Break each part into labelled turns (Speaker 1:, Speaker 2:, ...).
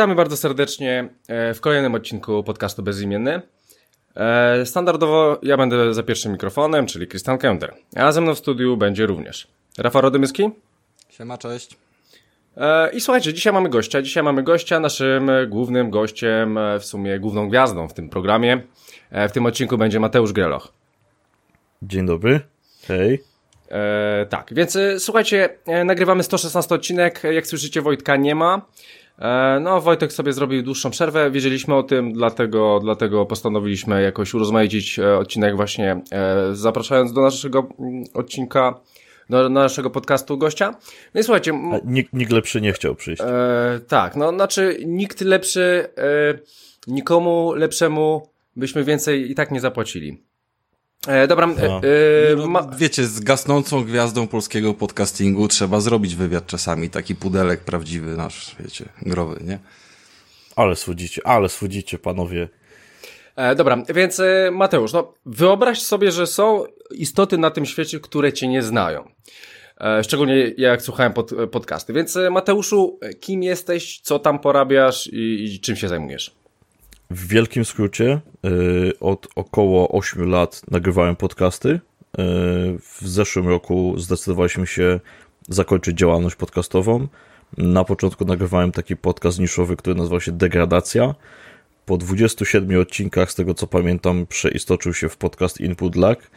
Speaker 1: Witamy bardzo serdecznie e, w kolejnym odcinku podcastu Bezimienny. E, standardowo ja będę za pierwszym mikrofonem, czyli Christian Kender. A ze mną w studiu będzie również Rafał Rodymyski.
Speaker 2: Siema, cześć.
Speaker 1: E, I słuchajcie, dzisiaj mamy gościa. Dzisiaj mamy gościa, naszym głównym gościem, w sumie główną gwiazdą w tym programie. W tym odcinku będzie Mateusz Greloch.
Speaker 3: Dzień dobry. Hej.
Speaker 1: E, tak, więc słuchajcie, nagrywamy 116 odcinek. Jak słyszycie, Wojtka nie ma. E, no, Wojtek sobie zrobił dłuższą przerwę, wiedzieliśmy o tym, dlatego, dlatego postanowiliśmy jakoś urozmaicić e, odcinek właśnie, e, zapraszając do naszego mm, odcinka, do naszego podcastu gościa. No i słuchajcie...
Speaker 3: Nikt, nikt lepszy nie chciał przyjść. E,
Speaker 1: tak, no znaczy nikt lepszy, e, nikomu lepszemu byśmy więcej i tak nie zapłacili.
Speaker 2: E, dobra, e, no. e, ma... wiecie, z gasnącą gwiazdą polskiego podcastingu trzeba zrobić wywiad czasami, taki pudelek prawdziwy nasz, wiecie, growy, nie?
Speaker 3: Ale słodzicie, ale słodzicie, panowie.
Speaker 1: E, dobra, więc e, Mateusz, no wyobraź sobie, że są istoty na tym świecie, które cię nie znają. E, szczególnie jak słuchałem pod, podcasty. Więc Mateuszu, kim jesteś, co tam porabiasz i, i czym się zajmujesz?
Speaker 3: W wielkim skrócie, y, od około 8 lat nagrywałem podcasty. Y, w zeszłym roku zdecydowaliśmy się zakończyć działalność podcastową. Na początku nagrywałem taki podcast niszowy, który nazywał się Degradacja. Po 27 odcinkach, z tego co pamiętam, przeistoczył się w podcast Input Lag,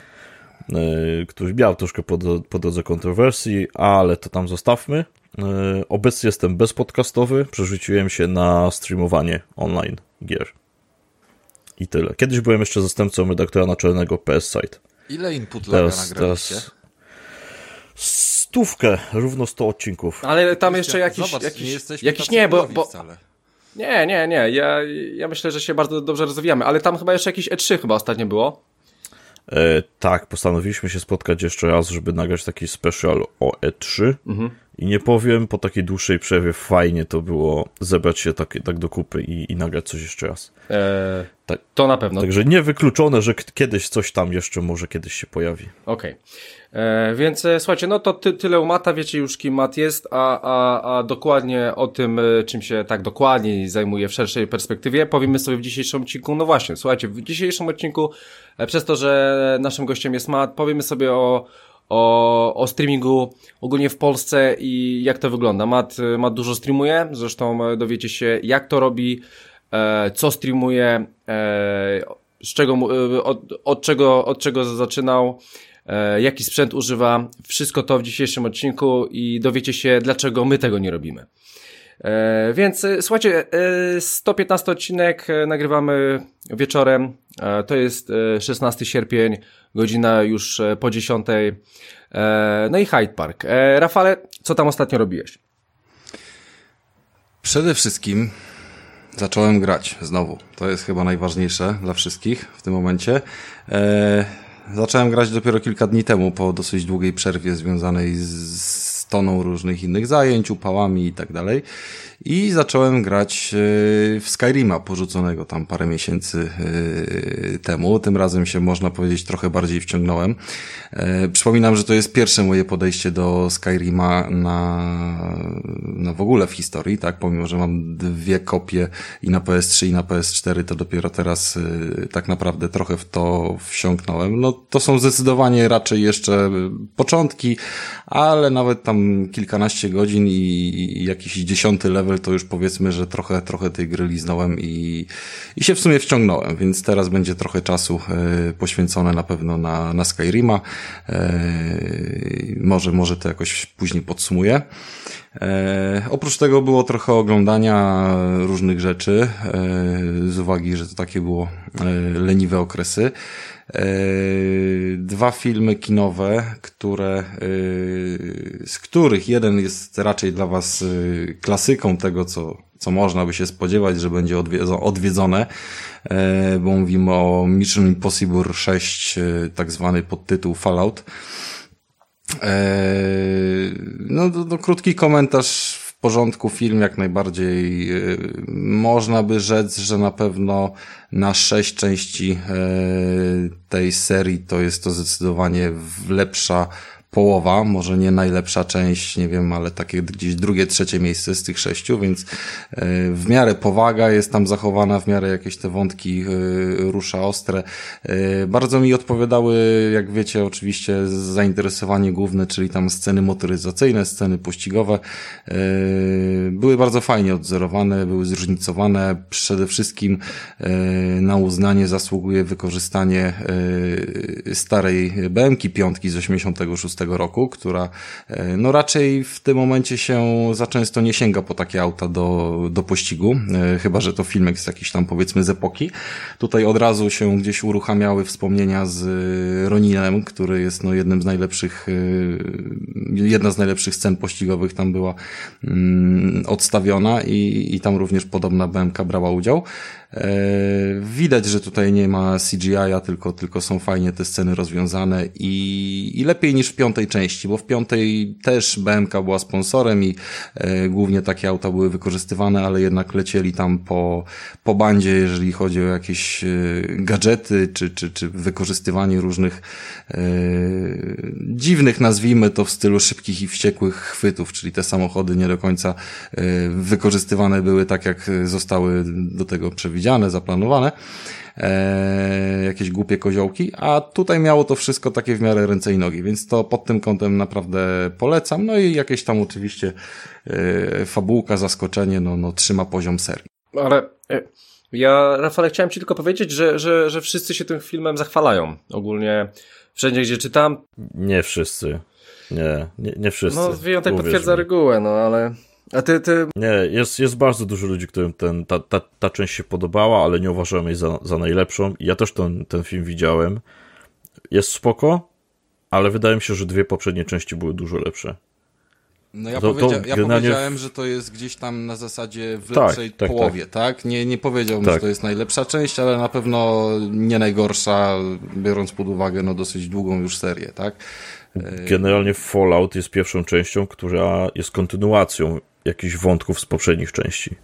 Speaker 3: y, który miał troszkę po, po drodze kontrowersji, ale to tam zostawmy. Obecnie jestem bezpodcastowy, przerzuciłem się na streamowanie online gier. I tyle. Kiedyś byłem jeszcze zastępcą redaktora naczelnego PS Site.
Speaker 2: Ile input laga teraz, nagraliście? Teraz
Speaker 3: stówkę, równo 100 odcinków.
Speaker 1: Ale tam jeszcze jakiś, Zobacz, jakiś, nie, jakiś nie, bo, bo nie, nie, nie, ja, ja myślę, że się bardzo dobrze rozwijamy, ale tam chyba jeszcze jakieś E3 chyba ostatnio było.
Speaker 3: E, tak, postanowiliśmy się spotkać jeszcze raz, żeby nagrać taki special o E3. Mhm. I nie powiem, po takiej dłuższej przerwie fajnie to było zebrać się tak, tak do kupy i, i nagrać coś jeszcze raz. Eee,
Speaker 1: tak, to na pewno.
Speaker 3: Także niewykluczone, że kiedyś coś tam jeszcze może kiedyś się pojawi.
Speaker 1: Okej. Okay. E, więc e, słuchajcie, no to ty, tyle u Mata, wiecie już kim Mat jest, a, a, a dokładnie o tym, e, czym się tak dokładnie zajmuje w szerszej perspektywie, powiemy sobie w dzisiejszym odcinku. No właśnie, słuchajcie, w dzisiejszym odcinku, przez to, że naszym gościem jest Mat, powiemy sobie o, o, o streamingu ogólnie w Polsce i jak to wygląda. Mat, Mat dużo streamuje, zresztą dowiecie się jak to robi, e, co streamuje, e, z czego, e, od, od, czego, od czego zaczynał, e, jaki sprzęt używa. Wszystko to w dzisiejszym odcinku i dowiecie się dlaczego my tego nie robimy. E, więc e, słuchajcie, 115 odcinek nagrywamy wieczorem. To jest 16 sierpień godzina już e, po dziesiątej. E, no i Hyde Park. E, Rafale, co tam ostatnio robiłeś?
Speaker 2: Przede wszystkim zacząłem grać znowu. To jest chyba najważniejsze dla wszystkich w tym momencie. zacząłem grać dopiero kilka dni temu, po dosyć długiej przerwie związanej z toną różnych innych zajęć, upałami i tak dalej i zacząłem grać e, w Skyrima porzuconego tam parę miesięcy e, temu. Tym razem się można powiedzieć trochę bardziej wciągnąłem. E, przypominam, że to jest pierwsze moje podejście do Skyrima na, na w ogóle w historii, tak? Pomimo, że mam dwie kopie i na PS3 i na PS4, to dopiero teraz tak naprawdę trochę w to wsiąknąłem. No to są zdecydowanie raczej jeszcze początki, ale nawet tam kilkanaście godzin i, i jakiś dziesiąty level level, to już powiedzmy, że trochę, trochę tej gry liznąłem i, i się w sumie wciągnąłem, więc teraz będzie trochę czasu e, poświęcone na pewno na, na Skyrima. E, może, może to jakoś później podsumuję. E, oprócz tego było trochę oglądania różnych rzeczy, e, z uwagi, że to takie było e, leniwe okresy. E, dwa filmy kinowe, które, e, z których jeden jest raczej dla Was e, klasyką tego, co, co można by się spodziewać, że będzie odwiedzone, bo mówimy o Mission Impossible 6, tak zwany podtytuł Fallout. No, no, krótki komentarz porządku, film jak najbardziej. Eee, można by rzec, że na pewno na sześć części eee, tej serii to jest to zdecydowanie lepsza połowa, może nie najlepsza część, nie wiem, ale takie gdzieś drugie, trzecie miejsce z tych sześciu, więc e, w miarę powaga jest tam zachowana, w miarę jakieś te wątki e, rusza ostre. E, bardzo mi odpowiadały, jak wiecie, oczywiście zainteresowanie główne, czyli tam sceny motoryzacyjne, sceny pościgowe. Były bardzo fajnie odzorowane, były zróżnicowane. Przede wszystkim na uznanie zasługuje wykorzystanie starej BMK piątki z 86 roku, która e, no raczej w tym momencie się za często nie sięga po takie auta do, do pościgu, e, chyba że to filmek jest jakiś tam powiedzmy z epoki. Tutaj od razu się gdzieś uruchamiały wspomnienia z Roninem, który jest no jednym z najlepszych, e, jedna z najlepszych scen pościgowych tam była mm, odstawiona i, i tam również podobna BMK brała udział. E, widać, że tutaj nie ma CGI-a, tylko, tylko są fajnie te sceny rozwiązane i, i lepiej niż w piątej części, bo w piątej też BMK była sponsorem i e, głównie takie auta były wykorzystywane, ale jednak lecieli tam po, po bandzie, jeżeli chodzi o jakieś e, gadżety, czy, czy, czy wykorzystywanie różnych e, dziwnych, nazwijmy to w stylu szybkich i wściekłych chwytów, czyli te samochody nie do końca e, wykorzystywane były tak, jak zostały do tego przewidziane przewidziane, zaplanowane, e, jakieś głupie koziołki, a tutaj miało to wszystko takie w miarę ręce i nogi, więc to pod tym kątem naprawdę polecam. No i jakieś tam oczywiście e, fabułka, zaskoczenie, no, no trzyma poziom serii.
Speaker 1: Ale e, ja, Rafale, chciałem ci tylko powiedzieć, że, że, że wszyscy się tym filmem zachwalają. Ogólnie wszędzie, gdzie czytam.
Speaker 3: Nie wszyscy. Nie, nie, nie wszyscy.
Speaker 1: No, wyjątek potwierdza mi. regułę, no ale a ty, ty...
Speaker 3: Nie, jest, jest bardzo dużo ludzi, którym ten, ta, ta, ta część się podobała, ale nie uważałem jej za, za najlepszą. Ja też ten, ten film widziałem. Jest spoko, ale wydaje mi się, że dwie poprzednie części były dużo lepsze.
Speaker 2: No ja, to, powiedzia to ja powiedziałem, że to jest gdzieś tam na zasadzie w tak, lepszej tak, połowie, tak. tak? Nie, nie powiedziałbym, tak. że to jest najlepsza część, ale na pewno nie najgorsza, biorąc pod uwagę no dosyć długą już serię, tak?
Speaker 3: Generalnie Fallout jest pierwszą częścią, która jest kontynuacją jakichś wątków z poprzednich części.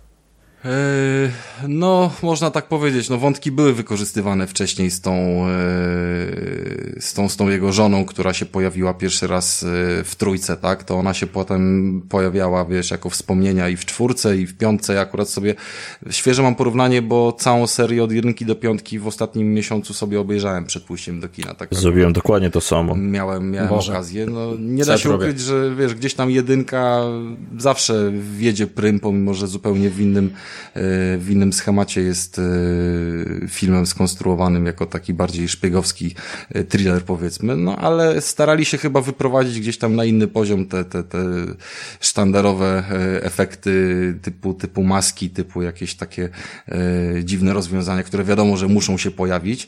Speaker 2: E, no, można tak powiedzieć. No, wątki były wykorzystywane wcześniej z tą, e, z tą, z tą jego żoną, która się pojawiła pierwszy raz e, w trójce, tak? To ona się potem pojawiała, wiesz, jako wspomnienia i w czwórce, i w piątce. Ja akurat sobie świeże mam porównanie, bo całą serię od jedynki do piątki w ostatnim miesiącu sobie obejrzałem przed pójściem do kina. Tak
Speaker 3: Zrobiłem dokładnie to samo.
Speaker 2: Miałem, miałem okazję. No, nie da się ukryć, że wiesz, gdzieś tam jedynka zawsze wiedzie prym, pomimo, że zupełnie w innym w innym schemacie jest e, filmem skonstruowanym jako taki bardziej szpiegowski e, thriller powiedzmy, no ale starali się chyba wyprowadzić gdzieś tam na inny poziom te, te, te sztandarowe e, efekty typu, typu maski, typu jakieś takie dziwne rozwiązania, które wiadomo, że muszą się pojawić.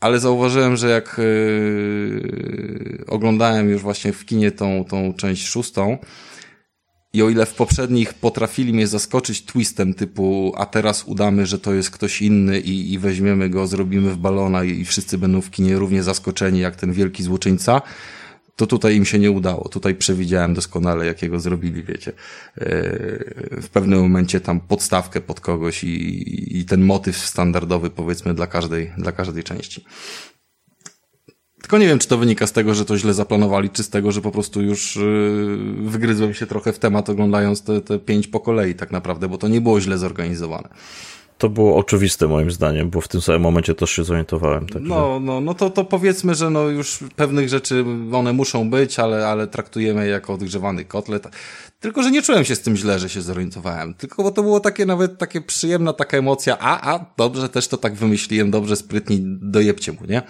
Speaker 2: Ale zauważyłem, że jak oglądałem już właśnie w kinie tą, tą część szóstą, i o ile w poprzednich potrafili mnie zaskoczyć twistem typu, a teraz udamy, że to jest ktoś inny i, i weźmiemy go, zrobimy w balona i, i wszyscy będą w kinie równie zaskoczeni jak ten wielki złoczyńca, to tutaj im się nie udało. Tutaj przewidziałem doskonale, jakiego zrobili, wiecie. E, w pewnym momencie tam podstawkę pod kogoś i, i ten motyw standardowy, powiedzmy, dla każdej, dla każdej części. Tylko nie wiem, czy to wynika z tego, że to źle zaplanowali, czy z tego, że po prostu już yy, wygryzłem się trochę w temat, oglądając te, te pięć po kolei tak naprawdę, bo to nie było źle zorganizowane.
Speaker 3: To było oczywiste moim zdaniem, bo w tym samym momencie też się zorientowałem.
Speaker 2: Także... No, no, no to, to powiedzmy, że no już pewnych rzeczy one muszą być, ale, ale traktujemy je jako odgrzewany kotlet. Tylko, że nie czułem się z tym źle, że się zorientowałem. Tylko, bo to było takie nawet takie przyjemna taka emocja, a, a, dobrze, też to tak wymyśliłem, dobrze, sprytni, dojebcie mu, nie?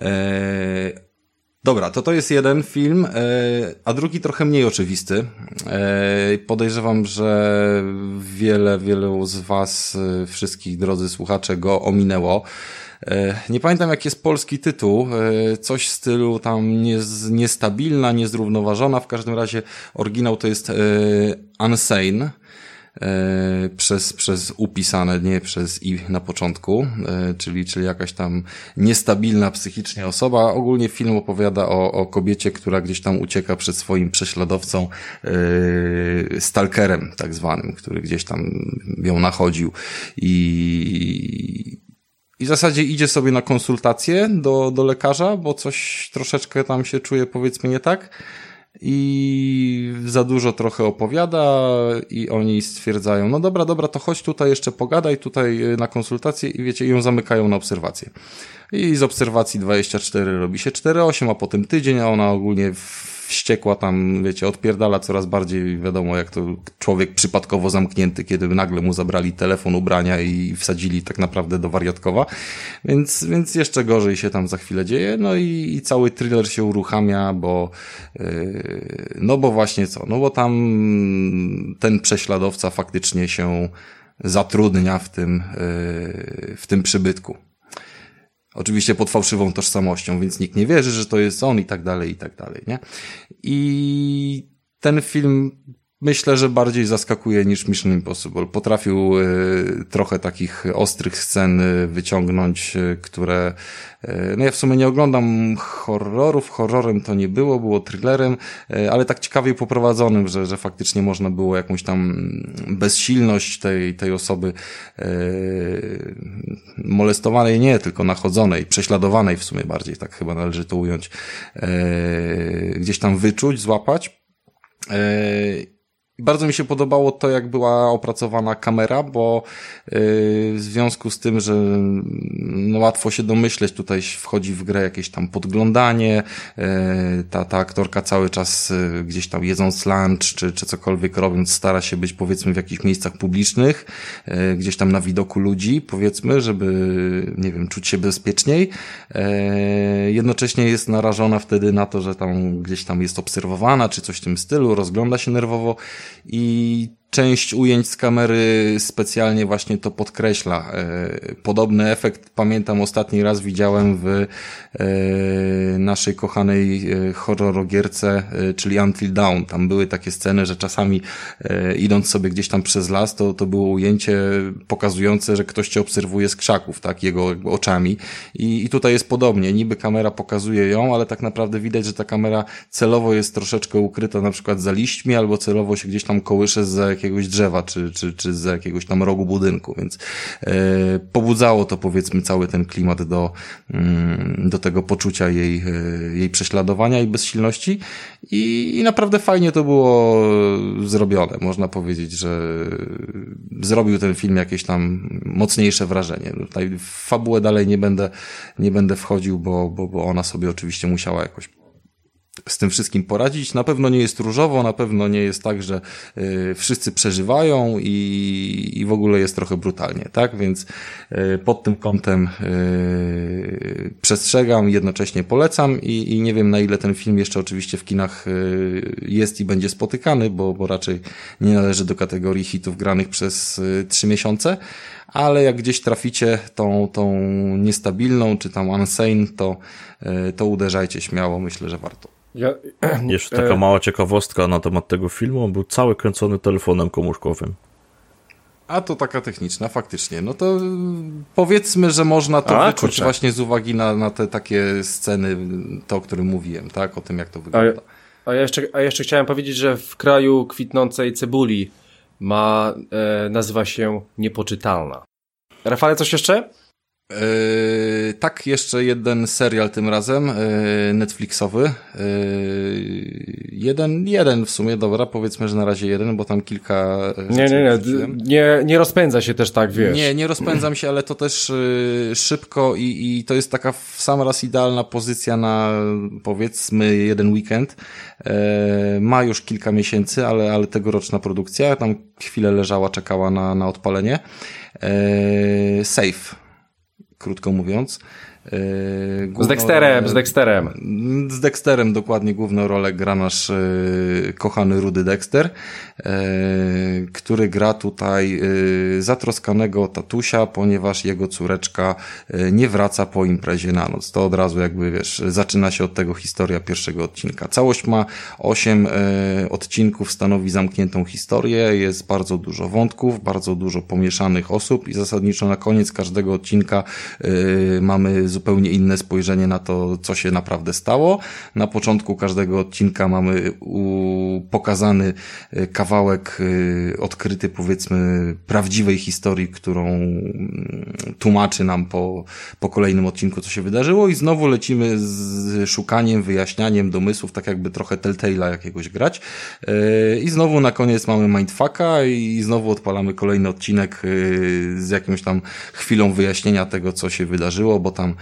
Speaker 2: E, dobra, to to jest jeden film, e, a drugi trochę mniej oczywisty. E, podejrzewam, że wiele, wielu z Was, wszystkich drodzy słuchacze, go ominęło. Nie pamiętam, jaki jest polski tytuł. Coś w stylu tam niestabilna, niezrównoważona. W każdym razie oryginał to jest Unsane. E, przez, przez upisane, nie przez i na początku, e, czyli, czyli jakaś tam niestabilna psychicznie osoba. Ogólnie film opowiada o, o kobiecie, która gdzieś tam ucieka przed swoim prześladowcą, e, stalkerem tak zwanym, który gdzieś tam ją nachodził i i w zasadzie idzie sobie na konsultację do, do lekarza, bo coś troszeczkę tam się czuje, powiedzmy, nie tak. I za dużo trochę opowiada, i oni stwierdzają: No dobra, dobra, to chodź tutaj jeszcze pogadaj, tutaj na konsultację, i wiecie, ją zamykają na obserwację. I z obserwacji 24 robi się 4,8, a potem tydzień, a ona ogólnie wściekła tam, wiecie, odpierdala coraz bardziej, wiadomo, jak to człowiek przypadkowo zamknięty, kiedy nagle mu zabrali telefon, ubrania i wsadzili tak naprawdę do wariatkowa. Więc, więc jeszcze gorzej się tam za chwilę dzieje. No i, i cały thriller się uruchamia, bo, yy, no bo właśnie co, no bo tam ten prześladowca faktycznie się zatrudnia w tym, yy, w tym przybytku. Oczywiście pod fałszywą tożsamością, więc nikt nie wierzy, że to jest on i tak dalej, i tak dalej, nie? I ten film myślę, że bardziej zaskakuje niż Mission Impossible. Potrafił y, trochę takich ostrych scen y, wyciągnąć, y, które no ja w sumie nie oglądam horrorów, horrorem to nie było, było thrillerem, ale tak ciekawie poprowadzonym, że, że faktycznie można było jakąś tam bezsilność tej, tej osoby molestowanej nie, tylko nachodzonej, prześladowanej w sumie bardziej, tak chyba należy to ująć, gdzieś tam wyczuć, złapać. Bardzo mi się podobało to, jak była opracowana kamera, bo yy, w związku z tym, że no, łatwo się domyśleć, tutaj wchodzi w grę jakieś tam podglądanie, yy, ta, ta aktorka cały czas yy, gdzieś tam jedząc lunch, czy, czy cokolwiek robiąc, stara się być powiedzmy w jakichś miejscach publicznych, gdzieś tam na widoku ludzi, powiedzmy, żeby, nie wiem, czuć się bezpieczniej. Jednocześnie jest narażona wtedy na to, że tam gdzieś tam jest obserwowana, czy coś w tym stylu, rozgląda się nerwowo i część ujęć z kamery specjalnie właśnie to podkreśla. E, podobny efekt pamiętam ostatni raz widziałem w e, naszej kochanej e, horrorogierce, czyli Until Dawn. Tam były takie sceny, że czasami idąc sobie gdzieś tam przez las, to, to było ujęcie pokazujące, że ktoś cię obserwuje z krzaków, tak, jego oczami. I, I tutaj jest podobnie. Niby kamera pokazuje ją, ale tak naprawdę widać, że ta kamera celowo jest troszeczkę ukryta na przykład za liśćmi, albo celowo się gdzieś tam kołysze za jakiegoś drzewa, czy, czy, czy z jakiegoś tam rogu budynku, więc e, pobudzało to powiedzmy cały ten klimat do, mm, do tego poczucia jej, e, jej prześladowania i bezsilności i, i naprawdę fajnie to było zrobione. Można powiedzieć, że zrobił ten film jakieś tam mocniejsze wrażenie. Tutaj w fabułę dalej nie będę, nie będę wchodził, bo, bo, bo ona sobie oczywiście musiała jakoś z tym wszystkim poradzić. Na pewno nie jest różowo, na pewno nie jest tak, że y, wszyscy przeżywają i, i w ogóle jest trochę brutalnie, tak? Więc y, pod tym kątem y, przestrzegam, jednocześnie polecam i, i nie wiem na ile ten film jeszcze oczywiście w kinach y, jest i będzie spotykany, bo, bo raczej nie należy do kategorii hitów granych przez y, trzy miesiące, ale jak gdzieś traficie tą, tą niestabilną czy tam unsane, to, y, to uderzajcie śmiało, myślę, że warto. Ja,
Speaker 3: Jeszcze taka e, mała ciekawostka na temat tego filmu. On był cały kręcony telefonem komórkowym.
Speaker 2: A to taka techniczna, faktycznie. No to powiedzmy, że można to A, wyczuć właśnie z uwagi na, na te takie sceny, to o którym mówiłem, tak? O tym, jak to wygląda.
Speaker 1: A, a, jeszcze, a jeszcze chciałem powiedzieć, że w kraju kwitnącej cebuli ma, e, nazywa się Niepoczytalna. Rafale, coś jeszcze?
Speaker 2: Yy, tak, jeszcze jeden serial tym razem, yy, Netflixowy. Yy, jeden, jeden w sumie, dobra, powiedzmy, że na razie jeden, bo tam kilka...
Speaker 1: Nie, nie, nie, nie, nie rozpędza się też tak, wiesz.
Speaker 2: Nie, nie rozpędzam się, ale to też szybko i, i to jest taka w sam raz idealna pozycja na, powiedzmy, jeden weekend. Ma już kilka miesięcy, ale, ale tegoroczna produkcja, tam chwilę leżała, czekała na, na odpalenie. Safe krótko mówiąc.
Speaker 1: Yy, z Dexterem, z Dexterem.
Speaker 2: Z Dexterem dokładnie główną rolę gra nasz yy, kochany Rudy Dexter, yy, który gra tutaj zatroskanego tatusia, ponieważ jego córeczka nie wraca po imprezie na noc. To od razu jakby wiesz, zaczyna się od tego historia pierwszego odcinka. Całość ma osiem yy, odcinków, stanowi zamkniętą historię, jest bardzo dużo wątków, bardzo dużo pomieszanych osób i zasadniczo na koniec każdego odcinka mamy zupełnie inne spojrzenie na to, co się naprawdę stało. Na początku każdego odcinka mamy pokazany y, kawałek y, odkryty, powiedzmy, prawdziwej historii, którą mm, tłumaczy nam po, po kolejnym odcinku, co się wydarzyło i znowu lecimy z szukaniem, wyjaśnianiem domysłów, tak jakby trochę Telltale'a jakiegoś grać. Y, I znowu na koniec mamy Mindfucka i znowu odpalamy kolejny odcinek z jakąś tam chwilą wyjaśnienia tego, co się wydarzyło, bo tam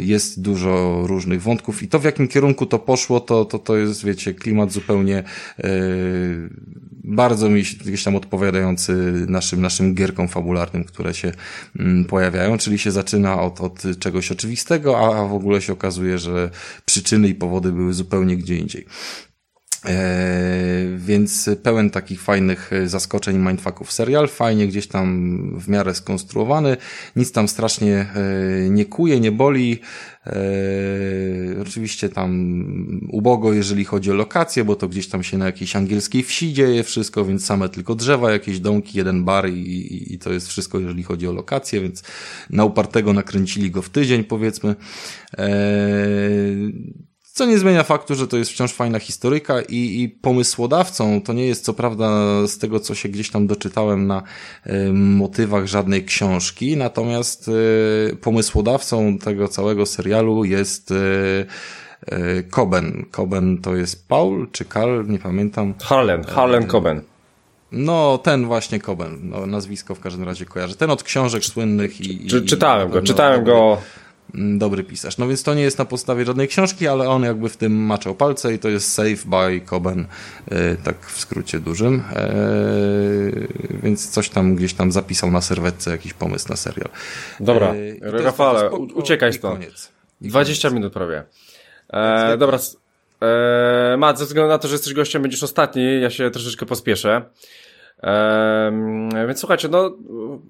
Speaker 2: jest dużo różnych wątków i to w jakim kierunku to poszło, to, to, to jest, wiecie, klimat zupełnie yy, bardzo mi gdzieś tam odpowiadający naszym, naszym gierkom fabularnym, które się mm, pojawiają, czyli się zaczyna od, od czegoś oczywistego, a w ogóle się okazuje, że przyczyny i powody były zupełnie gdzie indziej. E, więc pełen takich fajnych zaskoczeń mindfucków. Serial, fajnie gdzieś tam w miarę skonstruowany, nic tam strasznie e, nie kuje, nie boli, e, oczywiście tam ubogo, jeżeli chodzi o lokacje, bo to gdzieś tam się na jakiejś angielskiej wsi dzieje wszystko, więc same tylko drzewa, jakieś domki, jeden bar i, i, to jest wszystko, jeżeli chodzi o lokacje, więc na upartego nakręcili go w tydzień, powiedzmy. Co nie zmienia faktu, że to jest wciąż fajna historyjka i, i pomysłodawcą to nie jest co prawda z tego, co się gdzieś tam doczytałem na y, motywach żadnej książki, natomiast y, pomysłodawcą tego całego serialu jest y, Coben. Coben to jest Paul czy Karl, nie pamiętam.
Speaker 1: Harlan, Harlan Coben.
Speaker 2: No, ten właśnie Coben, no, nazwisko w każdym razie kojarzę. Ten od książek słynnych i...
Speaker 1: i czytałem go, czytałem go
Speaker 2: dobry pisarz. No więc to nie jest na podstawie żadnej książki, ale on jakby w tym maczał palce i to jest Save by Coben, e, tak w skrócie dużym. E, więc coś tam gdzieś tam zapisał na serwetce jakiś pomysł na serial.
Speaker 1: Dobra, e, Rafale, uciekaj stąd. Koniec. 20 minut prawie. E, dobra, e, Mat, ze względu na to, że jesteś gościem, będziesz ostatni, ja się troszeczkę pospieszę. Ehm, więc słuchajcie, no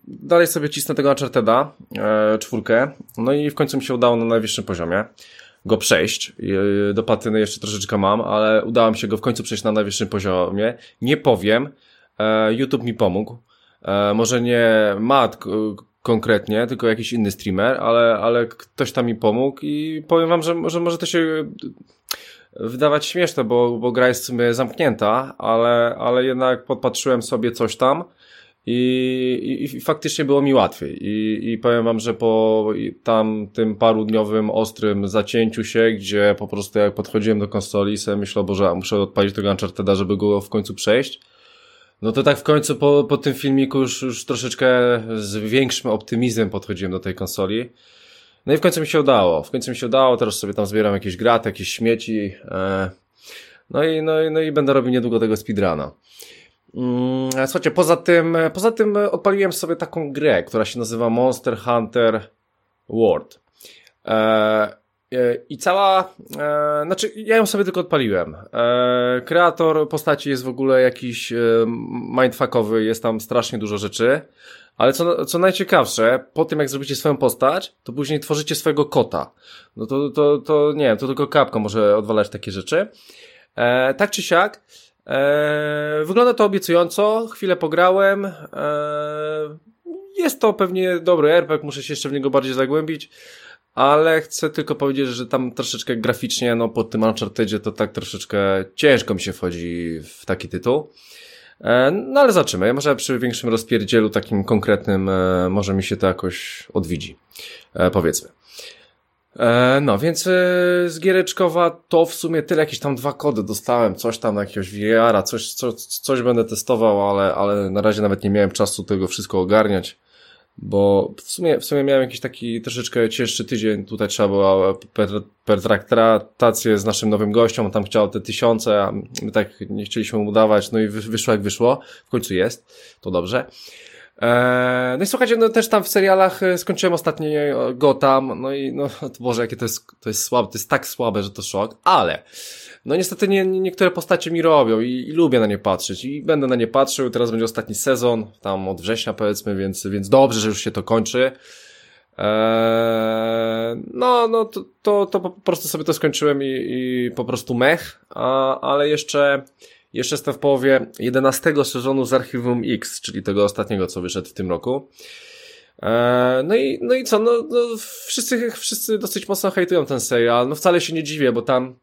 Speaker 1: dalej sobie cisnę tego Uncharted'a, e, czwórkę, no i w końcu mi się udało na najwyższym poziomie go przejść. Do patyny jeszcze troszeczkę mam, ale udało mi się go w końcu przejść na najwyższym poziomie. Nie powiem, e, YouTube mi pomógł. E, może nie Matt konkretnie, tylko jakiś inny streamer, ale, ale ktoś tam mi pomógł i powiem wam, że, że może to się wydawać śmieszne, bo, bo gra jest w sumie zamknięta, ale, ale jednak podpatrzyłem sobie coś tam i, i, i faktycznie było mi łatwiej. I, I powiem wam, że po tam tym parudniowym ostrym zacięciu się, gdzie po prostu jak podchodziłem do konsoli sobie myślałem, Boże, muszę odpalić tego Uncharted'a, żeby go w końcu przejść. No to tak w końcu po, po tym filmiku już, już troszeczkę z większym optymizmem podchodziłem do tej konsoli. No i w końcu mi się udało. W końcu mi się udało, teraz sobie tam zbieram jakieś graty, jakieś śmieci. E, no i, no, i, no i będę robił niedługo tego speedruna. Mm, słuchajcie, poza tym, poza tym odpaliłem sobie taką grę, która się nazywa Monster Hunter World. E, e, I cała, e, znaczy ja ją sobie tylko odpaliłem. E, kreator postaci jest w ogóle jakiś e, mindfuckowy, jest tam strasznie dużo rzeczy. Ale co, co najciekawsze, po tym jak zrobicie swoją postać, to później tworzycie swojego kota. No to, to, to nie wiem, to tylko kapka może odwalać takie rzeczy. E, tak czy siak, e, wygląda to obiecująco, chwilę pograłem. E, jest to pewnie dobry RPG, muszę się jeszcze w niego bardziej zagłębić. Ale chcę tylko powiedzieć, że tam troszeczkę graficznie, no po tym Unchartedzie to tak troszeczkę ciężko mi się wchodzi w taki tytuł. E, no ale zobaczymy. Może przy większym rozpierdzielu takim konkretnym e, może mi się to jakoś odwidzi. E, powiedzmy. No, więc z Giereczkowa to w sumie tyle, jakieś tam dwa kody dostałem, coś tam jakiegoś VR-a, coś, coś, coś będę testował, ale, ale na razie nawet nie miałem czasu tego wszystko ogarniać bo w sumie, w sumie miałem jakiś taki troszeczkę cięższy tydzień, tutaj trzeba było pertraktację z naszym nowym gościem, on tam chciał te tysiące, a my tak nie chcieliśmy mu dawać, no i wyszło jak wyszło, w końcu jest, to dobrze. Eee, no i słuchajcie, no też tam w serialach e, skończyłem ostatnio Gotham, no i no, Boże, jakie to jest, to jest słabe, to jest tak słabe, że to szok, ale no niestety nie, nie, niektóre postacie mi robią i, i lubię na nie patrzeć i będę na nie patrzył, teraz będzie ostatni sezon, tam od września powiedzmy, więc, więc dobrze, że już się to kończy. Eee, no, no to, to, to po prostu sobie to skończyłem i, i po prostu mech, a, ale jeszcze jeszcze jestem w połowie 11 sezonu z Archiwum X, czyli tego ostatniego, co wyszedł w tym roku. Eee, no i, no i co, no, no wszyscy, wszyscy dosyć mocno hejtują ten serial, no wcale się nie dziwię, bo tam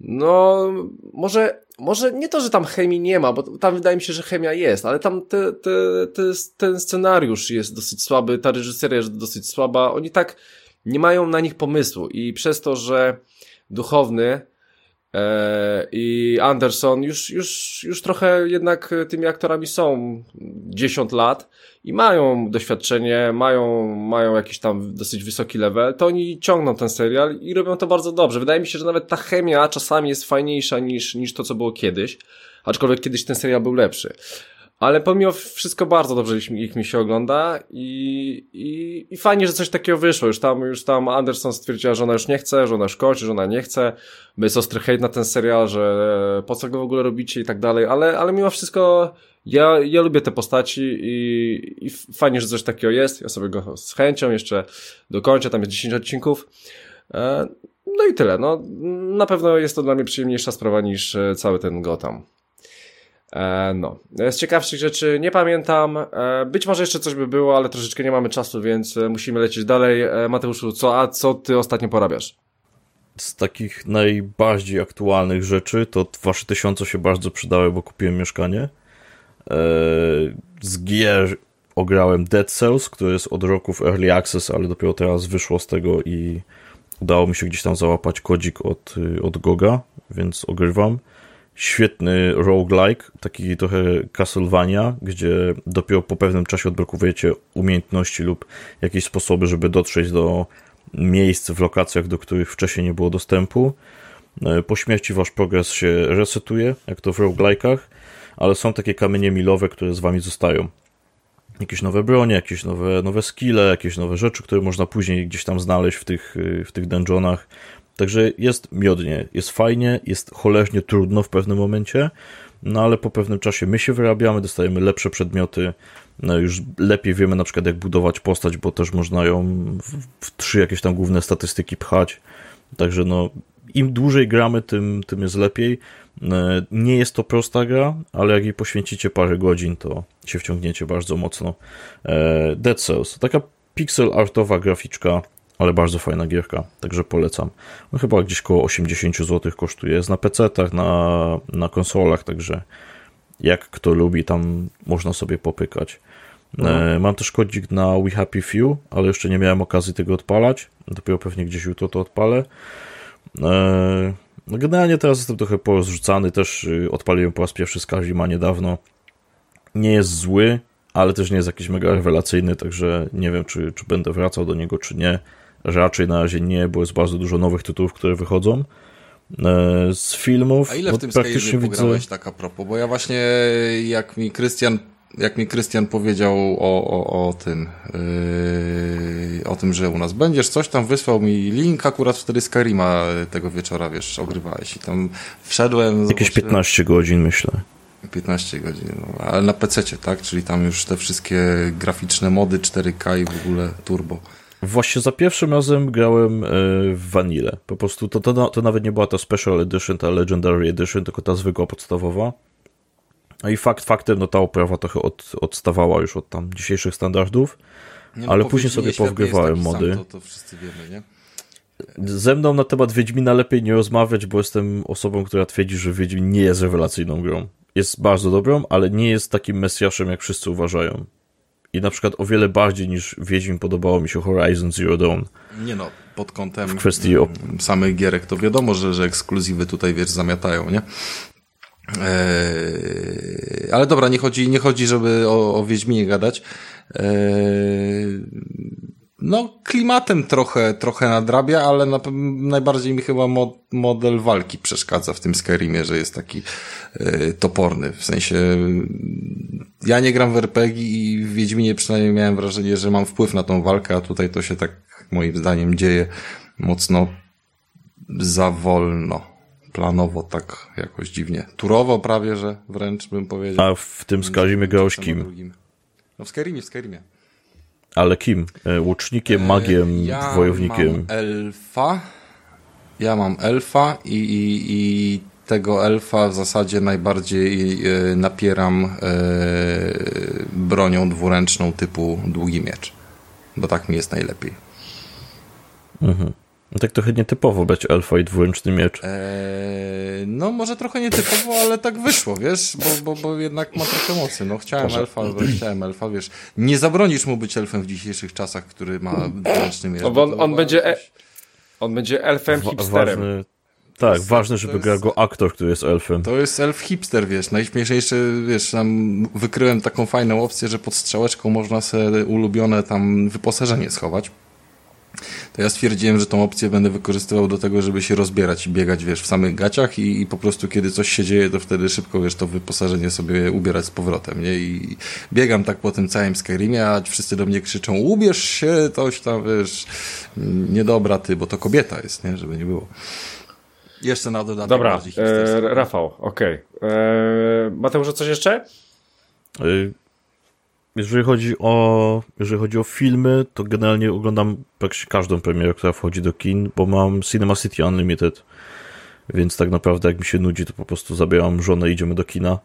Speaker 1: no, może, może nie to, że tam chemii nie ma, bo tam wydaje mi się, że chemia jest, ale tam te, te, te, ten scenariusz jest dosyć słaby, ta reżyseria jest dosyć słaba, oni tak nie mają na nich pomysłu i przez to, że duchowny e, i Anderson już, już, już trochę jednak tymi aktorami są 10 lat, i mają doświadczenie, mają, mają jakiś tam dosyć wysoki level, to oni ciągną ten serial i robią to bardzo dobrze. Wydaje mi się, że nawet ta chemia czasami jest fajniejsza niż, niż to, co było kiedyś, aczkolwiek kiedyś ten serial był lepszy. Ale pomimo wszystko bardzo dobrze ich, ich mi się ogląda i, i, i fajnie, że coś takiego wyszło. Już tam, już tam Anderson stwierdziła, że ona już nie chce, że ona już kończy, że ona nie chce. Jest ostry hejt na ten serial, że po co go w ogóle robicie i tak dalej, ale, ale mimo wszystko ja, ja lubię te postaci i, i fajnie, że coś takiego jest. Ja sobie go z chęcią jeszcze dokończę, tam jest 10 odcinków. E, no i tyle. No, na pewno jest to dla mnie przyjemniejsza sprawa niż e, cały ten Gotham. E, no. Z ciekawszych rzeczy nie pamiętam. Być może jeszcze coś by było, ale troszeczkę nie mamy czasu, więc musimy lecieć dalej. Mateuszu, co, a co ty ostatnio porabiasz?
Speaker 3: Z takich najbardziej aktualnych rzeczy to wasze tysiące się bardzo przydały, bo kupiłem mieszkanie. E, z gier ograłem Dead Cells, który jest od roku w Early Access, ale dopiero teraz wyszło z tego i udało mi się gdzieś tam załapać kodzik od, od Goga, więc ogrywam. Świetny roguelike, taki trochę Castlevania, gdzie dopiero po pewnym czasie odblokowujecie umiejętności lub jakieś sposoby, żeby dotrzeć do miejsc w lokacjach, do których wcześniej nie było dostępu. E, po śmierci wasz progres się resetuje, jak to w roguelike'ach ale są takie kamienie milowe, które z wami zostają. Jakieś nowe bronie, jakieś nowe, nowe skille, jakieś nowe rzeczy, które można później gdzieś tam znaleźć w tych, w tych dungeonach. Także jest miodnie, jest fajnie, jest cholernie trudno w pewnym momencie, no ale po pewnym czasie my się wyrabiamy, dostajemy lepsze przedmioty, no już lepiej wiemy na przykład jak budować postać, bo też można ją w, w trzy jakieś tam główne statystyki pchać. Także no, im dłużej gramy, tym, tym jest lepiej. E, nie jest to prosta gra, ale jak jej poświęcicie parę godzin, to się wciągniecie bardzo mocno. E, Dead Cells, taka pixel artowa graficzka, ale bardzo fajna gierka, także polecam. No, chyba gdzieś koło 80 zł kosztuje. Jest na PC-tach, na, na konsolach, także jak kto lubi, tam można sobie popykać. No. E, mam też kodzik na We Happy Few, ale jeszcze nie miałem okazji tego odpalać. Dopiero pewnie gdzieś jutro to odpalę. No generalnie teraz jestem trochę porozrzucany, też y, odpaliłem po raz pierwszy Skazima niedawno. Nie jest zły, ale też nie jest jakiś mega rewelacyjny, także nie wiem, czy, czy będę wracał do niego, czy nie. Raczej na razie nie, bo jest bardzo dużo nowych tytułów, które wychodzą. E, z filmów.
Speaker 2: A ile w no, tym praktycznie widzę... tak a propos? Bo ja właśnie, jak mi Krystian jak mi Krystian powiedział o, o, o tym, yy, o tym, że u nas będziesz, coś tam wysłał mi link, akurat wtedy Skyrima tego wieczora, wiesz, ogrywałeś i tam wszedłem.
Speaker 3: Jakieś 15 godzin, myślę.
Speaker 2: 15 godzin, no, ale na PC, tak? Czyli tam już te wszystkie graficzne mody 4K i w ogóle turbo.
Speaker 3: Właśnie za pierwszym razem grałem e, w Vanille. Po prostu to, to, to nawet nie była ta Special Edition, ta Legendary Edition, tylko ta zwykła podstawowa. No i fakt faktem, no ta oprawa trochę od, odstawała już od tam dzisiejszych standardów, no, ale później sobie powgrywałem mody. Sam, to,
Speaker 2: to wszyscy wiemy, nie?
Speaker 3: Ze mną na temat Wiedźmina lepiej nie rozmawiać, bo jestem osobą, która twierdzi, że Wiedźmin nie jest rewelacyjną grą. Jest bardzo dobrą, ale nie jest takim mesjaszem, jak wszyscy uważają. I na przykład o wiele bardziej niż Wiedźmin podobało mi się Horizon Zero Dawn.
Speaker 2: Nie no, pod kątem w kwestii samych gierek to wiadomo, że, że ekskluzywy tutaj, wiesz, zamiatają, nie? Eee, ale dobra, nie chodzi, nie chodzi, żeby o, o Wiedźminie gadać. Eee, no, klimatem trochę, trochę nadrabia, ale na, najbardziej mi chyba mod, model walki przeszkadza w tym Skyrimie, że jest taki y, toporny. W sensie, ja nie gram w RPG i w Wiedźminie przynajmniej miałem wrażenie, że mam wpływ na tą walkę, a tutaj to się tak moim zdaniem dzieje mocno za wolno. Planowo tak jakoś dziwnie. Turowo prawie, że wręcz bym powiedział.
Speaker 3: A w tym Skyrimie grałeś kim?
Speaker 2: No w Skyrimie, w Skyrimie.
Speaker 3: Ale kim? E, łucznikiem, magiem,
Speaker 2: ja
Speaker 3: wojownikiem?
Speaker 2: Mam elfa. Ja mam elfa i, i, i tego elfa w zasadzie najbardziej e, napieram e, bronią dwuręczną typu długi miecz. Bo tak mi jest najlepiej.
Speaker 3: Mhm. No tak trochę nietypowo brać elfa i dwuręczny miecz.
Speaker 2: Eee, no może trochę nietypowo, ale tak wyszło, wiesz, bo, bo, bo jednak ma trochę mocy. No chciałem Proszę. elfa, ale chciałem elfa, wiesz. Nie zabronisz mu być elfem w dzisiejszych czasach, który ma dwuręczny miecz.
Speaker 1: No, on, on będzie, e on będzie elfem hipsterem. Ważny,
Speaker 3: tak, jest, ważne, żeby grał go aktor, który jest elfem.
Speaker 2: To jest elf hipster, wiesz. Najśmieszniejsze, wiesz, tam wykryłem taką fajną opcję, że pod strzałeczką można sobie ulubione tam wyposażenie schować to ja stwierdziłem, że tą opcję będę wykorzystywał do tego, żeby się rozbierać i biegać, wiesz, w samych gaciach i, i po prostu kiedy coś się dzieje, to wtedy szybko, wiesz, to wyposażenie sobie ubierać z powrotem, nie? I biegam tak po tym całym Skyrimie, a wszyscy do mnie krzyczą, ubierz się, coś tam, wiesz, niedobra ty, bo to kobieta jest, nie? Żeby nie było. Jeszcze na dodatek
Speaker 1: Dobra, e, Rafał, okej. Okay. E, Mateusz, coś jeszcze?
Speaker 3: Y, jeżeli chodzi o, jeżeli chodzi o filmy, to generalnie oglądam praktycznie każdą premierę, która wchodzi do kin, bo mam Cinema City Unlimited, więc tak naprawdę jak mi się nudzi, to po prostu zabieram żonę i idziemy do kina.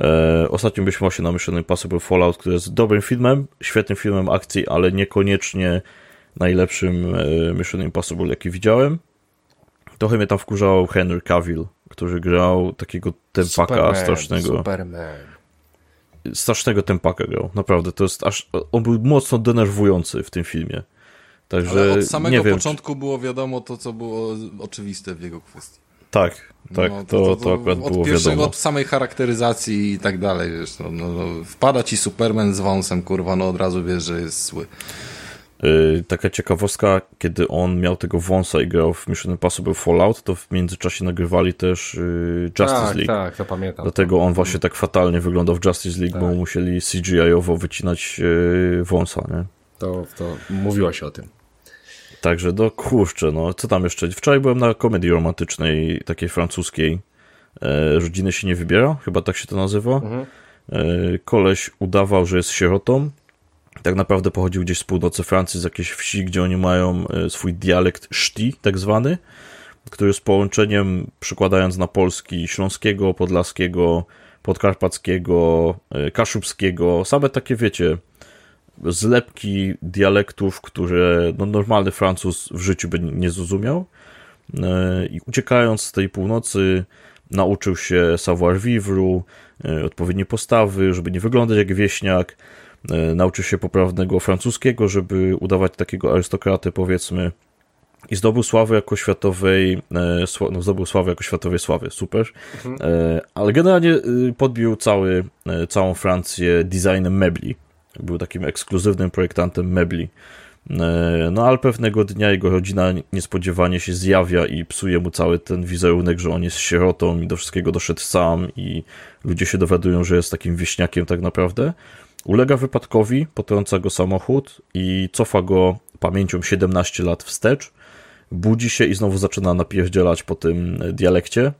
Speaker 3: E, ostatnio byliśmy właśnie na Mission Impossible Fallout, który jest dobrym filmem, świetnym filmem akcji, ale niekoniecznie najlepszym e, Mission Impossible, jaki widziałem. Trochę mnie tam wkurzał Henry Cavill, który grał takiego Superman, strasznego.
Speaker 1: Superman
Speaker 3: strasznego tempaka grał, naprawdę, to jest aż, on był mocno denerwujący w tym filmie. Także Ale
Speaker 2: od samego
Speaker 3: wiem,
Speaker 2: początku czy... było wiadomo to, co było oczywiste w jego kwestii.
Speaker 3: Tak, tak, no, to, to, to, to, akurat
Speaker 2: od
Speaker 3: było
Speaker 2: pierwszego,
Speaker 3: wiadomo.
Speaker 2: Od samej charakteryzacji i tak dalej, wiesz, no, no, no, wpada ci Superman z wąsem, kurwa, no od razu wiesz, że jest zły.
Speaker 3: Yy, taka ciekawostka, kiedy on miał tego wąsa i grał w Mission Impossible Fallout, to w międzyczasie nagrywali też yy, Justice
Speaker 1: tak,
Speaker 3: League.
Speaker 1: Tak, to pamiętam.
Speaker 3: Dlatego on właśnie tak fatalnie wyglądał w Justice League, tak. bo musieli CGI-owo wycinać yy, wąsa, nie?
Speaker 1: To, to mówiło się o tym.
Speaker 3: Także, no kurczę, no co tam jeszcze? Wczoraj byłem na komedii romantycznej, takiej francuskiej. E, rodziny się nie wybiera, chyba tak się to nazywa. Mhm. E, koleś udawał, że jest sierotą, tak naprawdę pochodził gdzieś z północy Francji, z jakiejś wsi, gdzie oni mają e, swój dialekt szti, tak zwany, który z połączeniem, przykładając na polski, śląskiego, podlaskiego, podkarpackiego, e, kaszubskiego, same takie, wiecie, zlepki dialektów, które no, normalny Francuz w życiu by nie zrozumiał. E, I uciekając z tej północy, nauczył się savoir-vivre, odpowiedniej postawy, żeby nie wyglądać jak wieśniak, nauczył się poprawnego francuskiego, żeby udawać takiego arystokraty, powiedzmy, i zdobył sławę jako światowej, e, no zdobył sławę jako światowej sławy, super, mhm. E, ale generalnie podbił cały, całą Francję designem mebli. Był takim ekskluzywnym projektantem mebli. No ale pewnego dnia jego rodzina niespodziewanie się zjawia i psuje mu cały ten wizerunek, że on jest sierotą i do wszystkiego doszedł sam i ludzie się dowiadują, że jest takim wieśniakiem tak naprawdę. Ulega wypadkowi, potrąca go samochód i cofa go pamięcią 17 lat wstecz. Budzi się i znowu zaczyna napierdzielać po tym dialekcie.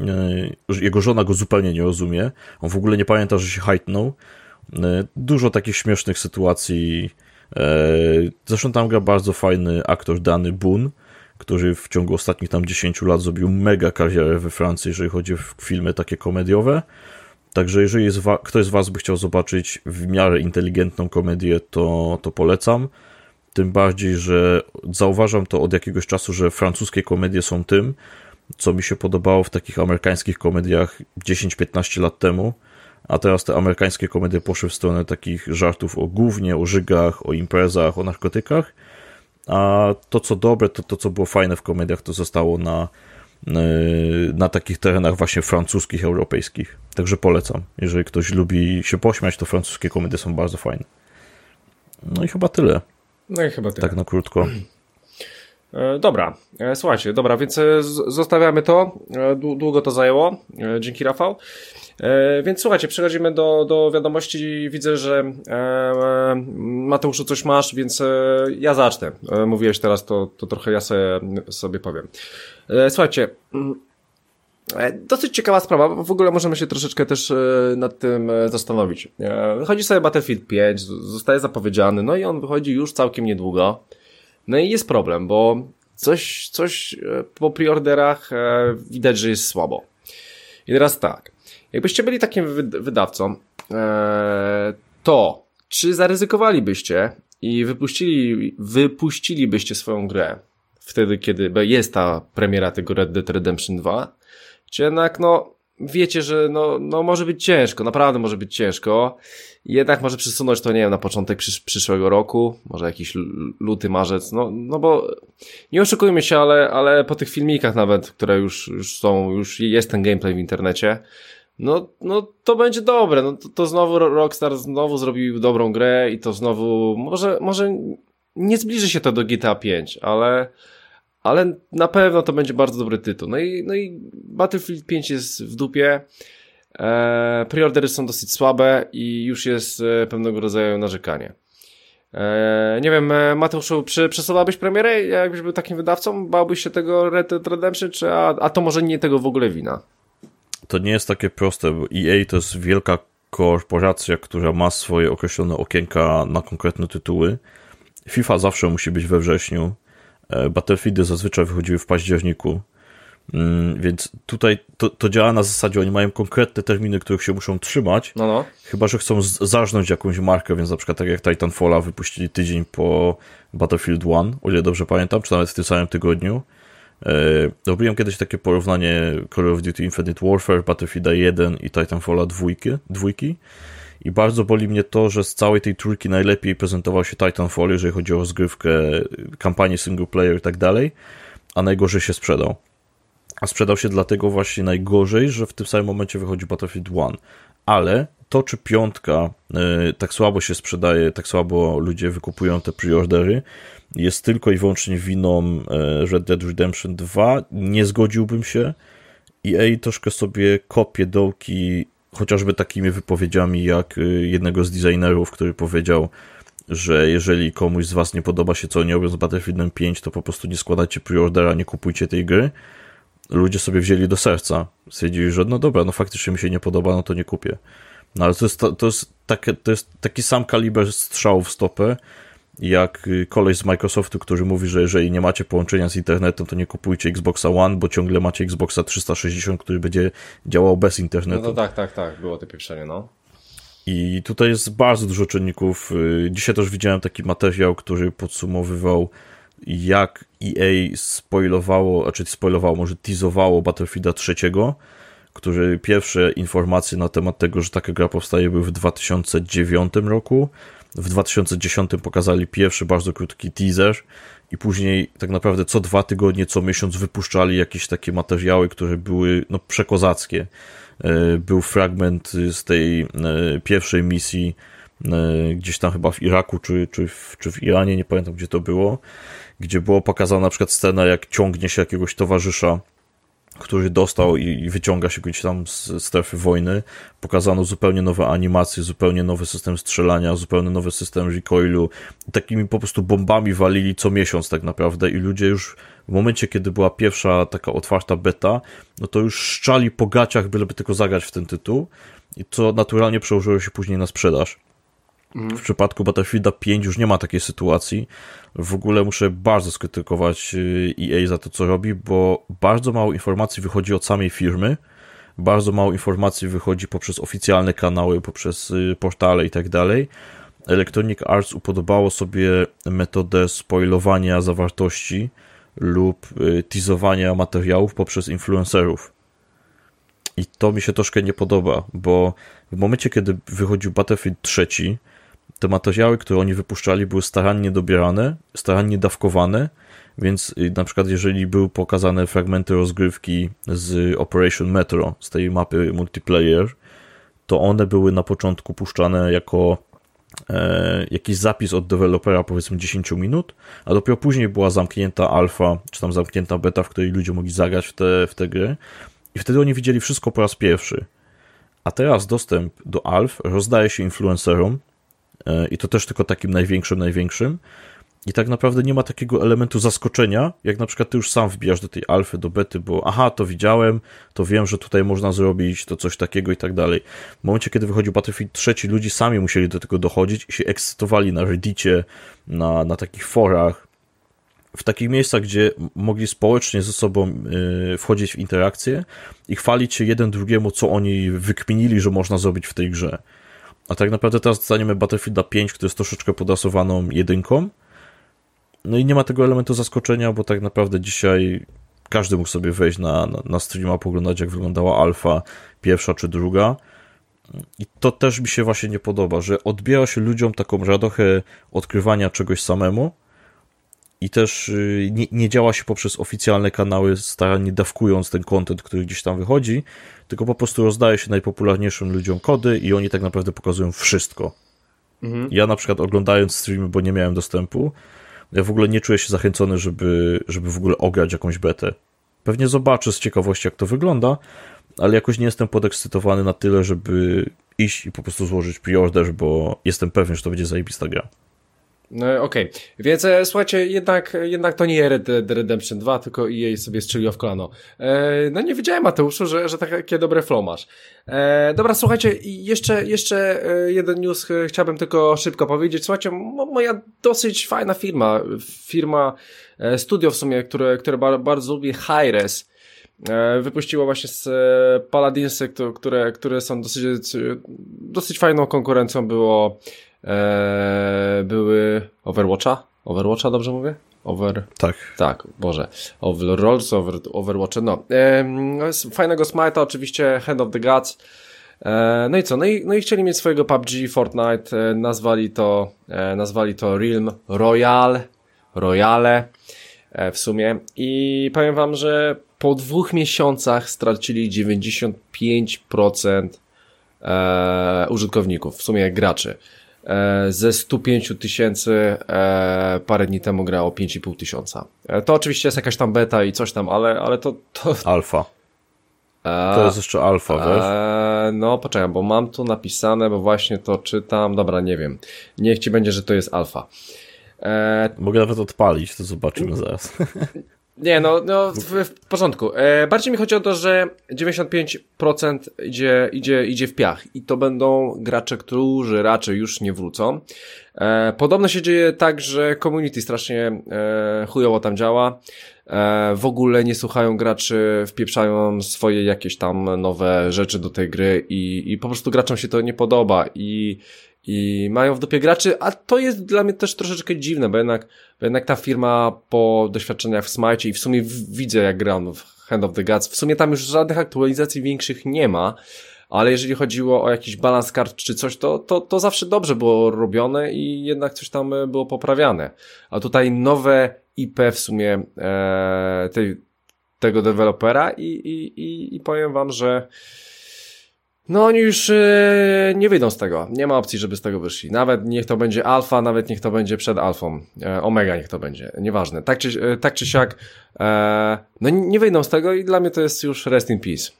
Speaker 3: E, jego żona go zupełnie nie rozumie. On w ogóle nie pamięta, że się hajtnął. E, dużo takich śmiesznych sytuacji. E, zresztą tam gra bardzo fajny aktor Dany Boone, który w ciągu ostatnich tam 10 lat zrobił mega karierę we Francji, jeżeli chodzi o filmy takie komediowe. Także jeżeli ktoś z Was by chciał zobaczyć w miarę inteligentną komedię, to, to polecam. Tym bardziej, że zauważam to od jakiegoś czasu, że francuskie komedie są tym, co mi się podobało w takich amerykańskich komediach 10-15 lat temu, a teraz te amerykańskie komedie poszły w stronę takich żartów o głównie, o żygach, o imprezach, o narkotykach, a to co dobre, to to co było fajne w komediach, to zostało na na takich terenach właśnie francuskich, europejskich. Także polecam. Jeżeli ktoś lubi się pośmiać, to francuskie komedie są bardzo fajne. No i chyba tyle.
Speaker 1: No i chyba tyle.
Speaker 3: Tak na krótko.
Speaker 1: E, dobra, e, słuchajcie, dobra, więc e, zostawiamy to. Długo to zajęło. Dzięki Rafał. Więc słuchajcie, przechodzimy do, do wiadomości. Widzę, że Mateuszu coś masz, więc ja zacznę. Mówiłeś teraz, to, to trochę ja sobie, sobie powiem. Słuchajcie, mm, Dosyć ciekawa sprawa, bo w ogóle możemy się troszeczkę też nad tym zastanowić. Wychodzi sobie Battlefield 5, zostaje zapowiedziany, no i on wychodzi już całkiem niedługo. No i jest problem, bo coś, coś e, po preorderach e, widać, że jest słabo. I teraz tak, jakbyście byli takim wydawcą, e, to czy zaryzykowalibyście i wypuścili, wypuścilibyście swoją grę wtedy, kiedy jest ta premiera tego Red Dead Redemption 2, czy jednak no wiecie, że no, no może być ciężko, naprawdę może być ciężko. Jednak może przesunąć to, nie wiem, na początek przysz przyszłego roku, może jakiś luty, marzec, no, no bo nie oszukujmy się, ale, ale po tych filmikach nawet, które już, już są, już jest ten gameplay w internecie, no, no to będzie dobre, no to, to znowu Rockstar znowu zrobił dobrą grę i to znowu, może, może nie zbliży się to do GTA 5, ale, ale na pewno to będzie bardzo dobry tytuł. No i, no i Battlefield 5 jest w dupie. E, preordery są dosyć słabe i już jest e, pewnego rodzaju narzekanie. E, nie wiem, e, Mateuszu, czy przesuwałbyś premierę, jakbyś był takim wydawcą? Bałbyś się tego Red Dead Redemption, czy a, a to może nie tego w ogóle wina?
Speaker 3: To nie jest takie proste, bo EA to jest wielka korporacja, która ma swoje określone okienka na konkretne tytuły. FIFA zawsze musi być we wrześniu. E, Battlefieldy zazwyczaj wychodziły w październiku. Mm, więc tutaj to, to działa na zasadzie, oni mają konkretne terminy, których się muszą trzymać,
Speaker 1: no, no.
Speaker 3: chyba, że chcą zarżnąć jakąś markę, więc na przykład tak jak Titanfalla wypuścili tydzień po Battlefield 1, o ile dobrze pamiętam, czy nawet w tym samym tygodniu. E, robiłem kiedyś takie porównanie Call of Duty Infinite Warfare, Battlefield 1 i Titanfalla 2, dwójki. I bardzo boli mnie to, że z całej tej trójki najlepiej prezentował się Titanfall, jeżeli chodzi o rozgrywkę, kampanię single player i tak dalej, a najgorzej się sprzedał. A sprzedał się dlatego właśnie najgorzej, że w tym samym momencie wychodzi Battlefield 1. Ale to, czy piątka y, tak słabo się sprzedaje, tak słabo ludzie wykupują te preordery, jest tylko i wyłącznie winą y, Red Dead Redemption 2. Nie zgodziłbym się. EA troszkę sobie kopie dołki chociażby takimi wypowiedziami jak y, jednego z designerów, który powiedział, że jeżeli komuś z was nie podoba się, co oni robią z Battlefieldem 5, to po prostu nie składajcie preordera, nie kupujcie tej gry ludzie sobie wzięli do serca. Stwierdzili, że no dobra, no faktycznie mi się nie podoba, no to nie kupię. No ale to jest, to jest, takie, to jest taki sam kaliber strzału w stopę, jak koleś z Microsoftu, który mówi, że jeżeli nie macie połączenia z internetem, to nie kupujcie Xboxa One, bo ciągle macie Xboxa 360, który będzie działał bez internetu.
Speaker 1: No to tak, tak, tak, było to pieprzenie, no.
Speaker 3: I tutaj jest bardzo dużo czynników. Dzisiaj też widziałem taki materiał, który podsumowywał jak EA spoilowało, znaczy spoilowało, może teasowało Battlefielda trzeciego, który pierwsze informacje na temat tego, że taka gra powstaje były w 2009 roku. W 2010 pokazali pierwszy bardzo krótki teaser i później tak naprawdę co dwa tygodnie, co miesiąc wypuszczali jakieś takie materiały, które były no, przekozackie. E, był fragment z tej e, pierwszej misji e, gdzieś tam chyba w Iraku czy, czy, w, czy w Iranie, nie pamiętam gdzie to było, gdzie było pokazana na przykład scena, jak ciągnie się jakiegoś towarzysza, który dostał i, wyciąga się gdzieś tam z strefy wojny. Pokazano zupełnie nowe animacje, zupełnie nowy system strzelania, zupełnie nowy system recoilu. Takimi po prostu bombami walili co miesiąc tak naprawdę i ludzie już w momencie, kiedy była pierwsza taka otwarta beta, no to już szczali po gaciach, byleby tylko zagrać w ten tytuł i to naturalnie przełożyło się później na sprzedaż. W przypadku Battlefielda 5 już nie ma takiej sytuacji. W ogóle muszę bardzo skrytykować y, EA za to, co robi, bo bardzo mało informacji wychodzi od samej firmy, bardzo mało informacji wychodzi poprzez oficjalne kanały, poprzez y, portale i tak dalej. Electronic Arts upodobało sobie metodę spoilowania zawartości lub y, teasowania materiałów poprzez influencerów. I to mi się troszkę nie podoba, bo w momencie, kiedy wychodził Battlefield 3, te materiały, które oni wypuszczali, były starannie dobierane, starannie dawkowane, więc y, na przykład jeżeli były pokazane fragmenty rozgrywki z Operation Metro, z tej mapy multiplayer, to one były na początku puszczane jako e, jakiś zapis od dewelopera powiedzmy 10 minut, a dopiero później była zamknięta alfa, czy tam zamknięta beta, w której ludzie mogli zagrać w te, w te gry i wtedy oni widzieli wszystko po raz pierwszy. A teraz dostęp do alf rozdaje się influencerom i to też tylko takim największym, największym, i tak naprawdę nie ma takiego elementu zaskoczenia, jak na przykład ty już sam wbijasz do tej alfy, do bety, bo aha, to widziałem, to wiem, że tutaj można zrobić to coś takiego i tak dalej. W momencie, kiedy wychodził Battlefield 3, ludzie sami musieli do tego dochodzić i się ekscytowali na Reddicie, na, na takich forach, w takich miejscach, gdzie mogli społecznie ze sobą y, wchodzić w interakcję i chwalić się jeden drugiemu, co oni wykminili, że można zrobić w tej grze. A tak naprawdę teraz dostaniemy Battlefielda 5, który jest troszeczkę podasowaną jedynką, no i nie ma tego elementu zaskoczenia, bo tak naprawdę dzisiaj każdy mógł sobie wejść na, na, streama, poglądać jak wyglądała alfa, pierwsza czy druga. I to też mi się właśnie nie podoba, że odbiera się ludziom taką radochę odkrywania czegoś samemu. I też y, nie, nie działa się poprzez oficjalne kanały, starannie dawkując ten content, który gdzieś tam wychodzi, tylko po prostu rozdaje się najpopularniejszym ludziom kody i oni tak naprawdę pokazują wszystko. Mhm. Ja na przykład oglądając streamy, bo nie miałem dostępu, ja w ogóle nie czuję się zachęcony, żeby, żeby w ogóle ograć jakąś betę. Pewnie zobaczę z ciekawości, jak to wygląda, ale jakoś nie jestem podekscytowany na tyle, żeby iść i po prostu złożyć pre-order, bo jestem pewien, że to będzie zajebista gra.
Speaker 1: No, Okej, okay. więc e, słuchajcie, jednak, jednak to nie Red Dead Redemption 2, tylko EA sobie strzeliło w kolano. E, no nie wiedziałem Mateuszu, że, że takie dobre flow masz. E, dobra, słuchajcie, jeszcze, jeszcze e, jeden news chciałbym tylko szybko powiedzieć. Słuchajcie, moja dosyć fajna firma, firma, e, studio w sumie, które, które bardzo lubię, Hi-Res, e, wypuściło właśnie z Paladinsy, które, które są dosyć, dosyć fajną konkurencją było Eee, były Overwatcha? Overwatcha, dobrze mówię? Over...
Speaker 3: Tak.
Speaker 1: Tak, Boże. Overrolls, over, Overwatch, no. Eee, fajnego Smite'a, oczywiście Hand of the Gods. Eee, no i co? No i, no i chcieli mieć swojego PUBG, Fortnite, e, nazwali to, e, nazwali to Realm Royale, Royale e, w sumie. I powiem wam, że po dwóch miesiącach stracili 95% e, użytkowników, w sumie graczy. E, ze 105 tysięcy e, parę dni temu grało 5,5 tysiąca. E, to oczywiście jest jakaś tam beta i coś tam, ale, ale to, to...
Speaker 3: Alfa. To jest jeszcze alfa, wiesz?
Speaker 1: no, poczekaj, bo mam tu napisane, bo właśnie to czytam. Dobra, nie wiem. Niech ci będzie, że to jest alfa.
Speaker 3: Mogę nawet odpalić, to zobaczymy zaraz.
Speaker 1: Nie, no, no w, w porządku. E, bardziej mi chodzi o to, że 95% idzie, idzie, idzie w piach i to będą gracze, którzy raczej już nie wrócą. E, podobno się dzieje tak, że community strasznie e, chujowo tam działa. E, w ogóle nie słuchają graczy, wpieprzają swoje jakieś tam nowe rzeczy do tej gry i, i po prostu graczom się to nie podoba i i mają w dupie graczy, a to jest dla mnie też troszeczkę dziwne, bo jednak, bo jednak ta firma po doświadczeniach w Smite i w sumie widzę jak gram w Hand of the Gods, w sumie tam już żadnych aktualizacji większych nie ma, ale jeżeli chodziło o jakiś balans kart czy coś, to, to, to zawsze dobrze było robione i jednak coś tam było poprawiane. A tutaj nowe IP w sumie e, tej, tego dewelopera i, i, i, i powiem wam, że no oni już yy, nie wyjdą z tego. Nie ma opcji, żeby z tego wyszli. Nawet niech to będzie alfa, nawet niech to będzie przed alfą. E, omega niech to będzie. Nieważne. Tak czy, e, tak czy siak, e, no nie wyjdą z tego i dla mnie to jest już rest in peace.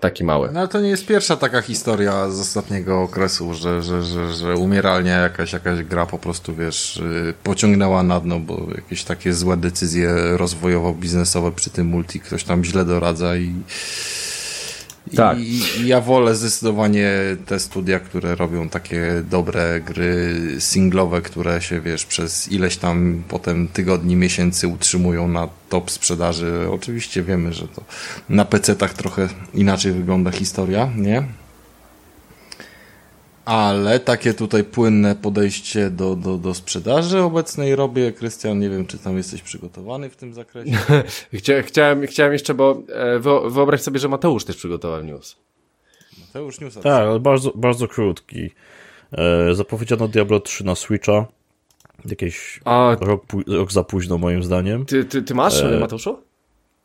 Speaker 1: Taki mały.
Speaker 2: No ale to nie jest pierwsza taka historia z ostatniego okresu, że, że, że, że umieralnie jakaś, jakaś gra po prostu, wiesz, y, pociągnęła na dno, bo jakieś takie złe decyzje rozwojowo-biznesowe przy tym multi ktoś tam źle doradza i tak. I, I, ja wolę zdecydowanie te studia, które robią takie dobre gry singlowe, które się, wiesz, przez ileś tam potem tygodni, miesięcy utrzymują na top sprzedaży. Oczywiście wiemy, że to na PC-tach trochę inaczej wygląda historia, nie? Ale takie tutaj płynne podejście do, do, do sprzedaży obecnej robię. Krystian, nie wiem, czy tam jesteś przygotowany w tym zakresie.
Speaker 1: Chcia, chciałem, chciałem jeszcze, bo e, wyobraź sobie, że Mateusz też przygotował news.
Speaker 3: Mateusz news. Tak, ale bardzo, bardzo krótki. E, zapowiedziano Diablo 3 na Switcha. Jakieś A... rok, rok za późno moim zdaniem.
Speaker 1: Ty, ty, ty masz, e, Mateuszu?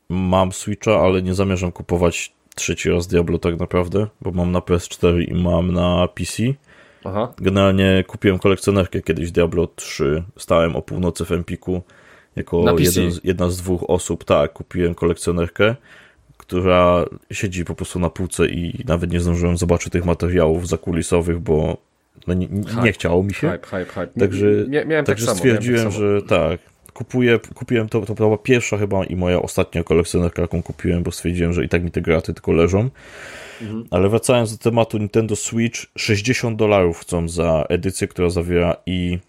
Speaker 3: Mam Switcha, ale nie zamierzam kupować trzeci raz Diablo tak naprawdę, bo mam na PS4 i mam na PC.
Speaker 1: Aha.
Speaker 3: Generalnie kupiłem kolekcjonerkę kiedyś Diablo 3. Stałem o północy w Empiku. Jako jeden, jedna z dwóch osób, tak, kupiłem kolekcjonerkę, która siedzi po prostu na półce i nawet nie zdążyłem zobaczyć tych materiałów zakulisowych, bo no nie, nie, nie chciało mi się.
Speaker 1: Hype, hype, hype.
Speaker 3: Także,
Speaker 1: Mia- miałem
Speaker 3: także
Speaker 1: tak samo.
Speaker 3: stwierdziłem,
Speaker 1: tak
Speaker 3: że tak. Kupuję, kupiłem to, to była pierwsza chyba i moja ostatnia kolekcjonerka, jaką kupiłem, bo stwierdziłem, że i tak mi te graty tylko leżą.
Speaker 1: Mhm.
Speaker 3: Ale wracając do tematu Nintendo Switch, 60 dolarów chcą za edycję, która zawiera i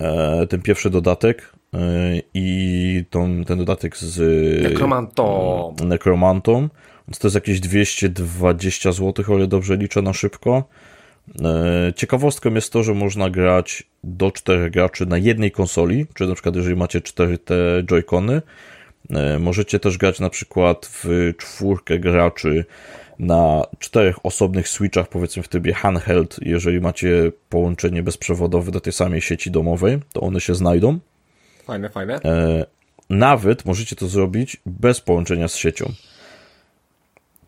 Speaker 3: e, ten pierwszy dodatek e, i tą, ten dodatek z
Speaker 1: samo. Nekromanto.
Speaker 3: Necromantą. To jest jakieś 220 zł, o ile dobrze liczę na szybko. E, Ciekawostką jest to, że można grać do czterech graczy na jednej konsoli, czyli na przykład jeżeli macie cztery te joycony, e, możecie też grać na przykład w czwórkę graczy na czterech osobnych switchach, powiedzmy w trybie handheld, jeżeli macie połączenie bezprzewodowe do tej samej sieci domowej, to one się znajdą.
Speaker 1: Fajne, fajne.
Speaker 3: E, Nawet możecie to zrobić bez połączenia z siecią.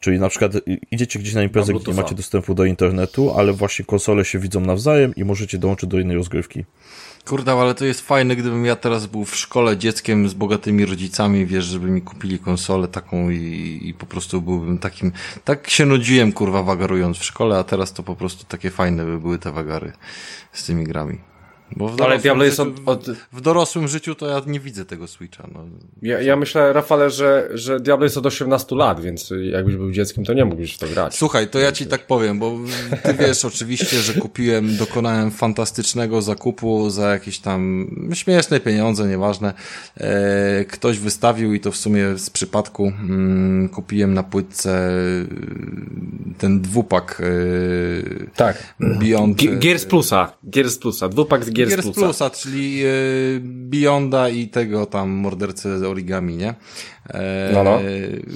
Speaker 3: Czyli na przykład idziecie gdzieś na imprezę,
Speaker 1: Na
Speaker 3: gdzie nie macie dostępu do internetu, ale właśnie konsole się widzą nawzajem i możecie dołączyć do innej rozgrywki.
Speaker 2: Kurde, ale to jest fajne, gdybym ja teraz był w szkole dzieckiem z bogatymi rodzicami, wiesz, żeby mi kupili konsolę taką i, i po prostu byłbym takim, tak się nudziłem, kurwa, wagarując w szkole, a teraz to po prostu takie fajne by były te wagary z tymi grami. Bo w
Speaker 1: Ale
Speaker 2: dorosłym
Speaker 1: Diablo jest
Speaker 2: życiu-
Speaker 1: od, od...
Speaker 2: W dorosłym życiu to ja nie widzę tego Switcha, no.
Speaker 1: Ja, ja myślę, Rafale, że, że Diablo jest od 18 lat, więc jakbyś był dzieckiem, to nie mógłbyś w to grać.
Speaker 2: Słuchaj, to ja ci tak powiem, bo ty wiesz oczywiście, że kupiłem, dokonałem fantastycznego zakupu za jakieś tam śmieszne pieniądze, nieważne. E, ktoś wystawił i to w sumie z przypadku mm, kupiłem na płytce e, ten dwupak e,
Speaker 1: Tak.
Speaker 2: Beyond...
Speaker 1: Ge- Gears Plusa. Gears Plusa. Dwupak z Gears,
Speaker 2: Gears
Speaker 1: Plusa.
Speaker 2: Plusa, czyli e, Beyonda i tego tam mordercy z origami, nie? E,
Speaker 1: No, no.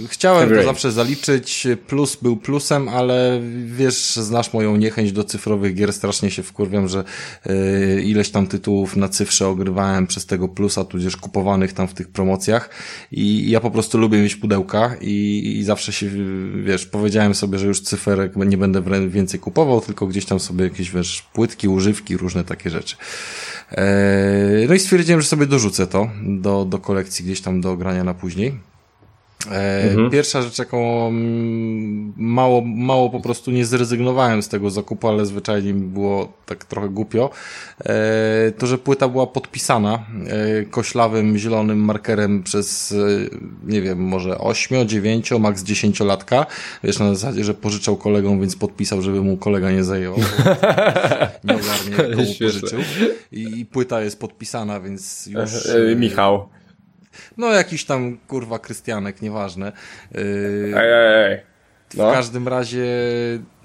Speaker 2: Chciałem to zawsze zaliczyć, plus był plusem, ale wiesz, znasz moją niechęć do cyfrowych gier, strasznie się wkurwiam, że e, ileś tam tytułów na cyfrze ogrywałem przez tego plusa, tudzież kupowanych tam w tych promocjach i ja po prostu lubię mieć pudełka i, i zawsze się, wiesz, powiedziałem sobie, że już cyferek nie będę więcej kupował, tylko gdzieś tam sobie jakieś, wiesz, płytki, używki, różne takie rzeczy. Eee, No i stwierdziłem, że sobie dorzucę to do, do kolekcji gdzieś tam do grania na później. E, Pierwsza rzecz, jaką mało, mało po prostu nie zrezygnowałem z tego zakupu, ale zwyczajnie mi było tak trochę głupio, e, to, że płyta była podpisana e, koślawym, zielonym markerem przez, nie wiem, może 8, 9, max 10 latka. Wiesz, na zasadzie, że pożyczał kolegom, więc podpisał, żeby mu kolega nie zajęło. nie ogarnie, komu pożyczył. I, I płyta jest podpisana, więc już...
Speaker 1: Michał.
Speaker 2: No jakiś tam kurwa Krystianek, nieważne. Yy,
Speaker 1: Ej, ej, ej.
Speaker 2: w
Speaker 1: No.
Speaker 2: każdym razie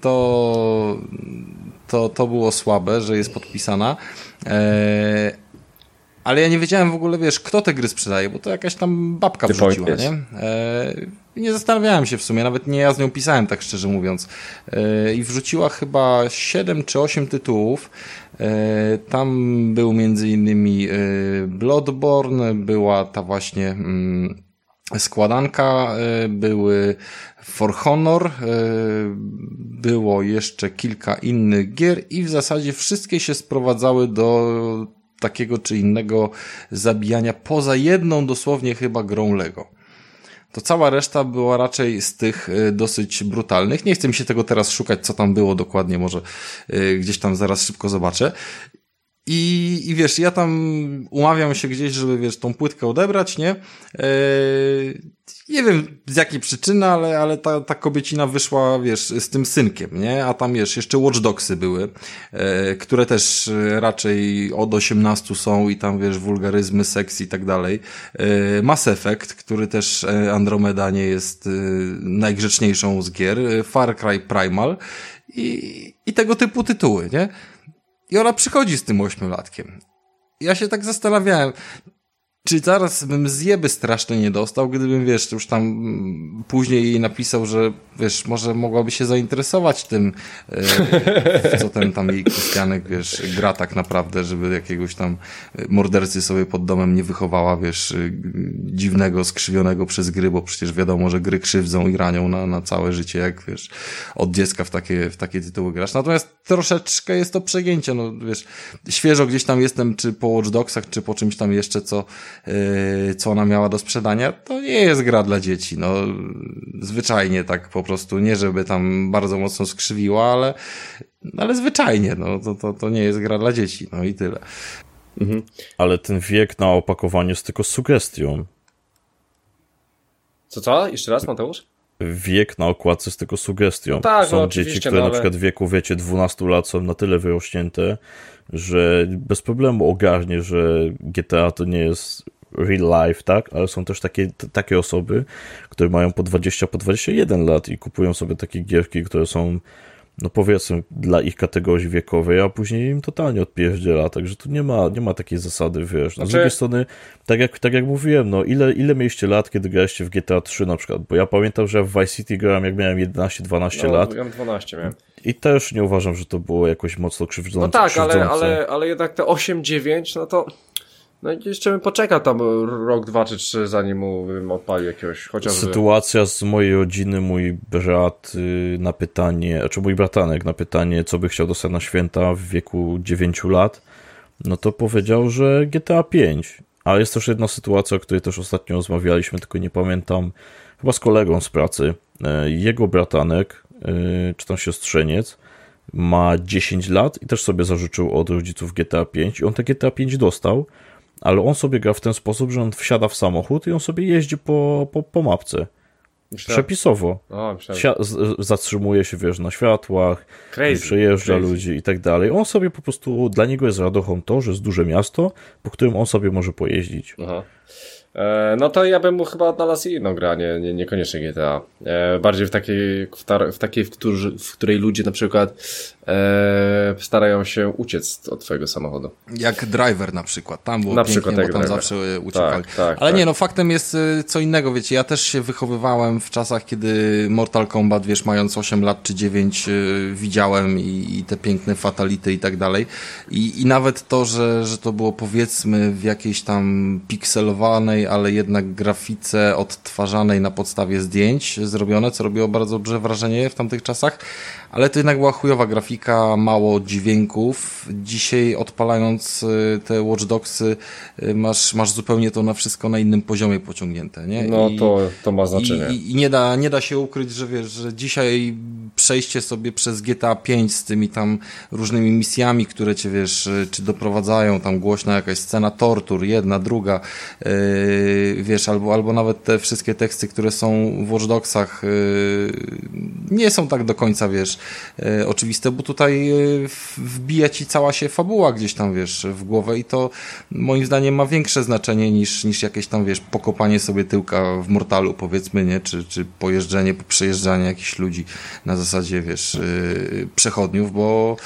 Speaker 2: to, to, to było słabe, że jest podpisana. E, ale ja nie wiedziałem w ogóle, wiesz, kto te gry sprzedaje, bo to jakaś tam babka
Speaker 1: Ty
Speaker 2: wrzuciła, nie? E, i nie zastanawiałem się w sumie, nawet nie ja z nią pisałem, tak szczerze mówiąc. E, I wrzuciła chyba 7 czy 8 tytułów. E, tam był między innymi e, Bloodborne, była ta właśnie mm, składanka, były For Honor, było jeszcze kilka innych gier i w zasadzie wszystkie się sprowadzały do takiego czy innego zabijania poza jedną dosłownie chyba grą Lego. To cała reszta była raczej z tych y, dosyć brutalnych. Nie chcę mi się tego teraz szukać, co tam było dokładnie, może y, gdzieś tam zaraz szybko zobaczę. I, I wiesz, ja tam umawiam się gdzieś, żeby wiesz, tą płytkę odebrać, nie? Eee, nie wiem z jakiej przyczyny, ale, ale ta, ta kobiecina wyszła, wiesz, z tym synkiem, nie? A tam, wiesz, jeszcze Watch Dogsy były, e, które też raczej od 18 są i tam, wiesz, wulgaryzmy, seks i tak dalej. E, Mass Effect, który też Andromeda nie jest e, najgrzeczniejszą z gier. Far Cry Primal i, i tego typu tytuły, nie? I ona przychodzi z tym ośmiolatkiem. Ja się tak zastanawiałem, czy zaraz bym zjeby strasznie nie dostał, gdybym, wiesz, już tam mm, później jej napisał, że, wiesz, może mogłaby się zainteresować tym, e, co ten tam jej Krystianek, wiesz, gra tak naprawdę, żeby jakiegoś tam mordercy sobie pod domem nie wychowała, wiesz, dziwnego, skrzywionego przez gry, bo przecież wiadomo, że gry krzywdzą i ranią na, na całe życie, jak, wiesz, od dziecka w takie, w takie tytuły grasz. Natomiast troszeczkę jest to przegięcie, no, wiesz, świeżo gdzieś tam jestem, czy po Watch Dogsach, czy po czymś tam jeszcze, co Yy, co ona miała do sprzedania, to nie jest gra dla dzieci. No, zwyczajnie tak po prostu, nie żeby tam bardzo mocno skrzywiła, ale, ale zwyczajnie, no, to, to, to nie jest gra dla dzieci, no i tyle.
Speaker 3: Mhm. Ale ten wiek na opakowaniu jest tylko sugestią.
Speaker 1: Co, co? Jeszcze raz, Mateusz?
Speaker 3: wiek na okładce jest tylko sugestią.
Speaker 1: tak,
Speaker 3: są
Speaker 1: no,
Speaker 3: dzieci, które
Speaker 1: no, ale...
Speaker 3: na przykład w wieku, wiecie, 12 lat są na tyle wyrośnięte, że bez problemu ogarnie, że GTA to nie jest real life, tak? Ale są też takie, takie osoby, które mają po 20, po 21 lat i kupują sobie takie gierki, które są no powiedzmy, dla ich kategorii wiekowej, a później im totalnie odpierdziela, także tu nie ma, nie ma takiej zasady, wiesz. No, znaczy... Z drugiej strony, tak jak, tak jak mówiłem, no ile, ile mieliście lat, kiedy graliście w GTA 3 na przykład, bo ja pamiętam, że w Vice City grałem jak miałem 11-12
Speaker 1: no,
Speaker 3: lat.
Speaker 1: Ja 12 miałem.
Speaker 3: I też nie uważam, że to było jakoś mocno krzywdzące.
Speaker 1: No tak, ale, ale, ale jednak te 8-9, no to no jeszcze bym poczekał tam rok, dwa czy trzy, zanim mu odpalił jakiegoś chociażby...
Speaker 3: Sytuacja z mojej rodziny, mój brat y, na pytanie, znaczy mój bratanek na pytanie, co by chciał dostać na święta w wieku 9 lat, no to powiedział, że GTA 5. Ale jest też jedna sytuacja, o której też ostatnio rozmawialiśmy, tylko nie pamiętam, chyba z kolegą z pracy. E, jego bratanek, e, czy tam siostrzeniec, ma 10 lat i też sobie zażyczył od rodziców GTA 5 i on te GTA 5 dostał, ale on sobie gra w ten sposób, że on wsiada w samochód i on sobie jeździ po, po, po mapce. Myślałem. Przepisowo. O, zatrzymuje się, wiesz, na światłach, Crazy. przejeżdża Crazy. ludzi i tak dalej. On sobie po prostu, dla niego jest radochą to, że jest duże miasto, po którym on sobie może pojeździć. Aha.
Speaker 1: E, no to ja bym mu chyba odnalazł inną grę, nie, nie, niekoniecznie GTA. E, bardziej w takiej, w, w takiej, w, którzy, w której ludzie na przykład e, starają się uciec od twojego samochodu.
Speaker 2: Jak driver na przykład. Tam było na pięknie, przykład, bo tam driver. zawsze uciekali. Tak, tak, Ale tak. nie, no faktem jest e, co innego, wiecie, ja też się wychowywałem w czasach, kiedy Mortal Kombat, wiesz, mając 8 lat czy 9 e, widziałem i, i, te piękne fatality i tak dalej. I, I nawet to, że, że to było powiedzmy w jakiejś tam pikselowanej, ale jednak grafice odtwarzanej na podstawie zdjęć zrobione, co robiło bardzo dobrze wrażenie w tamtych czasach, ale to jednak była chujowa grafika, mało dźwięków. Dzisiaj odpalając y, te Watch Dogsy masz, masz zupełnie to na wszystko na innym poziomie pociągnięte, nie?
Speaker 1: No I, to, to ma znaczenie.
Speaker 2: I, I, nie, da, nie da się ukryć, że wiesz, że dzisiaj przejście sobie przez GTA 5 z tymi tam różnymi misjami, które cię wiesz, y, czy doprowadzają, tam głośna jakaś scena tortur, jedna, druga, yy, wiesz, albo, albo nawet te wszystkie teksty, które są w Watch Dogsach yy, nie są tak do końca, wiesz, oczywiste, bo tutaj e, wbija ci cała się fabuła gdzieś tam, wiesz, w głowę i to moim zdaniem ma większe znaczenie niż, niż jakieś tam, wiesz, pokopanie sobie tyłka w mortalu, powiedzmy, nie, czy, czy pojeżdżanie, przejeżdżanie jakichś ludzi na zasadzie, wiesz, e, przechodniów, bo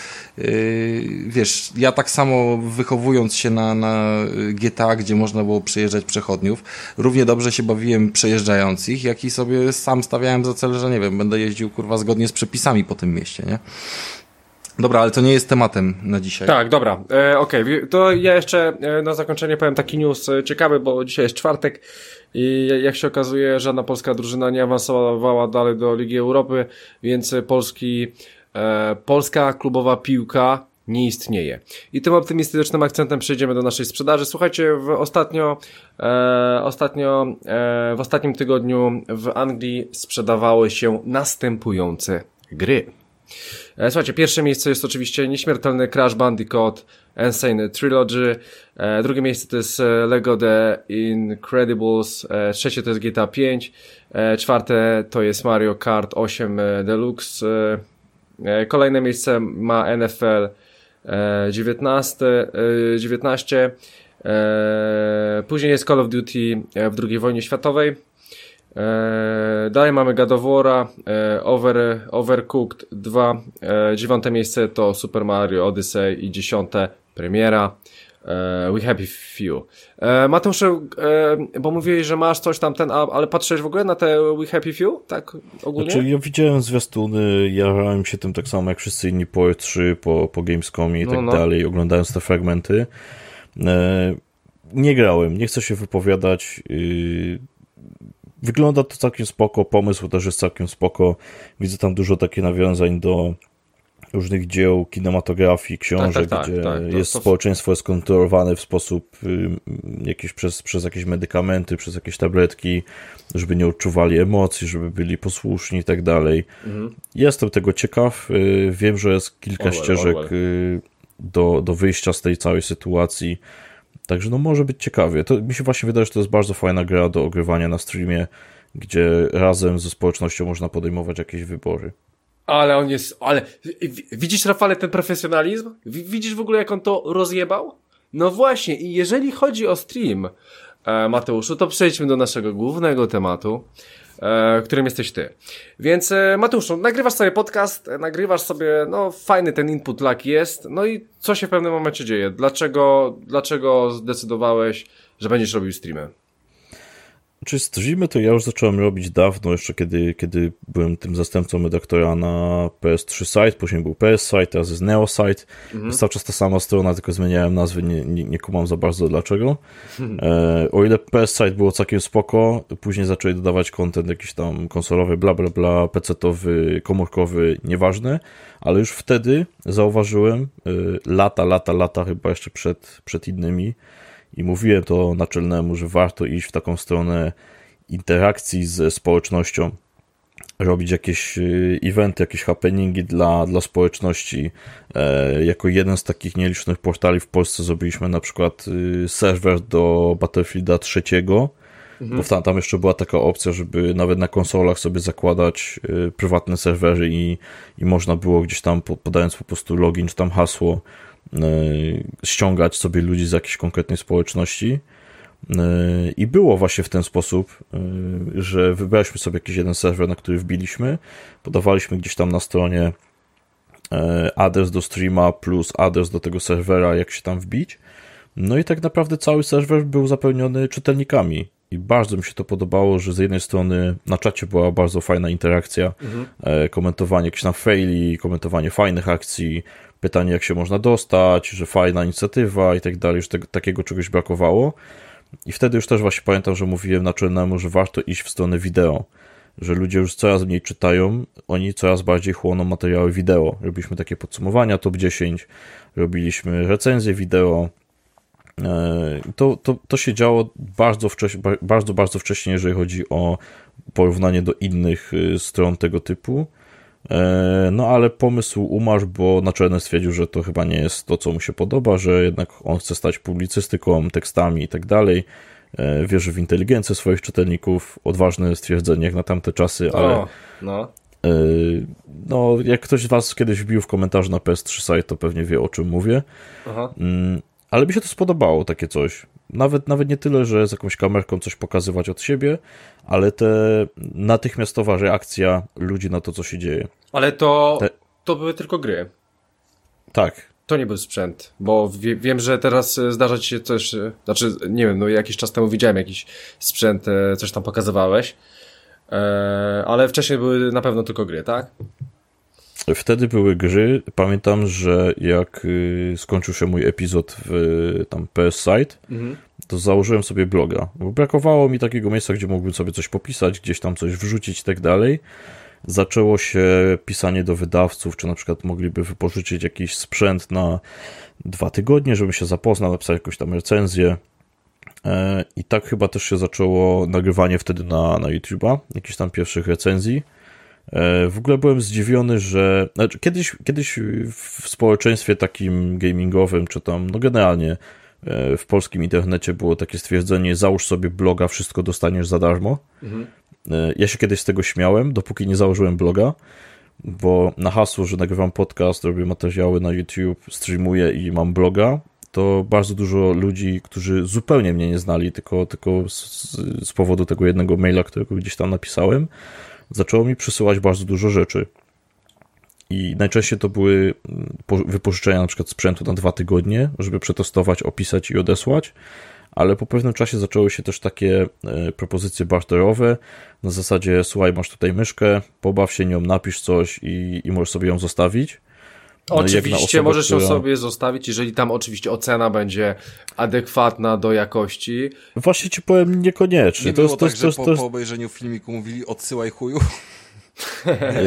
Speaker 2: wiesz, ja tak samo wychowując się na, na GTA, gdzie można było przejeżdżać przechodniów, równie dobrze się bawiłem przejeżdżając ich, jak i sobie sam stawiałem za cel, że nie wiem, będę jeździł kurwa zgodnie z przepisami po tym mieście, nie? Dobra, ale to nie jest tematem na dzisiaj.
Speaker 1: Tak, dobra. E, Okej, okay. to ja jeszcze e, na zakończenie powiem taki news e, ciekawy, bo dzisiaj jest czwartek i jak się okazuje, żadna polska drużyna nie awansowała dalej do Ligi Europy, więc polski, e, polska klubowa piłka nie istnieje. I tym optymistycznym akcentem przejdziemy do naszej sprzedaży. Słuchajcie, w ostatnio, e, ostatnio e, w ostatnim tygodniu w Anglii sprzedawały się następujące gry. E, słuchajcie, pierwsze miejsce jest oczywiście nieśmiertelny Crash Bandicoot Insane Trilogy, e, drugie miejsce to jest e, Lego The Incredibles, trzecie to jest GTA 5, e, czwarte to jest Mario Kart 8 Deluxe, kolejne miejsce ma NFL 19, 19 później jest Call of Duty w II wojnie światowej, dalej mamy God of War'a, e, Over, Overcooked 2, e, dziewiąte miejsce to Super Mario Odyssey i dziesiąte premiera. E, we Happy Few. E, Mateusz, e, bo mówiłeś, że masz coś tam ten, ale patrzyłeś w ogóle na te We Happy Few? Tak ogólnie?
Speaker 3: Znaczy ja widziałem zwiastuny, jarałem się tym tak samo jak wszyscy inni po E3, po, po Gamescomie i
Speaker 1: No,
Speaker 3: tak
Speaker 1: no.
Speaker 3: dalej, oglądając te fragmenty. E, nie grałem, nie chcę się wypowiadać. Wygląda to całkiem spoko, pomysł też jest całkiem spoko. Widzę tam dużo takich nawiązań do różnych dzieł, kinematografii, książek,
Speaker 1: tak, tak,
Speaker 3: gdzie
Speaker 1: tak,
Speaker 3: jest
Speaker 1: to-
Speaker 3: społeczeństwo jest kontrolowane w sposób y, jakiś przez, przez jakieś medykamenty, przez jakieś tabletki, żeby nie odczuwali emocji, żeby byli posłuszni i tak dalej.
Speaker 1: Mhm.
Speaker 3: Jestem tego ciekaw. y, Wiem, że jest kilka
Speaker 1: Orwell,
Speaker 3: ścieżek
Speaker 1: Orwell.
Speaker 3: y, do, do wyjścia z tej całej sytuacji. Także no może być ciekawie. To mi się właśnie wydaje, że to jest bardzo fajna gra do ogrywania na streamie, gdzie razem ze społecznością można podejmować jakieś wybory.
Speaker 1: Ale on jest, ale widzisz Rafale ten profesjonalizm? Widzisz w ogóle jak on to rozjebał? No właśnie i jeżeli chodzi o stream, e, Mateuszu, to przejdźmy do naszego głównego tematu, którym jesteś ty. Więc e, Mateuszu, nagrywasz sobie podcast, e, nagrywasz sobie, no fajny ten input lag jest, no i co się w pewnym momencie dzieje? Dlaczego, dlaczego zdecydowałeś, że będziesz robił streamy?
Speaker 3: Czy streamy to ja już zacząłem robić dawno, jeszcze kiedy, kiedy byłem tym zastępcą redaktora na PS3 site, później był PS site, teraz jest Neo site. Jest cały czas ta sama strona, tylko zmieniałem nazwy, nie, nie, nie kumam za bardzo dlaczego. E, o ile PS site było całkiem spoko, później zaczęli dodawać content jakiś tam konsolowy, bla bla bla, PC-towy, komórkowy, nieważne, ale już wtedy zauważyłem, e, lata, lata, lata chyba jeszcze przed, przed innymi, i mówiłem to naczelnemu, że warto iść w taką stronę interakcji ze społecznością, robić jakieś y, eventy, jakieś happeningi dla, dla społeczności. E, jako jeden z takich nielicznych portali w Polsce zrobiliśmy na przykład y, serwer do Battlefielda trzeciego, bo tam, tam jeszcze była taka opcja, żeby nawet na konsolach sobie zakładać prywatne serwery i, i można było gdzieś tam po- podając po prostu login czy tam hasło ściągać sobie ludzi z jakiejś konkretnej społeczności. Y, I było właśnie w ten sposób, y, że wybraliśmy sobie jakiś jeden serwer, na który wbiliśmy, podawaliśmy gdzieś tam na stronie e, adres do streama plus adres do tego serwera, jak się tam wbić. No i tak naprawdę cały serwer był zapełniony czytelnikami. I bardzo mi się to podobało, że z jednej strony na czacie była bardzo fajna interakcja, e, komentowanie jakichś tam faili, komentowanie fajnych akcji, pytanie jak się można dostać, że fajna inicjatywa i tak dalej, że te, takiego czegoś brakowało. I wtedy już też właśnie pamiętam, że mówiłem naczelnemu, że warto iść w stronę wideo, że ludzie już coraz mniej czytają, oni coraz bardziej chłoną materiały wideo. Robiliśmy takie podsumowania top 10, robiliśmy recenzje wideo. E, To, to, to się działo bardzo, wcześ, ba- bardzo, bardzo wcześnie, jeżeli chodzi o porównanie do innych y, stron tego typu. E, No ale pomysł umarł, bo naczelny stwierdził, że to chyba nie jest to, co mu się podoba, że jednak on chce stać publicystyką, tekstami i tak dalej. E, Wierzy w inteligencję swoich czytelników. Odważne stwierdzenie jak na tamte czasy, ale
Speaker 1: O, no.
Speaker 3: e, no, jak ktoś z Was kiedyś wbił w komentarzu na PS3 site, to pewnie wie o czym mówię.
Speaker 1: Aha.
Speaker 3: Mm, Ale mi się to spodobało, takie coś. Nawet, nawet nie tyle, że z jakąś kamerką coś pokazywać od siebie, ale te natychmiastowa reakcja ludzi na to, co się dzieje.
Speaker 1: Ale to,
Speaker 3: Te-
Speaker 1: to były tylko gry.
Speaker 3: Tak,
Speaker 1: To nie był sprzęt, bo wie, wiem, że teraz e, zdarza ci się coś, e, znaczy, nie wiem, no jakiś czas temu widziałem jakiś sprzęt, e, coś tam pokazywałeś, ale wcześniej były na pewno tylko gry, tak?
Speaker 3: Wtedy były gry. Pamiętam, że jak y, skończył się mój epizod w y, tam PS Site, to założyłem sobie bloga. Bo brakowało mi takiego miejsca, gdzie mógłbym sobie coś popisać, gdzieś tam coś wrzucić i tak dalej. Zaczęło się pisanie do wydawców, czy na przykład mogliby wypożyczyć jakiś sprzęt na dwa tygodnie, żebym się zapoznał, napisał jakąś tam recenzję. E, I tak chyba też się zaczęło nagrywanie wtedy na, na YouTube'a, jakichś tam pierwszych recenzji. E, W ogóle byłem zdziwiony, że znaczy kiedyś, kiedyś w społeczeństwie takim gamingowym, czy tam, no generalnie e, w polskim internecie było takie stwierdzenie: załóż sobie bloga, wszystko dostaniesz za darmo. E, Ja się kiedyś z tego śmiałem, dopóki nie założyłem bloga, bo na hasło, że nagrywam podcast, robię materiały na YouTube, streamuję i mam bloga, to bardzo dużo ludzi, którzy zupełnie mnie nie znali, tylko, tylko z, z powodu tego jednego maila, którego gdzieś tam napisałem, zaczęło mi przysyłać bardzo dużo rzeczy. i najczęściej to były mm, wypożyczenia na przykład sprzętu na dwa tygodnie, żeby przetestować, opisać i odesłać, ale po pewnym czasie zaczęły się też takie e, propozycje barterowe na zasadzie słuchaj, masz tutaj myszkę, pobaw się nią, napisz coś i, i możesz sobie ją zostawić.
Speaker 1: No oczywiście możesz ją która... sobie zostawić, jeżeli tam oczywiście ocena będzie adekwatna do jakości.
Speaker 3: Właśnie ci powiem niekoniecznie.
Speaker 2: Nie to jest, tak, to, jest, to, po, po obejrzeniu filmiku mówili odsyłaj chuju?
Speaker 3: E,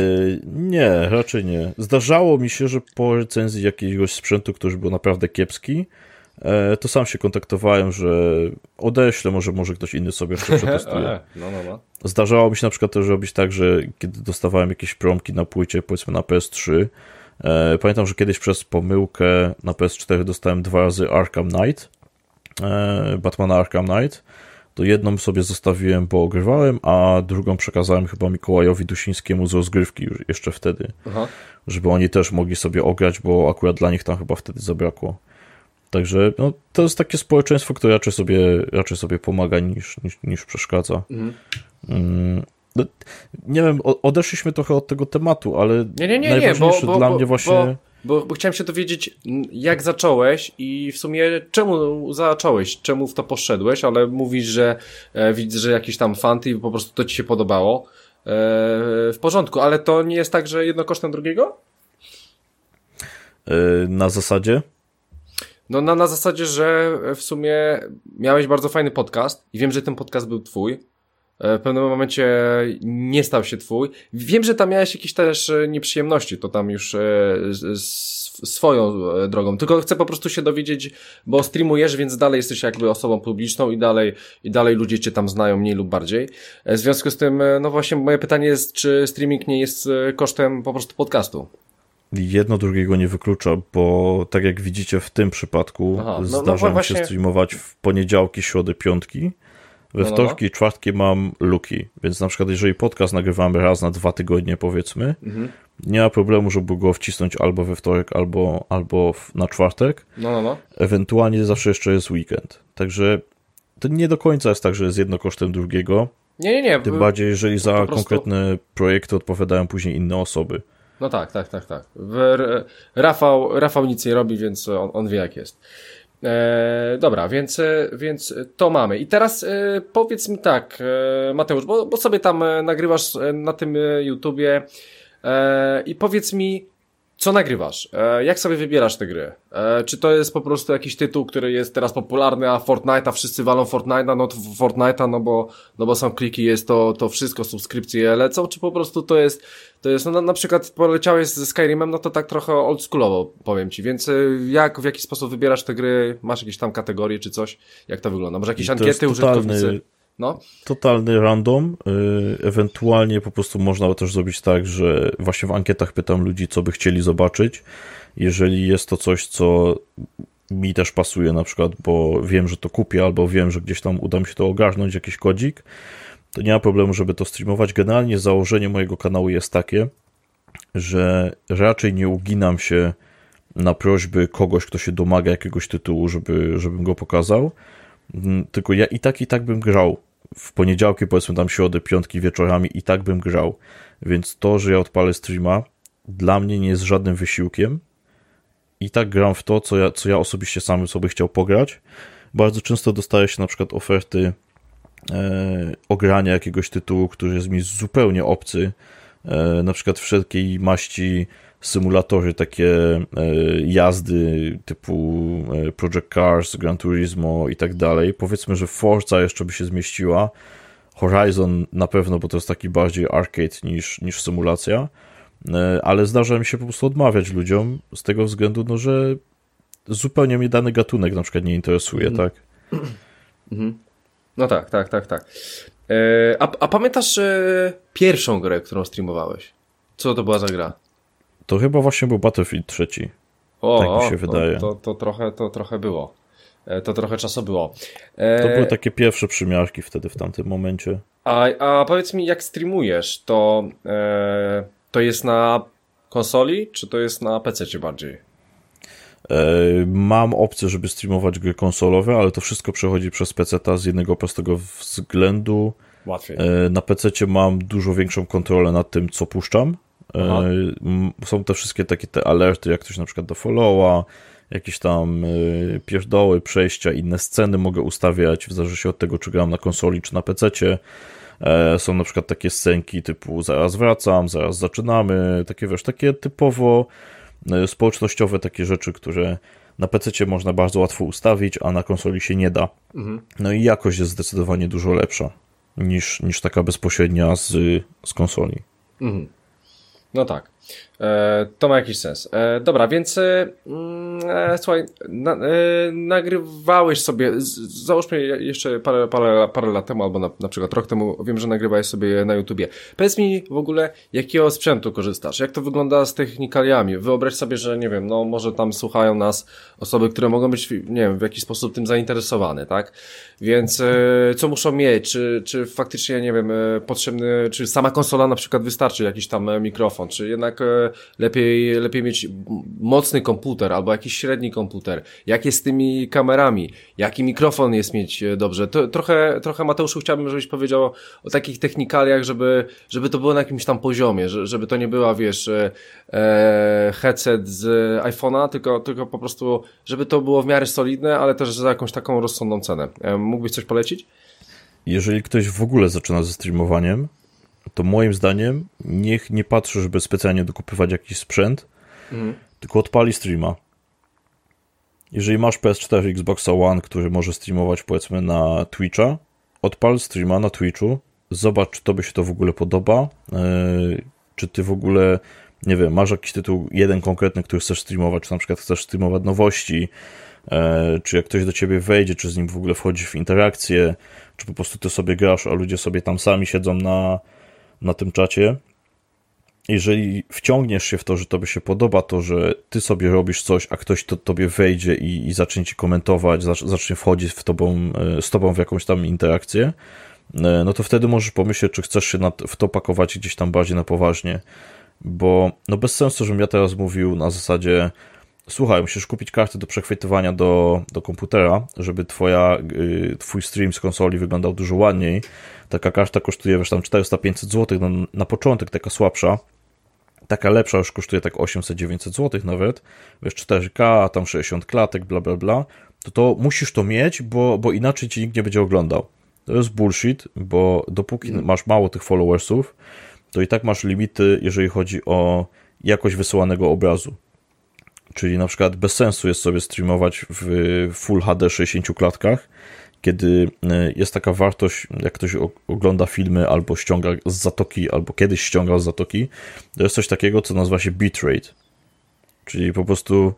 Speaker 3: nie, raczej nie. Zdarzało mi się, że po recenzji jakiegoś sprzętu, który był naprawdę kiepski, e, to sam się kontaktowałem, że odeślę, może, może ktoś inny sobie jeszcze przetestuje. no, no, no. Zdarzało mi się na przykład też robić tak, że kiedy dostawałem jakieś promki na płycie, powiedzmy na PS3, e, pamiętam, że kiedyś przez pomyłkę na PS4 dostałem dwa razy Arkham Knight, Batmana Arkham Knight, to jedną sobie zostawiłem, bo ogrywałem, a drugą przekazałem chyba Mikołajowi Dusińskiemu z rozgrywki już jeszcze wtedy, Aha. żeby oni też mogli sobie ograć, bo akurat dla nich tam chyba wtedy zabrakło. Także no, to jest takie społeczeństwo, które raczej sobie, raczej sobie pomaga niż, niż, niż przeszkadza. Mhm. No, nie wiem, odeszliśmy trochę od tego tematu, ale nie, nie, nie, najważniejsze nie, bo, bo, dla mnie właśnie... Bo
Speaker 1: bo, bo chciałem się dowiedzieć, jak zacząłeś i w sumie czemu zacząłeś, czemu w to poszedłeś, ale mówisz, że e, widzę, że jakiś tam fanty i po prostu to ci się podobało. E, w porządku, ale to nie jest tak, że jedno kosztem drugiego?
Speaker 3: E, na zasadzie?
Speaker 1: No na, na zasadzie, że w sumie miałeś bardzo fajny podcast i wiem, że ten podcast był twój. E, w pewnym momencie nie stał się twój. Wiem, że tam miałeś jakieś też e, nieprzyjemności, to tam już e, swoją drogą. Tylko chcę po prostu się dowiedzieć, bo streamujesz, więc dalej jesteś jakby osobą publiczną i dalej, i dalej ludzie cię tam znają mniej lub bardziej. W związku z tym, no właśnie moje pytanie jest, czy streaming nie jest kosztem po prostu podcastu?
Speaker 3: Jedno drugiego nie wyklucza, bo tak jak widzicie w tym przypadku Aha, no, no zdarza no, mi się streamować w poniedziałki, środy, piątki we no, no, wtorki i czwartki mam luki, więc na przykład jeżeli podcast nagrywamy raz na dwa tygodnie powiedzmy, mhm. nie ma problemu, żeby go wcisnąć albo we wtorek, albo, albo na czwartek.
Speaker 1: No, no, no.
Speaker 3: Ewentualnie zawsze jeszcze jest weekend. Także to nie do końca jest tak, że jest jedno kosztem drugiego.
Speaker 1: Nie, nie, nie.
Speaker 3: Tym bardziej, jeżeli za prostu... konkretne projekty odpowiadają później inne osoby.
Speaker 1: No tak, tak, tak, tak. Rafał, Rafał nic nie robi, więc on, on wie jak jest. E, dobra, więc, e, więc to mamy. I teraz e, powiedz mi tak, e, Mateusz, bo, bo sobie tam e, nagrywasz e, na tym YouTubie i powiedz mi, co nagrywasz? E, jak sobie wybierasz te gry? E, czy to jest po prostu jakiś tytuł, który jest teraz popularny, a Fortnite'a wszyscy walą Fortnite'a, no to Fortnite'a, no bo, no bo są kliki, jest to, to wszystko, subskrypcje lecą, czy po prostu to jest, to jest, no na, przykład poleciałeś ze Skyrimem, no to tak trochę oldschoolowo powiem ci, więc e, jak, w jaki sposób wybierasz te gry? Masz jakieś tam kategorie czy coś? Jak to wygląda? Może jakieś ankiety użytkownicy? No.
Speaker 3: Totalny random. Y, ewentualnie po prostu można też zrobić tak, że właśnie w ankietach pytam ludzi, co by chcieli zobaczyć. Jeżeli jest to coś, co mi też pasuje, na przykład, bo wiem, że to kupię, albo wiem, że gdzieś tam uda mi się to ogarnąć, jakiś kodzik, to nie ma problemu, żeby to streamować. Generalnie założenie mojego kanału jest takie, że raczej nie uginam się na prośby kogoś, kto się domaga jakiegoś tytułu, żeby, żebym go pokazał. Mm, tylko ja i tak, i tak bym grał w poniedziałki, powiedzmy tam środę, piątki wieczorami i tak bym grał. Więc to, że ja odpalę streama, dla mnie nie jest żadnym wysiłkiem. I tak gram w to, co ja, co ja osobiście sam sobie chciał pograć. Bardzo często dostaję się na przykład oferty e, ogrania jakiegoś tytułu, który jest mi zupełnie obcy. E, na przykład wszelkiej maści symulatory takie e, jazdy typu e, Project Cars, Gran Turismo i tak dalej. Powiedzmy, że Forza jeszcze by się zmieściła. Horizon na pewno, bo to jest taki bardziej arcade niż, niż symulacja. E, ale zdarza mi się po prostu odmawiać ludziom z tego względu, no, że zupełnie mnie dany gatunek na przykład nie interesuje, mm. tak?
Speaker 1: Mm. No tak, tak, tak, tak. A, a pamiętasz pierwszą grę, którą streamowałeś? Co to była za gra?
Speaker 3: To chyba właśnie był Battlefield trzeci. O, tak mi się wydaje.
Speaker 1: To, to, trochę, to trochę było. E, to trochę czasu było.
Speaker 3: E... To były takie pierwsze przymiarki wtedy w tamtym momencie.
Speaker 1: A, a powiedz mi, jak streamujesz, to, e, to jest na konsoli, czy to jest na PC bardziej?
Speaker 3: E, mam opcję, żeby streamować gry konsolowe, ale to wszystko przechodzi przez PC z jednego prostego względu.
Speaker 1: Łatwiej.
Speaker 3: E, na PC mam dużo większą kontrolę nad tym, co puszczam Aha. Są te wszystkie takie te alerty, jak ktoś na przykład do followa, jakieś tam pierdoły, przejścia, inne sceny mogę ustawiać, w zależności od tego, czy gram na konsoli, czy na PC-cie. E, są na przykład takie scenki typu zaraz wracam, zaraz zaczynamy, takie wiesz, takie typowo e, społecznościowe takie rzeczy, które na PC można bardzo łatwo ustawić, a na konsoli się nie da. Mhm. No i jakość jest zdecydowanie dużo lepsza niż, niż taka bezpośrednia z, z konsoli. Mhm.
Speaker 1: No tak. E, to ma jakiś sens. E, dobra, więc e, mm, słuchaj, na, nagrywałeś sobie, załóżmy jeszcze parę, parę, parę lat temu, albo na, na przykład rok temu, wiem, że nagrywałeś sobie na YouTubie. Powiedz mi w ogóle, jakiego sprzętu korzystasz? Jak to wygląda z technikaliami? Wyobraź sobie, że nie wiem, no może tam słuchają nas osoby, które mogą być, nie wiem, w jakiś sposób tym zainteresowane, tak? Więc co muszą mieć? Czy, czy faktycznie, nie wiem, potrzebny, czy sama konsola na przykład wystarczy, jakiś tam mikrofon, czy jednak lepiej, lepiej mieć mocny komputer albo jakiś średni komputer, jak jest z tymi kamerami, jaki mikrofon jest mieć e, dobrze. To, trochę, trochę Mateuszu chciałbym, żebyś powiedział o, takich technikaliach, żeby, żeby to było na jakimś tam poziomie, żeby to nie była, wiesz, e, e, headset z iPhone'a, tylko, tylko po prostu, żeby to było w miarę solidne, ale też za jakąś taką rozsądną cenę. Mógłbyś coś polecić?
Speaker 3: Jeżeli ktoś w ogóle zaczyna ze streamowaniem, to moim zdaniem niech nie patrzy, żeby specjalnie dokupywać jakiś sprzęt, mhm. tylko odpali streama. Jeżeli masz PS4, Xbox One, który może streamować powiedzmy na Twitcha, odpal streama na Twitchu, zobacz, czy tobie się to w ogóle podoba, yy, czy ty w ogóle, nie wiem, masz jakiś tytuł, jeden konkretny, który chcesz streamować, czy na przykład chcesz streamować nowości, yy, czy jak ktoś do ciebie wejdzie, czy z nim w ogóle wchodzi w interakcję, czy po prostu ty sobie grasz, a ludzie sobie tam sami siedzą na, na tym czacie. Jeżeli wciągniesz się w to, że tobie się podoba to, że ty sobie robisz coś, a ktoś to tobie wejdzie i, i zacznie ci komentować, zacznie wchodzić w tobą, e, z tobą w jakąś tam interakcję, e, no to wtedy możesz pomyśleć, czy chcesz się w to pakować gdzieś tam bardziej na poważnie. Bo no bez sensu, żebym ja teraz mówił na zasadzie słuchaj, musisz kupić karty do przechwytywania do, do komputera, żeby twoja, y, twój stream z konsoli wyglądał dużo ładniej. Taka karta kosztuje, wiesz, tam 400-500 zł na, na początek, taka słabsza. Taka lepsza już kosztuje tak 800-900 zł nawet. Wiesz, 4K, tam 60 klatek, bla, bla, bla. To to musisz to mieć, bo, bo inaczej ci nikt nie będzie oglądał. To jest bullshit, bo dopóki mm. masz mało tych followersów, to i tak masz limity, jeżeli chodzi o jakość wysyłanego obrazu. Czyli na przykład bez sensu jest sobie streamować w Full HD 60 klatkach, kiedy e, jest taka wartość, jak ktoś ogląda filmy albo ściąga z zatoki, albo kiedyś ściągał z zatoki, to jest coś takiego, co nazywa się bitrate. Czyli po prostu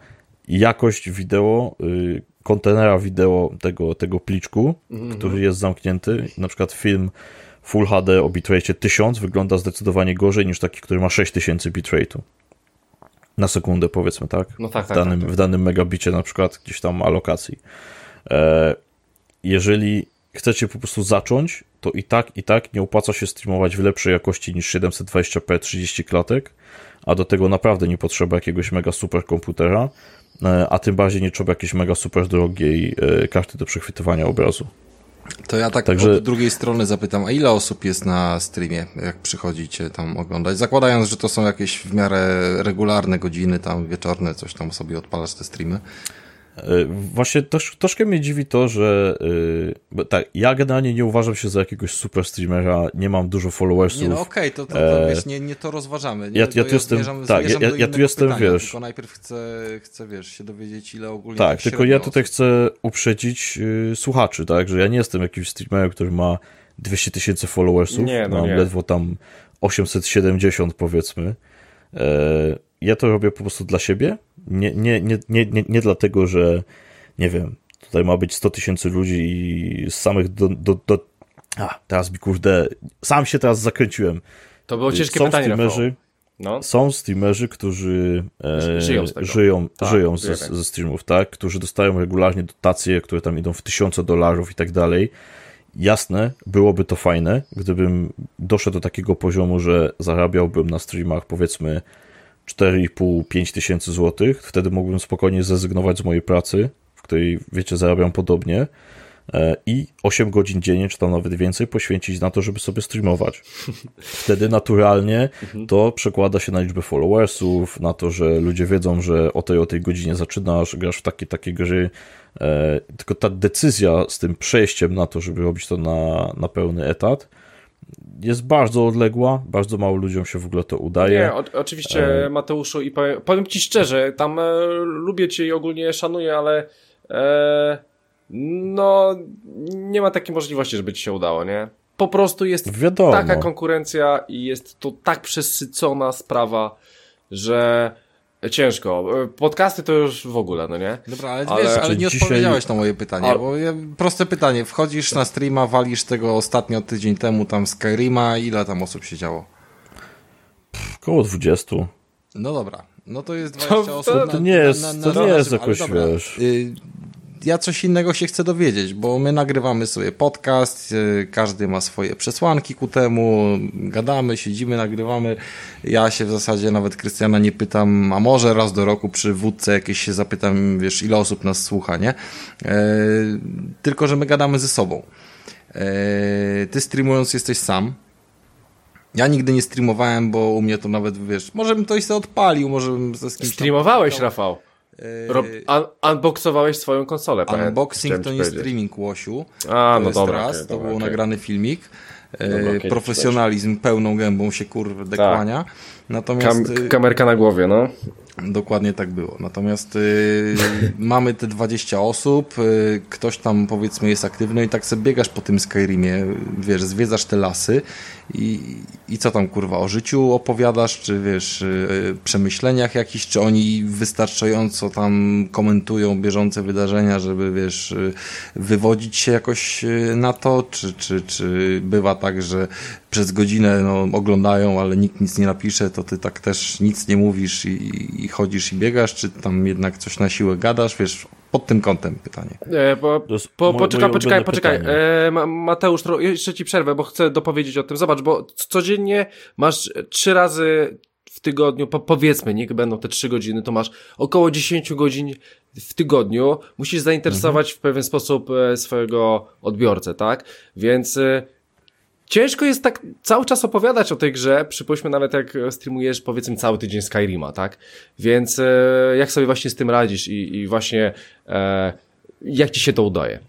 Speaker 3: jakość wideo, y, kontenera wideo tego, tego pliczku, mm -hmm. który jest zamknięty. Na przykład film Full HD o bitrate 1000 wygląda zdecydowanie gorzej niż taki, który ma 6000 bitrate'u na sekundę, powiedzmy, tak?
Speaker 1: No tak,
Speaker 3: w
Speaker 1: tak,
Speaker 3: danym,
Speaker 1: tak, tak.
Speaker 3: W danym megabicie na przykład gdzieś tam alokacji. E, jeżeli chcecie po prostu zacząć, to i tak, i tak nie opłaca się streamować w lepszej jakości niż 720p 30 klatek, a do tego naprawdę nie potrzeba jakiegoś mega super komputera, e, a tym bardziej nie trzeba jakiejś mega super drogiej e, karty do przechwytywania obrazu.
Speaker 2: To ja tak Także... od drugiej strony zapytam, a ile osób jest na streamie, jak przychodzicie tam oglądać? Zakładając, że to są jakieś w miarę regularne godziny, tam wieczorne, coś tam sobie odpalasz te streamy.
Speaker 3: E, właśnie trosz, troszkę mnie dziwi to, że yy, tak, ja generalnie nie uważam się za jakiegoś super streamera, nie mam dużo followersów. Nie,
Speaker 2: no okej, okay, to, to, to e... wiesz, nie, nie to rozważamy. Nie,
Speaker 3: ja, ja tu jestem, zmierzam, tak, zmierzam ja, ja tu jestem, pytania, wiesz.
Speaker 2: Tylko najpierw chcę, chcę, wiesz, się dowiedzieć, ile ogólnie
Speaker 3: Tak, tylko ja tutaj osób. chcę uprzedzić yy, słuchaczy, tak, że ja nie jestem jakimś streamerem, który ma 200 tysięcy followersów, nie, no mam nie. ledwo tam 870 powiedzmy. E, ja to robię po prostu dla siebie. Nie, nie, nie, nie, nie, nie dlatego, że nie wiem, tutaj ma być 100 tysięcy ludzi i z samych do, do, do... A, teraz mi kurde, sam się teraz zakręciłem.
Speaker 1: To było ciężkie są pytanie, streamerzy,
Speaker 3: no. Są streamerzy, którzy e, żyją, z żyją, tak, żyją ze, ze streamów, tak? Którzy dostają regularnie dotacje, które tam idą w tysiące dolarów i tak dalej. Jasne, byłoby to fajne, gdybym doszedł do takiego poziomu, że zarabiałbym na streamach powiedzmy 4,5-5 tysięcy złotych, wtedy mógłbym spokojnie zrezygnować z mojej pracy, w której, wiecie, zarabiam podobnie, e, i 8 godzin dziennie, czy tam nawet więcej, poświęcić na to, żeby sobie streamować. Wtedy naturalnie to przekłada się na liczbę followersów, na to, że ludzie wiedzą, że o tej o tej godzinie zaczynasz, grasz w takie, takie gry, e, tylko ta decyzja z tym przejściem na to, żeby robić to na, na pełny etat, jest bardzo odległa, bardzo mało ludziom się w ogóle to udaje.
Speaker 1: Nie, o, oczywiście e... Mateuszu i powiem, powiem ci szczerze, tam e, lubię cię i ogólnie szanuję, ale e, no nie ma takiej możliwości, żeby ci się udało, nie? Po prostu jest
Speaker 3: Wiadomo.
Speaker 1: taka konkurencja i jest to tak przesycona sprawa, że Ciężko. Podcasty to już w ogóle, no nie?
Speaker 2: Dobra, ale, ale wiesz, ale nie dzisiaj... odpowiedziałeś na moje pytanie, A... bo ja, proste pytanie. Wchodzisz na streama, walisz tego ostatnio tydzień temu tam Skyrima, ile tam osób siedziało?
Speaker 3: Około 20.
Speaker 2: No dobra. No to jest 20
Speaker 3: to,
Speaker 2: osób.
Speaker 3: To, to nie jest, na, na, na, to nie jest jakoś, wiesz...
Speaker 2: Y ja coś innego się chcę dowiedzieć, bo my nagrywamy sobie podcast, y, każdy ma swoje przesłanki ku temu, gadamy, siedzimy, nagrywamy. Ja się w zasadzie nawet Krystiana nie pytam, a może raz do roku przy wódce jakieś się zapytam, wiesz, ile osób nas słucha, nie? E, tylko, że my gadamy ze sobą. E, ty streamując jesteś sam, ja nigdy nie streamowałem, bo u mnie to nawet, wiesz, może bym to i sobie odpalił, może bym ze kimś
Speaker 1: Streamowałeś. Rafał. Rob, un unboxowałeś swoją konsolę.
Speaker 2: Unboxing to nie streaming, Łosiu.
Speaker 1: A, no dobra.
Speaker 2: Raz, okay, to dobra, był okay. nagrany filmik. Dobra, okay, profesjonalizm pełną gębą się kurwa dekłania. Tak.
Speaker 1: Natomiast Kam kamerka na głowie, no.
Speaker 2: Dokładnie tak było. Natomiast y, mamy te 20 osób, y, ktoś tam powiedzmy jest aktywny i tak sobie biegasz po tym Skyrimie, wiesz, zwiedzasz te lasy i, i co tam kurwa, o życiu opowiadasz, czy wiesz, y, przemyśleniach jakichś, czy oni wystarczająco tam komentują bieżące wydarzenia, żeby wiesz, y, wywodzić się jakoś y, na to, czy, czy, czy bywa tak, że przez godzinę no, oglądają, ale nikt nic nie napisze, to ty tak też nic nie mówisz i, i chodzisz i biegasz, czy tam jednak coś na siłę gadasz, wiesz, pod tym kątem pytanie.
Speaker 1: E, bo, po, poczekaj, poczekaj, poczekaj. E, Mateusz, jeszcze ci przerwę, bo chcę dopowiedzieć o tym. Zobacz, bo codziennie masz trzy razy w tygodniu, po, powiedzmy, niech będą te trzy godziny, to masz około 10 godzin w tygodniu. Musisz zainteresować mhm. w pewien sposób e, swojego odbiorcę, tak? Więc e, ciężko jest tak cały czas opowiadać o tej grze, przypuśćmy nawet jak streamujesz powiedzmy cały tydzień Skyrima, tak? Więc e, jak sobie właśnie z tym radzisz i, i właśnie e, jak ci się to udaje?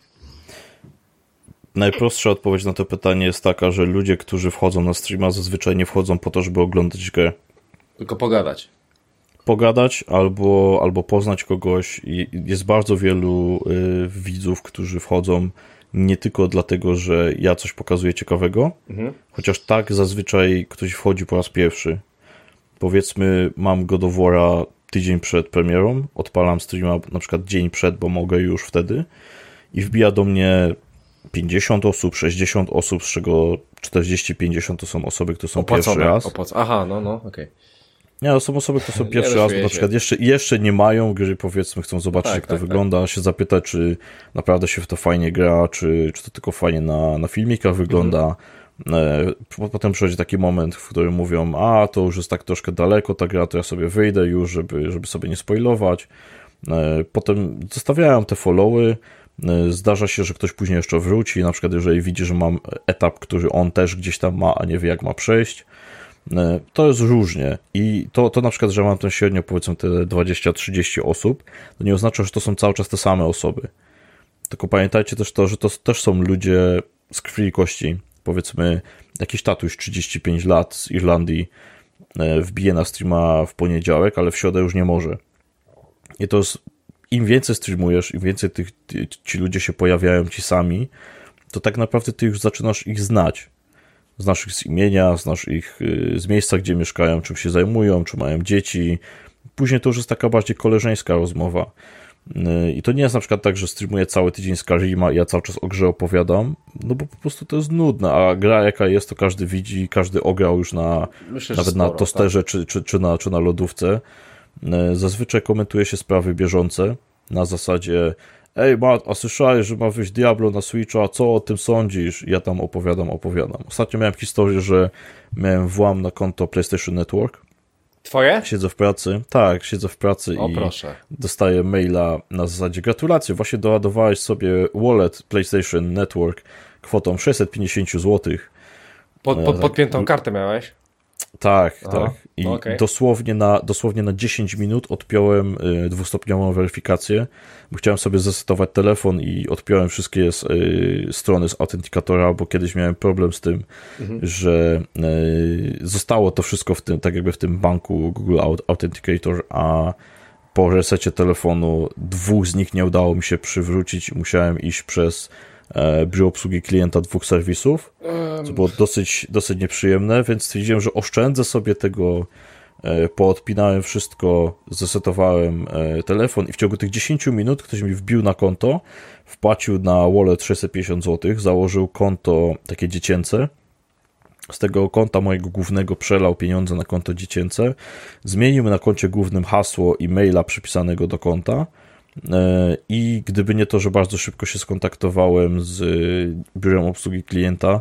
Speaker 3: Najprostsza odpowiedź na to pytanie jest taka, że ludzie, którzy wchodzą na streama zazwyczaj nie wchodzą po to, żeby oglądać grę.
Speaker 1: Tylko pogadać.
Speaker 3: Pogadać albo, albo poznać kogoś. Jest bardzo wielu y, widzów, którzy wchodzą nie tylko dlatego, że ja coś pokazuję ciekawego, mhm. chociaż tak zazwyczaj ktoś wchodzi po raz pierwszy. Powiedzmy, mam God of War'a tydzień przed premierą, odpalam streama na przykład dzień przed, bo mogę już wtedy i wbija do mnie 50 osób, 60 osób, z czego 40-50 to są osoby, które są Opłacone. pierwszy raz.
Speaker 1: Opłac Aha, no, no, okej. Okay.
Speaker 3: Nie, są osoby, które są pierwszy raz, na przykład jeszcze, jeszcze nie mają gry, powiedzmy, chcą zobaczyć, tak, jak to tak, wygląda, tak. się zapytać, czy naprawdę się w to fajnie gra, czy, czy to tylko fajnie na, na filmikach wygląda. Mhm. Potem przychodzi taki moment, w którym mówią, a to już jest tak troszkę daleko ta gra, to ja sobie wyjdę już, żeby, żeby sobie nie spoilować. E, potem zostawiają te followy, e, Zdarza się, że ktoś później jeszcze wróci, na przykład jeżeli widzi, że mam etap, który on też gdzieś tam ma, a nie wie jak ma przejść, E, to jest różnie i to, to na przykład, że mam ten średnio powiedzmy te 20-30 osób, to nie oznacza, że to są cały czas te same osoby. Tylko pamiętajcie też to, że to też są ludzie z krwi i kości. Powiedzmy, jakiś tatuś 35 lat z Irlandii e, wbije na streama w poniedziałek, ale w środę już nie może. I to jest, im więcej streamujesz, im więcej tych, ci ludzie się pojawiają ci sami, to tak naprawdę ty już zaczynasz ich znać Znasz ich z imienia, znasz ich y, z miejsca, gdzie mieszkają, czym się zajmują, czy mają dzieci. Później to już jest taka bardziej koleżeńska rozmowa. Y, I to nie jest na przykład tak, że streamuję cały tydzień z Karima i ja cały czas o grze opowiadam, no bo po prostu to jest nudne, a gra jaka jest, to każdy widzi, każdy ograł już na, Myślę, nawet sporo, na tosterze tak. czy, czy, czy, na, czy na lodówce. Y, zazwyczaj komentuje się sprawy bieżące na zasadzie Ej, Matt, a słyszałeś, że ma wyjść Diablo na Switcha, co o tym sądzisz? Ja tam opowiadam, opowiadam. Ostatnio miałem historię, że miałem włam na konto PlayStation Network
Speaker 1: Twoje?
Speaker 3: Siedzę w pracy, tak, siedzę w pracy
Speaker 1: O
Speaker 3: i
Speaker 1: proszę.
Speaker 3: dostaję maila na zasadzie gratulacje, właśnie doładowałeś sobie wallet PlayStation Network kwotą 650 zł.
Speaker 1: Pod,
Speaker 3: No,
Speaker 1: pod, podpiętą kartę miałeś?
Speaker 3: Tak,
Speaker 1: Aha,
Speaker 3: tak. I
Speaker 1: no okej.
Speaker 3: dosłownie, na, dosłownie na 10 minut odpiąłem y, dwustopniową weryfikację, bo chciałem sobie zesetować telefon i odpiąłem wszystkie y, strony z autentykatora, bo kiedyś miałem problem z tym,
Speaker 1: Mhm.
Speaker 3: że y, zostało to wszystko w tym, tak jakby w tym banku Google Aut- Authenticator, a po resecie telefonu dwóch z nich nie udało mi się przywrócić musiałem iść przez biuro obsługi klienta dwóch serwisów co było dosyć, dosyć nieprzyjemne, więc stwierdziłem, że oszczędzę sobie tego, e, poodpinałem wszystko, zesetowałem e, telefon i w ciągu tych 10 minut ktoś mi wbił na konto, wpłacił na wallet 650 zł, założył konto takie dziecięce, z tego konta mojego głównego przelał pieniądze na konto dziecięce, zmienił na koncie głównym hasło i maila przypisanego do konta, E, I gdyby nie to, że bardzo szybko się skontaktowałem z y, biurem obsługi klienta,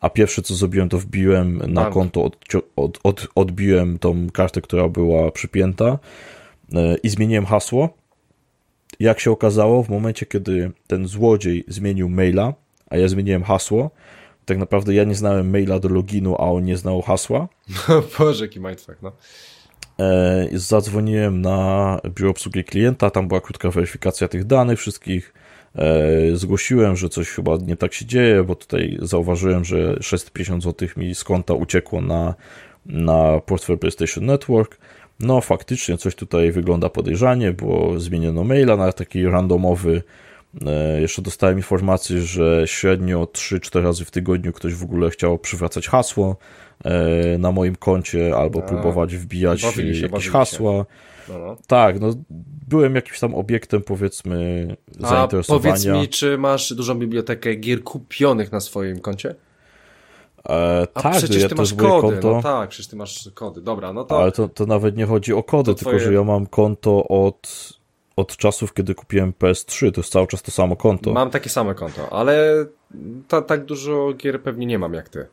Speaker 3: a pierwsze co zrobiłem, to wbiłem na
Speaker 1: Bank.
Speaker 3: konto, odcio- od, od, odbiłem tą kartę, która była przypięta e, i zmieniłem hasło. Jak się okazało, w momencie, kiedy ten złodziej zmienił maila, a ja zmieniłem hasło, tak naprawdę ja nie znałem maila do loginu, a on nie znał hasła.
Speaker 1: Boże, jaki mindfuck, no.
Speaker 3: E, Zadzwoniłem na biuro obsługi klienta, tam była krótka weryfikacja tych danych wszystkich. E, Zgłosiłem, że coś chyba nie tak się dzieje, bo tutaj zauważyłem, że 650 zł mi z konta uciekło na, na portfel PlayStation Network. No, faktycznie coś tutaj wygląda podejrzanie, bo zmieniono maila na taki randomowy. E, Jeszcze dostałem informację, że średnio 3-4 razy w tygodniu ktoś w ogóle chciał przywracać hasło e, na moim koncie albo
Speaker 1: A,
Speaker 3: próbować wbijać
Speaker 1: się,
Speaker 3: jakieś hasła.
Speaker 1: no, no.
Speaker 3: Tak, no byłem jakimś tam obiektem powiedzmy
Speaker 1: A
Speaker 3: zainteresowania.
Speaker 1: powiedz mi, czy masz dużą bibliotekę gier kupionych na swoim koncie?
Speaker 3: E,
Speaker 1: A
Speaker 3: tak,
Speaker 1: przecież
Speaker 3: ja
Speaker 1: ty masz kody,
Speaker 3: konto,
Speaker 1: no tak, przecież ty masz kody. Dobra, no to...
Speaker 3: ale to, to nawet nie chodzi o kody,
Speaker 1: To
Speaker 3: tylko
Speaker 1: twoje-
Speaker 3: że ja mam konto od, od czasów, kiedy kupiłem PS3, to jest cały czas to samo konto.
Speaker 1: Mam takie same konto, ale ta, tak dużo gier pewnie nie mam jak ty.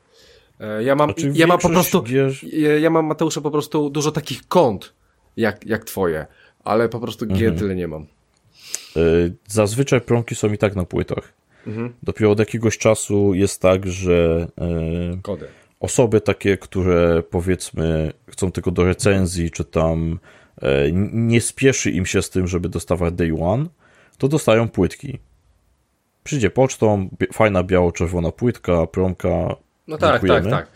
Speaker 1: E, Ja mam,
Speaker 3: Znaczy,
Speaker 1: ja mam po prostu,
Speaker 3: gier-
Speaker 1: ja, mam Mateusza po prostu dużo takich kont, jak, jak twoje, ale po prostu gier
Speaker 3: Mhm.
Speaker 1: tyle nie mam.
Speaker 3: E, Zazwyczaj promki są i tak na płytach.
Speaker 1: Mhm.
Speaker 3: Dopiero od jakiegoś czasu jest tak, że e,
Speaker 1: Kody.
Speaker 3: osoby takie, które powiedzmy chcą tylko do recenzji, czy tam nie spieszy im się z tym, żeby dostawać day one, to dostają płytki. Przyjdzie pocztą, fajna biało-czerwona płytka, promka.
Speaker 1: No tak,
Speaker 3: dziękujemy.
Speaker 1: tak, tak.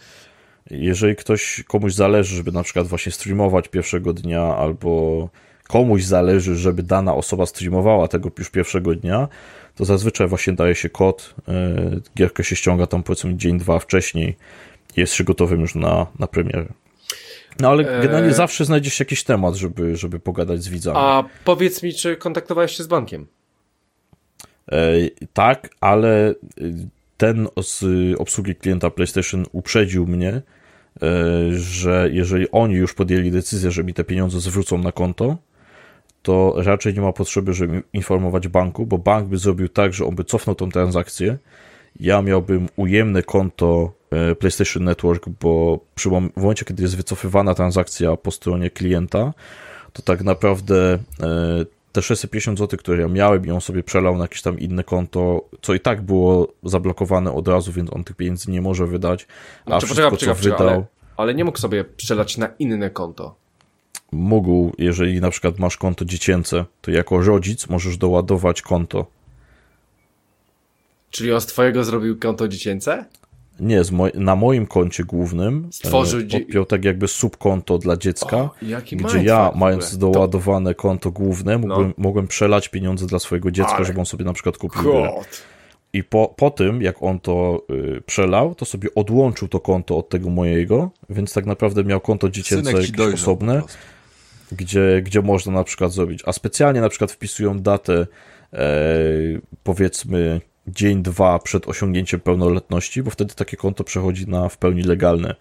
Speaker 3: Jeżeli ktoś komuś zależy, żeby na przykład właśnie streamować pierwszego dnia, albo komuś zależy, żeby dana osoba streamowała tego już pierwszego dnia, to zazwyczaj właśnie daje się kod, e, gierkę się ściąga tam powiedzmy dzień, dwa wcześniej jest się gotowym już na, na premierę. No ale generalnie zawsze znajdziesz jakiś temat, żeby, żeby pogadać z widzami.
Speaker 1: A powiedz mi, czy kontaktowałeś się z bankiem?
Speaker 3: E, tak, ale y, ten z obsługi klienta PlayStation uprzedził mnie, e, że jeżeli oni już podjęli decyzję, że mi te pieniądze zwrócą na konto, to raczej nie ma potrzeby, żeby informować banku, bo bank by zrobił tak, że on by cofnął tą transakcję. Ja miałbym ujemne konto e, PlayStation Network, bo przy w momencie, kiedy jest wycofywana transakcja po stronie klienta, to tak naprawdę e, te 650 zł, które ja miałem i on sobie przelał na jakieś tam inne konto, co i tak było zablokowane od razu, więc on tych pieniędzy nie może wydać, a
Speaker 1: Znaczy,
Speaker 3: wszystko, co wydał,
Speaker 1: ale, ale nie mógł sobie przelać na inne konto.
Speaker 3: mógł, jeżeli na przykład masz konto dziecięce, to jako rodzic możesz doładować konto.
Speaker 1: Czyli on z twojego zrobił konto dziecięce?
Speaker 3: Nie, moj- na moim koncie głównym
Speaker 1: Stworzył
Speaker 3: e, podpiął tak jakby subkonto dla dziecka,
Speaker 1: O,
Speaker 3: gdzie ja, mając doładowane konto główne, mogłem,
Speaker 1: No.
Speaker 3: mogłem przelać pieniądze dla swojego dziecka,
Speaker 1: Ale-
Speaker 3: żeby on sobie na przykład kupił grę. I po, po tym, jak on to y, przelał, to sobie odłączył to konto od tego mojego, więc tak naprawdę miał konto dziecięce jakieś osobne, gdzie, gdzie można na przykład zrobić. A specjalnie na przykład wpisują datę, e, powiedzmy, dzień, dwa przed osiągnięciem pełnoletności, bo wtedy takie konto przechodzi na w pełni legalne.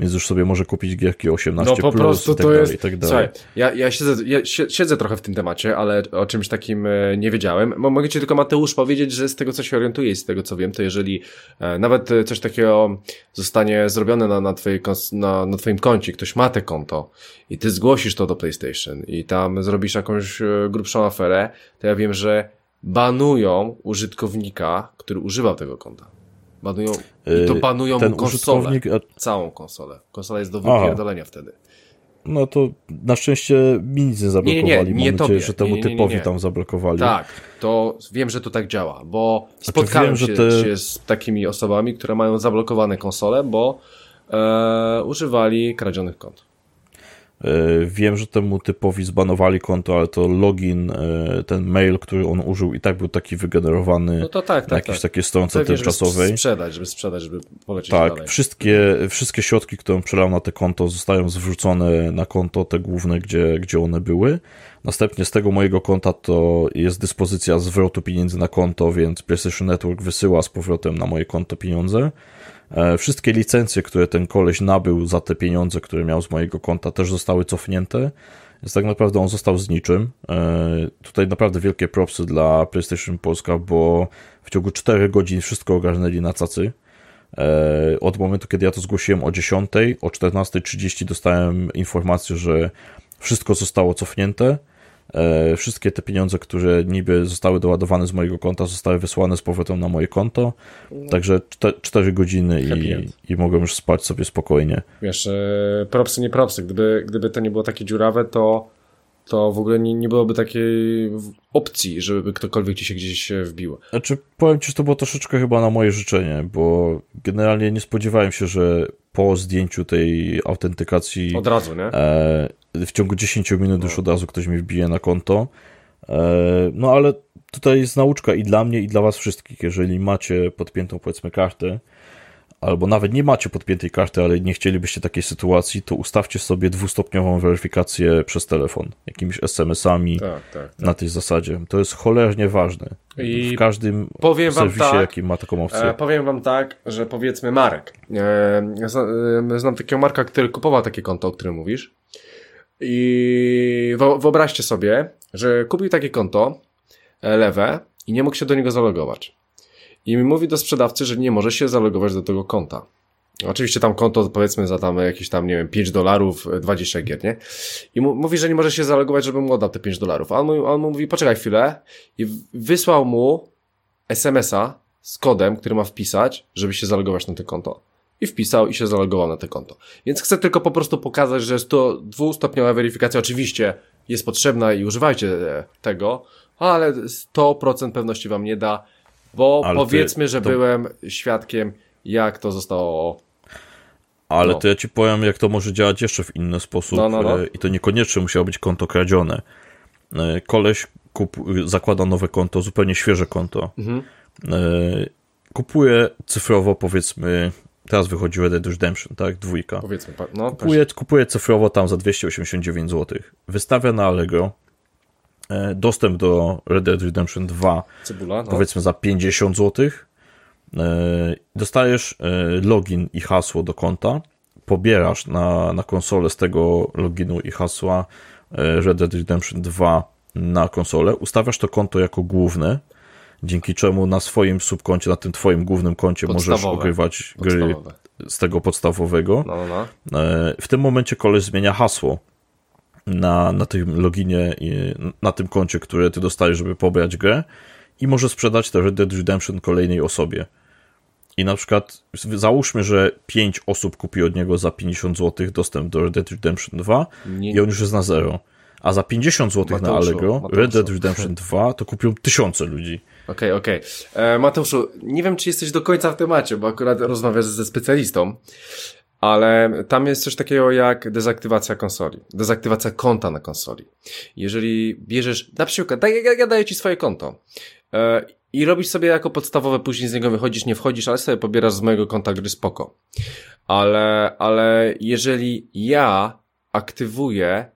Speaker 3: więc już sobie może kupić gierki 18
Speaker 1: No po
Speaker 3: plus
Speaker 1: prostu
Speaker 3: i tak
Speaker 1: to
Speaker 3: dalej,
Speaker 1: jest.
Speaker 3: i tak dalej.
Speaker 1: Słuchaj, ja, ja, siedzę, ja sie- siedzę trochę w tym temacie, ale o czymś takim e, nie wiedziałem. Mo- Mogę ci tylko Mateusz powiedzieć, że z tego co się orientuję i z tego co wiem, to jeżeli e, nawet e, coś takiego zostanie zrobione na, na, twojej, na, na twoim koncie, ktoś ma te konto i ty zgłosisz to do PlayStation i tam zrobisz jakąś grubszą aferę, to ja wiem, że banują użytkownika, który używał tego konta. Banują, i to
Speaker 3: Y,
Speaker 1: banują
Speaker 3: Ten
Speaker 1: konsolę.
Speaker 3: użytkownik,
Speaker 1: Całą konsolę. Konsola jest do
Speaker 3: Aha.
Speaker 1: wypierdolenia wtedy.
Speaker 3: No to na szczęście mi nic nie zablokowali.
Speaker 1: Nie, nie, nie, nie
Speaker 3: Mam
Speaker 1: tobie.
Speaker 3: nadzieję, że temu typowi tam zablokowali.
Speaker 1: Tak, to wiem, że to tak działa, bo spotkałem
Speaker 3: wiem,
Speaker 1: się,
Speaker 3: te-
Speaker 1: się z takimi osobami, które mają zablokowane konsole, bo e, używali kradzionych kont.
Speaker 3: E, Wiem, że temu typowi zbanowali konto, ale to login, e, ten mail, który on użył i tak był taki wygenerowany
Speaker 1: No to tak,
Speaker 3: na
Speaker 1: tak,
Speaker 3: jakiejś
Speaker 1: tak.
Speaker 3: takiej stronce
Speaker 1: Pewnie, żeby
Speaker 3: tymczasowej.
Speaker 1: sprzedać, żeby sprzedać, żeby polecieć
Speaker 3: Tak,
Speaker 1: dalej.
Speaker 3: wszystkie, wszystkie środki, które on przelał na te konto, zostają zwrócone na konto te główne, gdzie, gdzie one były. Następnie z tego mojego konta to jest dyspozycja zwrotu pieniędzy na konto, więc PlayStation Network wysyła z powrotem na moje konto pieniądze. E, Wszystkie licencje, które ten koleś nabył za te pieniądze, które miał z mojego konta, też zostały cofnięte. Więc tak naprawdę on został z niczym. E, Tutaj naprawdę wielkie propsy dla PlayStation Polska, bo w ciągu 4 godzin wszystko ogarnęli na cacy. E, Od momentu, kiedy ja to zgłosiłem o 10, o 14.30 dostałem informację, że wszystko zostało cofnięte. E, Wszystkie te pieniądze, które niby zostały doładowane z mojego konta, zostały wysłane z powrotem na moje konto. Także 4 godziny i, i mogłem już spać sobie spokojnie.
Speaker 1: Wiesz, e, propsy, nie propsy. Gdyby, gdyby to nie było takie dziurawe, to, to w ogóle nie, nie byłoby takiej opcji, żeby ktokolwiek ci się gdzieś e, wbił.
Speaker 3: Znaczy, powiem ci, że to było troszeczkę chyba na moje życzenie, bo generalnie nie spodziewałem się, że po zdjęciu tej autentykacji
Speaker 1: Od razu, nie?
Speaker 3: e, w ciągu 10 minut już od razu ktoś mi wbije na konto. E, no ale tutaj jest nauczka i dla mnie, i dla was wszystkich. Jeżeli macie podpiętą, powiedzmy, kartę, albo nawet nie macie podpiętej karty, ale nie chcielibyście takiej sytuacji, to ustawcie sobie dwustopniową weryfikację przez telefon, jakimiś SMS-ami,
Speaker 1: Tak, tak. tak.
Speaker 3: na tej zasadzie. To jest cholernie ważne.
Speaker 1: I
Speaker 3: w każdym
Speaker 1: powiem wam
Speaker 3: serwisie,
Speaker 1: tak,
Speaker 3: jaki ma taką opcję.
Speaker 1: E, powiem wam tak, że powiedzmy Marek. E, ja zna, e, znam takiego Marka, który kupował takie konto, o którym mówisz. I wyobraźcie sobie, że kupił takie konto e, lewe i nie mógł się do niego zalogować. I mówi do sprzedawcy, że nie może się zalogować do tego konta. Oczywiście tam konto powiedzmy za tam jakieś tam, nie wiem, 5 dolarów, e, 20 gier, nie? I mówi, że nie może się zalogować, żeby mu oddał te 5 dolarów. A on, on mu mówi, poczekaj chwilę i wysłał mu SMS-a z kodem, który ma wpisać, żeby się zalogować na to konto. I wpisał i się zalogował na to konto. Więc chcę tylko po prostu pokazać, że jest to dwustopniowa weryfikacja oczywiście jest potrzebna i używajcie e, tego, ale 100% pewności wam nie da, bo
Speaker 3: Ale ty-
Speaker 1: powiedzmy, że
Speaker 3: to-
Speaker 1: byłem świadkiem, jak to zostało.
Speaker 3: Ale
Speaker 1: no.
Speaker 3: to ja ci powiem, jak to może działać jeszcze w inny sposób
Speaker 1: No, no, no.
Speaker 3: e, i to niekoniecznie musiało być konto kradzione. E, Koleś kup, zakłada nowe konto, zupełnie świeże konto.
Speaker 1: Mhm.
Speaker 3: Kupuje cyfrowo, powiedzmy, teraz wychodzi Red Dead Redemption, tak, dwójka.
Speaker 1: Powiedzmy, no,
Speaker 3: Kupuje, kupuje cyfrowo tam za 289 zł. Wystawia na Allegro e, dostęp do Red Dead Redemption 2
Speaker 1: cebula, no.
Speaker 3: powiedzmy za 50 zł. Dostajesz e, login i hasło do konta, pobierasz na, na konsolę z tego loginu i hasła e, Red Dead Redemption 2 na konsolę, ustawiasz to konto jako główne, dzięki czemu na swoim subkoncie, na tym twoim głównym koncie możesz
Speaker 1: Podstawowe.
Speaker 3: ogrywać gry
Speaker 1: Podstawowe.
Speaker 3: z tego podstawowego.
Speaker 1: No, no, no.
Speaker 3: E, W tym momencie koleś zmienia hasło na, na tym loginie, na tym koncie, które ty dostajesz, żeby pobrać grę i może sprzedać te Red Dead Redemption kolejnej osobie. I na przykład załóżmy, że 5 osób kupi od niego za 50 zł dostęp do Red Dead Redemption 2
Speaker 1: Nie-
Speaker 3: i on już jest na zero. A za 50 zł na
Speaker 1: Mateuszu,
Speaker 3: Allegro
Speaker 1: Mateuszu.
Speaker 3: Red Dead Redemption 2 to kupią tysiące ludzi.
Speaker 1: Okej, okej. E, Mateuszu, nie wiem, czy jesteś do końca w temacie, bo akurat rozmawiasz ze specjalistą, ale tam jest coś takiego jak dezaktywacja konsoli, dezaktywacja konta na konsoli. Jeżeli bierzesz, na przykład, daj, ja, ja daję ci swoje konto e, i robisz sobie jako podstawowe, później z niego wychodzisz, nie wchodzisz, ale sobie pobierasz z mojego konta gry spoko. Ale, ale jeżeli ja aktywuję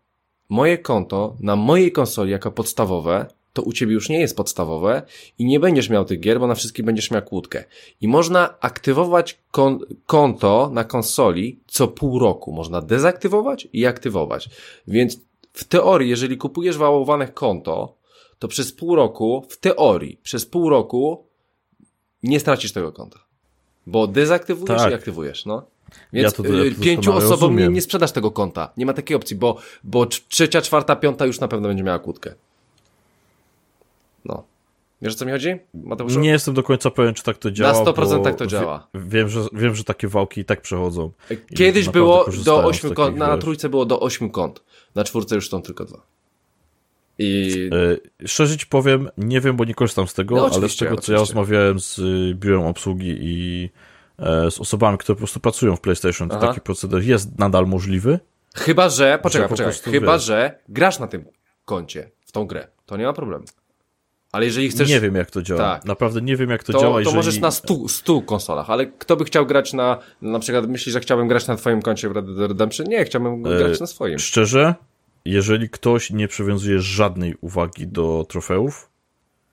Speaker 1: moje konto na mojej konsoli jako podstawowe to u ciebie już nie jest podstawowe i nie będziesz miał tych gier, bo na wszystkich będziesz miał kłódkę. I można aktywować kon konto na konsoli co pół roku. Można dezaktywować i aktywować. Więc w teorii, jeżeli kupujesz wałowanych konto, to przez pół roku, w teorii, przez pół roku nie stracisz tego konta. Bo dezaktywujesz
Speaker 3: Tak.
Speaker 1: i aktywujesz, no. Więc
Speaker 3: Ja to- ja
Speaker 1: y,
Speaker 3: to
Speaker 1: pięciu osobom nie, nie sprzedasz tego konta. Nie ma takiej opcji, bo, bo tr- trzecia, czwarta, piąta już na pewno będzie miała kłódkę. No. Wiesz o co mi chodzi? Mateuszu?
Speaker 3: Nie jestem do końca pewien, czy tak to działa.
Speaker 1: 100%
Speaker 3: bo
Speaker 1: tak to działa.
Speaker 3: Wiem, że, wiem, że takie wałki i tak przechodzą.
Speaker 1: Kiedyś było do
Speaker 3: z
Speaker 1: 8
Speaker 3: takich,
Speaker 1: kont, na trójce było do 8 kont. Na czwórce już są tylko dwa. I
Speaker 3: E, Szczerze ci powiem, nie wiem, bo nie korzystam z tego,
Speaker 1: No,
Speaker 3: ale z tego, co ja rozmawiałem z y, biurem obsługi i e, z osobami, które po prostu pracują w PlayStation, to
Speaker 1: Aha.
Speaker 3: taki proceder jest nadal możliwy.
Speaker 1: chyba, że, poczekaj,
Speaker 3: po
Speaker 1: poczekaj,
Speaker 3: prostu
Speaker 1: chyba,
Speaker 3: wiesz.
Speaker 1: że grasz na tym koncie, w tą grę, to nie ma problemu. Ale jeżeli chcesz...
Speaker 3: Nie wiem, jak to działa.
Speaker 1: Tak.
Speaker 3: Naprawdę nie wiem, jak to,
Speaker 1: to,
Speaker 3: działa.
Speaker 1: to
Speaker 3: jeżeli...
Speaker 1: możesz na 100, 100 konsolach, ale kto by chciał grać na, na przykład myślisz, że chciałbym grać na twoim koncie w Red Dead Redemption? Nie, chciałbym
Speaker 3: E,
Speaker 1: grać na swoim.
Speaker 3: Szczerze, jeżeli ktoś nie przywiązuje żadnej uwagi do trofeów,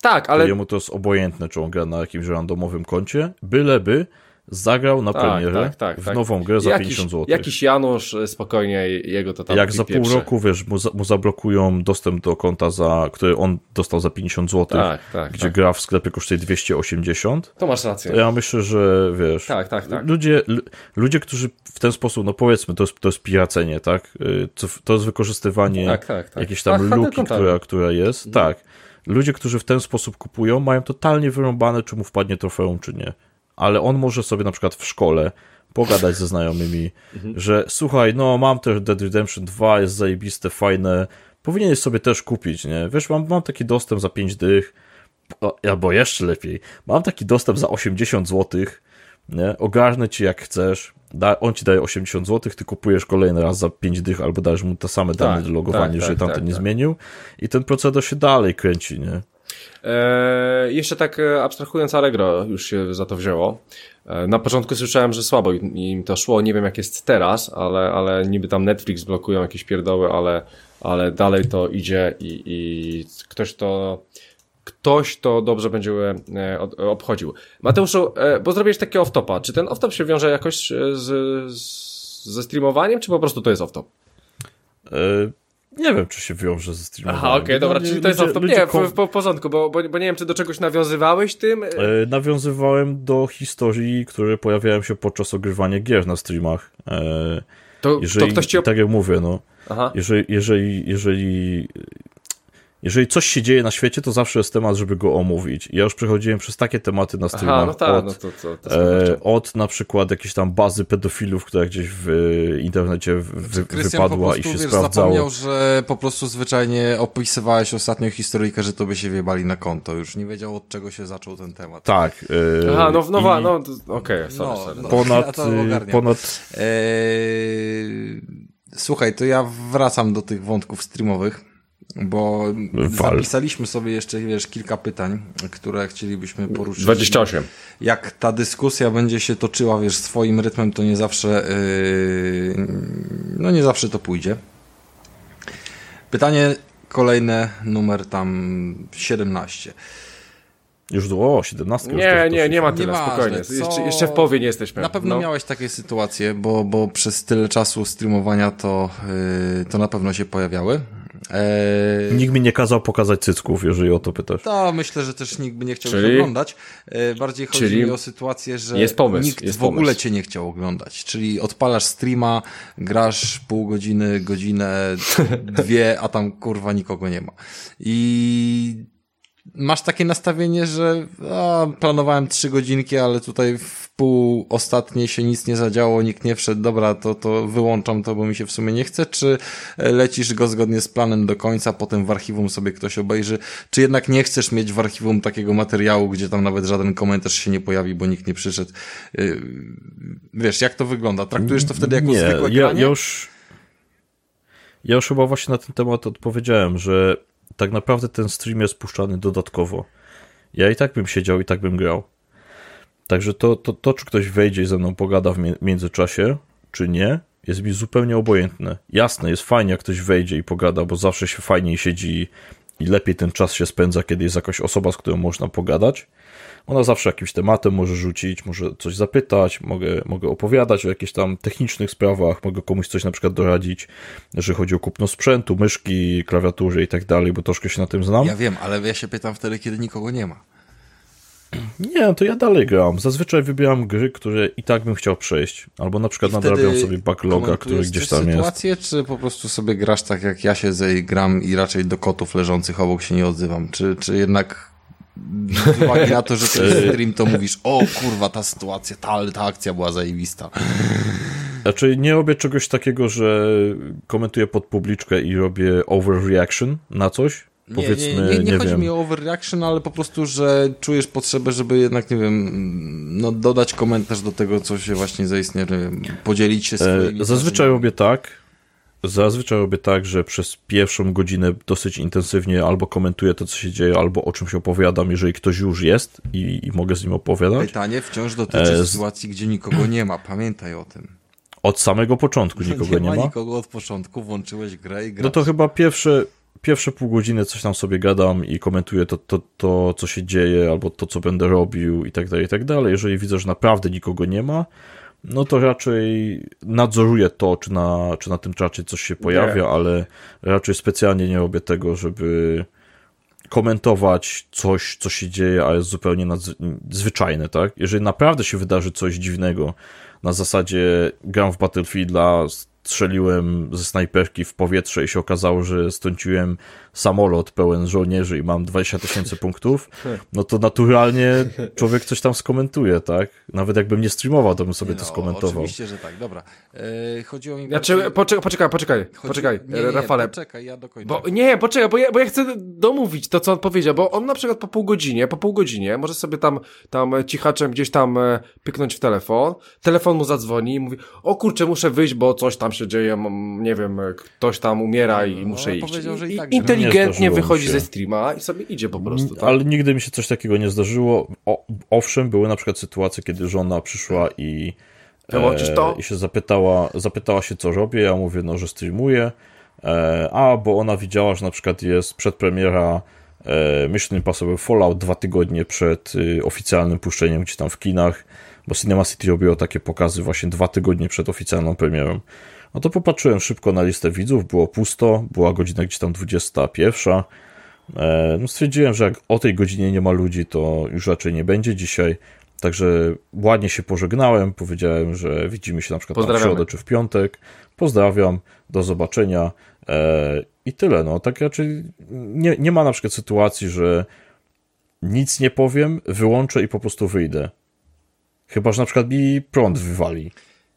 Speaker 1: Tak,
Speaker 3: ale...
Speaker 1: ale
Speaker 3: jemu to jest obojętne, czy on gra na jakimś randomowym koncie, byleby zagrał na
Speaker 1: Tak,
Speaker 3: premierę
Speaker 1: tak, tak,
Speaker 3: w
Speaker 1: tak.
Speaker 3: nową grę za
Speaker 1: jakiś,
Speaker 3: 50 zł.
Speaker 1: jakiś Janusz e, spokojnie jego to tam
Speaker 3: Jak za pół roku, wiesz, mu, za, mu zablokują dostęp do konta, za, który on dostał za 50 zł,
Speaker 1: Tak, tak,
Speaker 3: gdzie gra w sklepie kosztuje 280,
Speaker 1: To masz rację.
Speaker 3: to ja myślę, że wiesz,
Speaker 1: Tak, tak, tak.
Speaker 3: ludzie, ludzie, którzy w ten sposób, no powiedzmy, to jest, to jest piracenie, tak? Y, To, to jest wykorzystywanie
Speaker 1: Tak, tak,
Speaker 3: jakiejś tam luki, która, która jest.
Speaker 1: Mhm.
Speaker 3: Tak. Ludzie, którzy w ten sposób kupują, mają totalnie wyrąbane, czy mu wpadnie trofeum, czy nie. Ale on może sobie na przykład w szkole pogadać ze znajomymi,
Speaker 1: Mhm.
Speaker 3: że słuchaj, no mam też Dead Redemption 2, jest zajebiste, fajne, powinieneś sobie też kupić, nie? Wiesz, mam, mam taki dostęp za 5 dych, albo jeszcze lepiej, mam taki dostęp za 80 zł, nie? Ogarnę ci jak chcesz, da, on ci daje 80 zł, ty kupujesz kolejny raz za 5 dych, albo dajesz mu te same dane
Speaker 1: Tak,
Speaker 3: do logowania,
Speaker 1: tak,
Speaker 3: jeżeli
Speaker 1: tak,
Speaker 3: tamten
Speaker 1: tak,
Speaker 3: nie
Speaker 1: tak.
Speaker 3: zmienił i ten proceder się dalej kręci, nie?
Speaker 1: E, jeszcze tak e, abstrahując, Allegro już się za to wzięło. E, na początku słyszałem, że słabo im, to szło, nie wiem jak jest teraz, ale, ale niby tam Netflix blokują jakieś pierdoły, ale, ale dalej to idzie i, i ktoś to ktoś to dobrze będzie od- obchodził. Mateuszu, bo zrobiłeś takiego off-topa. Czy ten off-top się wiąże jakoś z, z, ze streamowaniem, czy po prostu to jest off-top?
Speaker 3: Nie wiem, czy się wiąże ze streamowaniem.
Speaker 1: Aha, okej, dobra,
Speaker 3: No,
Speaker 1: czyli to jest
Speaker 3: ludzie- ludzie
Speaker 1: Nie, w, w, w porządku, bo, bo, bo nie wiem, czy do czegoś nawiązywałeś tym. E,
Speaker 3: E, nawiązywałem do historii, które pojawiają się podczas ogrywania gier na streamach. E,
Speaker 1: To,
Speaker 3: jeżeli,
Speaker 1: to ktoś ci
Speaker 3: tak jak mówię, no,
Speaker 1: Aha.
Speaker 3: jeżeli, jeżeli, jeżeli, jeżeli coś się dzieje na świecie, to zawsze jest temat, żeby go omówić. Ja już przechodziłem przez takie tematy na streamach,
Speaker 1: Aha, no tak,
Speaker 3: od,
Speaker 1: no to, to, to e...
Speaker 3: e, od na przykład jakieś tam bazy pedofilów, która gdzieś w internecie w, wy,
Speaker 2: Krystian po
Speaker 3: wypadła i
Speaker 2: prostu,
Speaker 3: się
Speaker 2: wiesz,
Speaker 3: sprawdzało.
Speaker 2: zapomniał, że po prostu zwyczajnie opisywałeś ostatnią historyjkę, że to by się wiebali na konto. Już nie wiedział, od czego się zaczął ten temat.
Speaker 3: Tak. e,
Speaker 1: Aha, no, no,
Speaker 3: i
Speaker 1: no, okej, sorry,
Speaker 2: No,
Speaker 1: sorry.
Speaker 2: no.
Speaker 3: ponad,
Speaker 2: ogarniam.
Speaker 3: ponad
Speaker 2: Eee, słuchaj, to ja wracam do tych wątków streamowych, bo
Speaker 3: Wal.
Speaker 2: zapisaliśmy sobie jeszcze, wiesz, kilka pytań, które chcielibyśmy poruszyć.
Speaker 1: 28.
Speaker 2: Jak ta dyskusja będzie się toczyła, wiesz, swoim rytmem, to nie zawsze, yy, no nie zawsze to pójdzie. Pytanie kolejne, numer tam 17.
Speaker 3: już było 17. już
Speaker 1: Nie,
Speaker 3: to-
Speaker 1: nie, nie ma
Speaker 2: Nie
Speaker 1: tyle,
Speaker 2: ważne,
Speaker 1: spokojnie.
Speaker 2: co-
Speaker 1: Jeszcze, jeszcze w połowie nie jesteśmy.
Speaker 2: Na pewno
Speaker 1: no.
Speaker 2: miałeś takie sytuacje, bo, bo przez tyle czasu streamowania to, yy, to na pewno się pojawiały. Eee,
Speaker 3: Nikt mi nie kazał pokazać cycków, jeżeli o to pytasz.
Speaker 2: to myślę, że też nikt by nie chciał
Speaker 1: Czyli?
Speaker 2: się oglądać. E, Bardziej chodzi
Speaker 1: Czyli
Speaker 2: mi o sytuację, że
Speaker 1: jest pomysł,
Speaker 2: nikt
Speaker 1: jest
Speaker 2: w ogóle
Speaker 1: pomysł.
Speaker 2: cię nie chciał oglądać. Czyli odpalasz streama, grasz pół godziny, godzinę, dwie, a tam kurwa nikogo nie ma. I masz takie nastawienie, że a, planowałem trzy godzinki, ale tutaj w pół ostatniej się nic nie zadziało, nikt nie wszedł, dobra, to, to wyłączam to, bo mi się w sumie nie chce, czy e, lecisz go zgodnie z planem do końca, potem w archiwum sobie ktoś obejrzy, czy jednak nie chcesz mieć w archiwum takiego materiału, gdzie tam nawet żaden komentarz się nie pojawi, bo nikt nie przyszedł. Yy, Wiesz, jak to wygląda? Traktujesz to wtedy jako
Speaker 3: nie,
Speaker 2: zwykłe
Speaker 3: ja,
Speaker 2: granie?
Speaker 3: ja już ja już chyba właśnie na ten temat odpowiedziałem, że tak naprawdę ten stream jest puszczany dodatkowo. Ja i tak bym siedział, i tak bym grał. Także to, to, to czy ktoś wejdzie i ze mną pogada w międzyczasie, czy nie, jest mi zupełnie obojętne. Jasne, jest fajnie, jak ktoś wejdzie i pogada, bo zawsze się fajniej siedzi i lepiej ten czas się spędza, kiedy jest jakaś osoba, z którą można pogadać. Ona zawsze jakimś tematem może rzucić, może coś zapytać, mogę, mogę opowiadać o jakichś tam technicznych sprawach, mogę komuś coś na przykład doradzić, jeżeli chodzi o kupno sprzętu, myszki, klawiatury i tak dalej, bo troszkę się na tym znam.
Speaker 2: Ja wiem, ale ja się pytam wtedy, kiedy nikogo nie ma.
Speaker 3: Nie, to ja dalej gram. Zazwyczaj wybieram gry, które i tak bym chciał przejść. Albo na przykład nadrabiam sobie backloga, który gdzieś tam jest.
Speaker 2: sytuację, czy po prostu sobie grasz tak jak ja siedzę i gram i raczej do kotów leżących obok się nie odzywam? Czy, czy jednak z uwagi na to, że to jest stream, to mówisz, o kurwa, ta sytuacja, ta, ta akcja była zajebista.
Speaker 3: Znaczy nie robię czegoś takiego, że komentuję pod publiczkę i robię overreaction na coś, Powiedzmy,
Speaker 2: nie, nie, nie, nie chodzi
Speaker 3: wiem.
Speaker 2: mi o overreaction, ale po prostu, że czujesz potrzebę, żeby jednak, nie wiem, no, dodać komentarz do tego, co się właśnie zaistnie, nie wiem, podzielić się swoimi...
Speaker 3: E, zazwyczaj robię tak, zazwyczaj robię tak, że przez pierwszą godzinę dosyć intensywnie albo komentuję to, co się dzieje, albo o czymś opowiadam, jeżeli ktoś już jest i, i mogę z nim opowiadać.
Speaker 2: Pytanie wciąż dotyczy e, sytuacji, gdzie nikogo nie ma, pamiętaj o tym.
Speaker 3: Od samego początku nikogo nie,
Speaker 2: nie
Speaker 3: ma.
Speaker 2: ma nikogo od początku, włączyłeś grę i grasz.
Speaker 3: No to chyba pierwsze, pierwsze pół godziny coś tam sobie gadam i komentuję to, to, to, co się dzieje, albo to, co będę robił i tak dalej, i tak dalej. Jeżeli widzę, że naprawdę nikogo nie ma, no to raczej nadzoruję to, czy na, czy na tym czacie coś się pojawia, nie. ale raczej specjalnie nie robię tego, żeby komentować coś, co się dzieje, a jest zupełnie nadzwyczajne, tak? Jeżeli naprawdę się wydarzy coś dziwnego, na zasadzie gram w Battlefielda, strzeliłem ze snajperki w powietrze i się okazało, że stąciłem samolot pełen żołnierzy i mam 20 tysięcy punktów, no to naturalnie człowiek coś tam skomentuje, tak? Nawet jakbym nie streamował, to bym sobie
Speaker 2: nie
Speaker 3: to
Speaker 2: no,
Speaker 3: skomentował.
Speaker 2: Oczywiście, że tak, dobra. E, chodziło mi...
Speaker 1: Znaczy, bardziej... poczekaj, poczekaj, poczekaj, Chodzi... poczekaj, nie, nie, Rafale.
Speaker 2: poczekaj, ja dokończę.
Speaker 1: Bo, nie, poczekaj, bo ja, bo ja chcę domówić to, co on powiedział, bo on na przykład po pół godzinie, po pół godzinie może sobie tam, tam cichaczem gdzieś tam e, pyknąć w telefon, telefon mu zadzwoni i mówi, o kurczę, muszę wyjść, bo coś tam się dzieje, nie wiem, ktoś tam umiera i no, muszę iść.
Speaker 2: Powiedział, że i, tak,
Speaker 1: inteligentnie wychodzi ze streama i sobie idzie po prostu. Tak?
Speaker 3: Ale nigdy mi się coś takiego nie zdarzyło. O, owszem, były na przykład sytuacje, kiedy żona przyszła i,
Speaker 1: e,
Speaker 3: i się zapytała, zapytała się, co robię. Ja mówię, no, że streamuję. E, a, bo ona widziała, że na przykład jest przedpremiera e, Mission Impossible Fallout dwa tygodnie przed y, oficjalnym puszczeniem gdzieś tam w kinach, bo Cinema City robiło takie pokazy właśnie dwa tygodnie przed oficjalną premierą. No to popatrzyłem szybko na listę widzów, było pusto, była godzina gdzieś tam 21. E, no stwierdziłem, że jak o tej godzinie nie ma ludzi, to już raczej nie będzie dzisiaj. Także ładnie się pożegnałem, powiedziałem, że widzimy się na przykład w środę czy w piątek. Pozdrawiam, do zobaczenia e, i tyle. No, tak raczej nie, nie ma na przykład sytuacji, że nic nie powiem, wyłączę i po prostu wyjdę. Chyba, że na przykład mi prąd wywali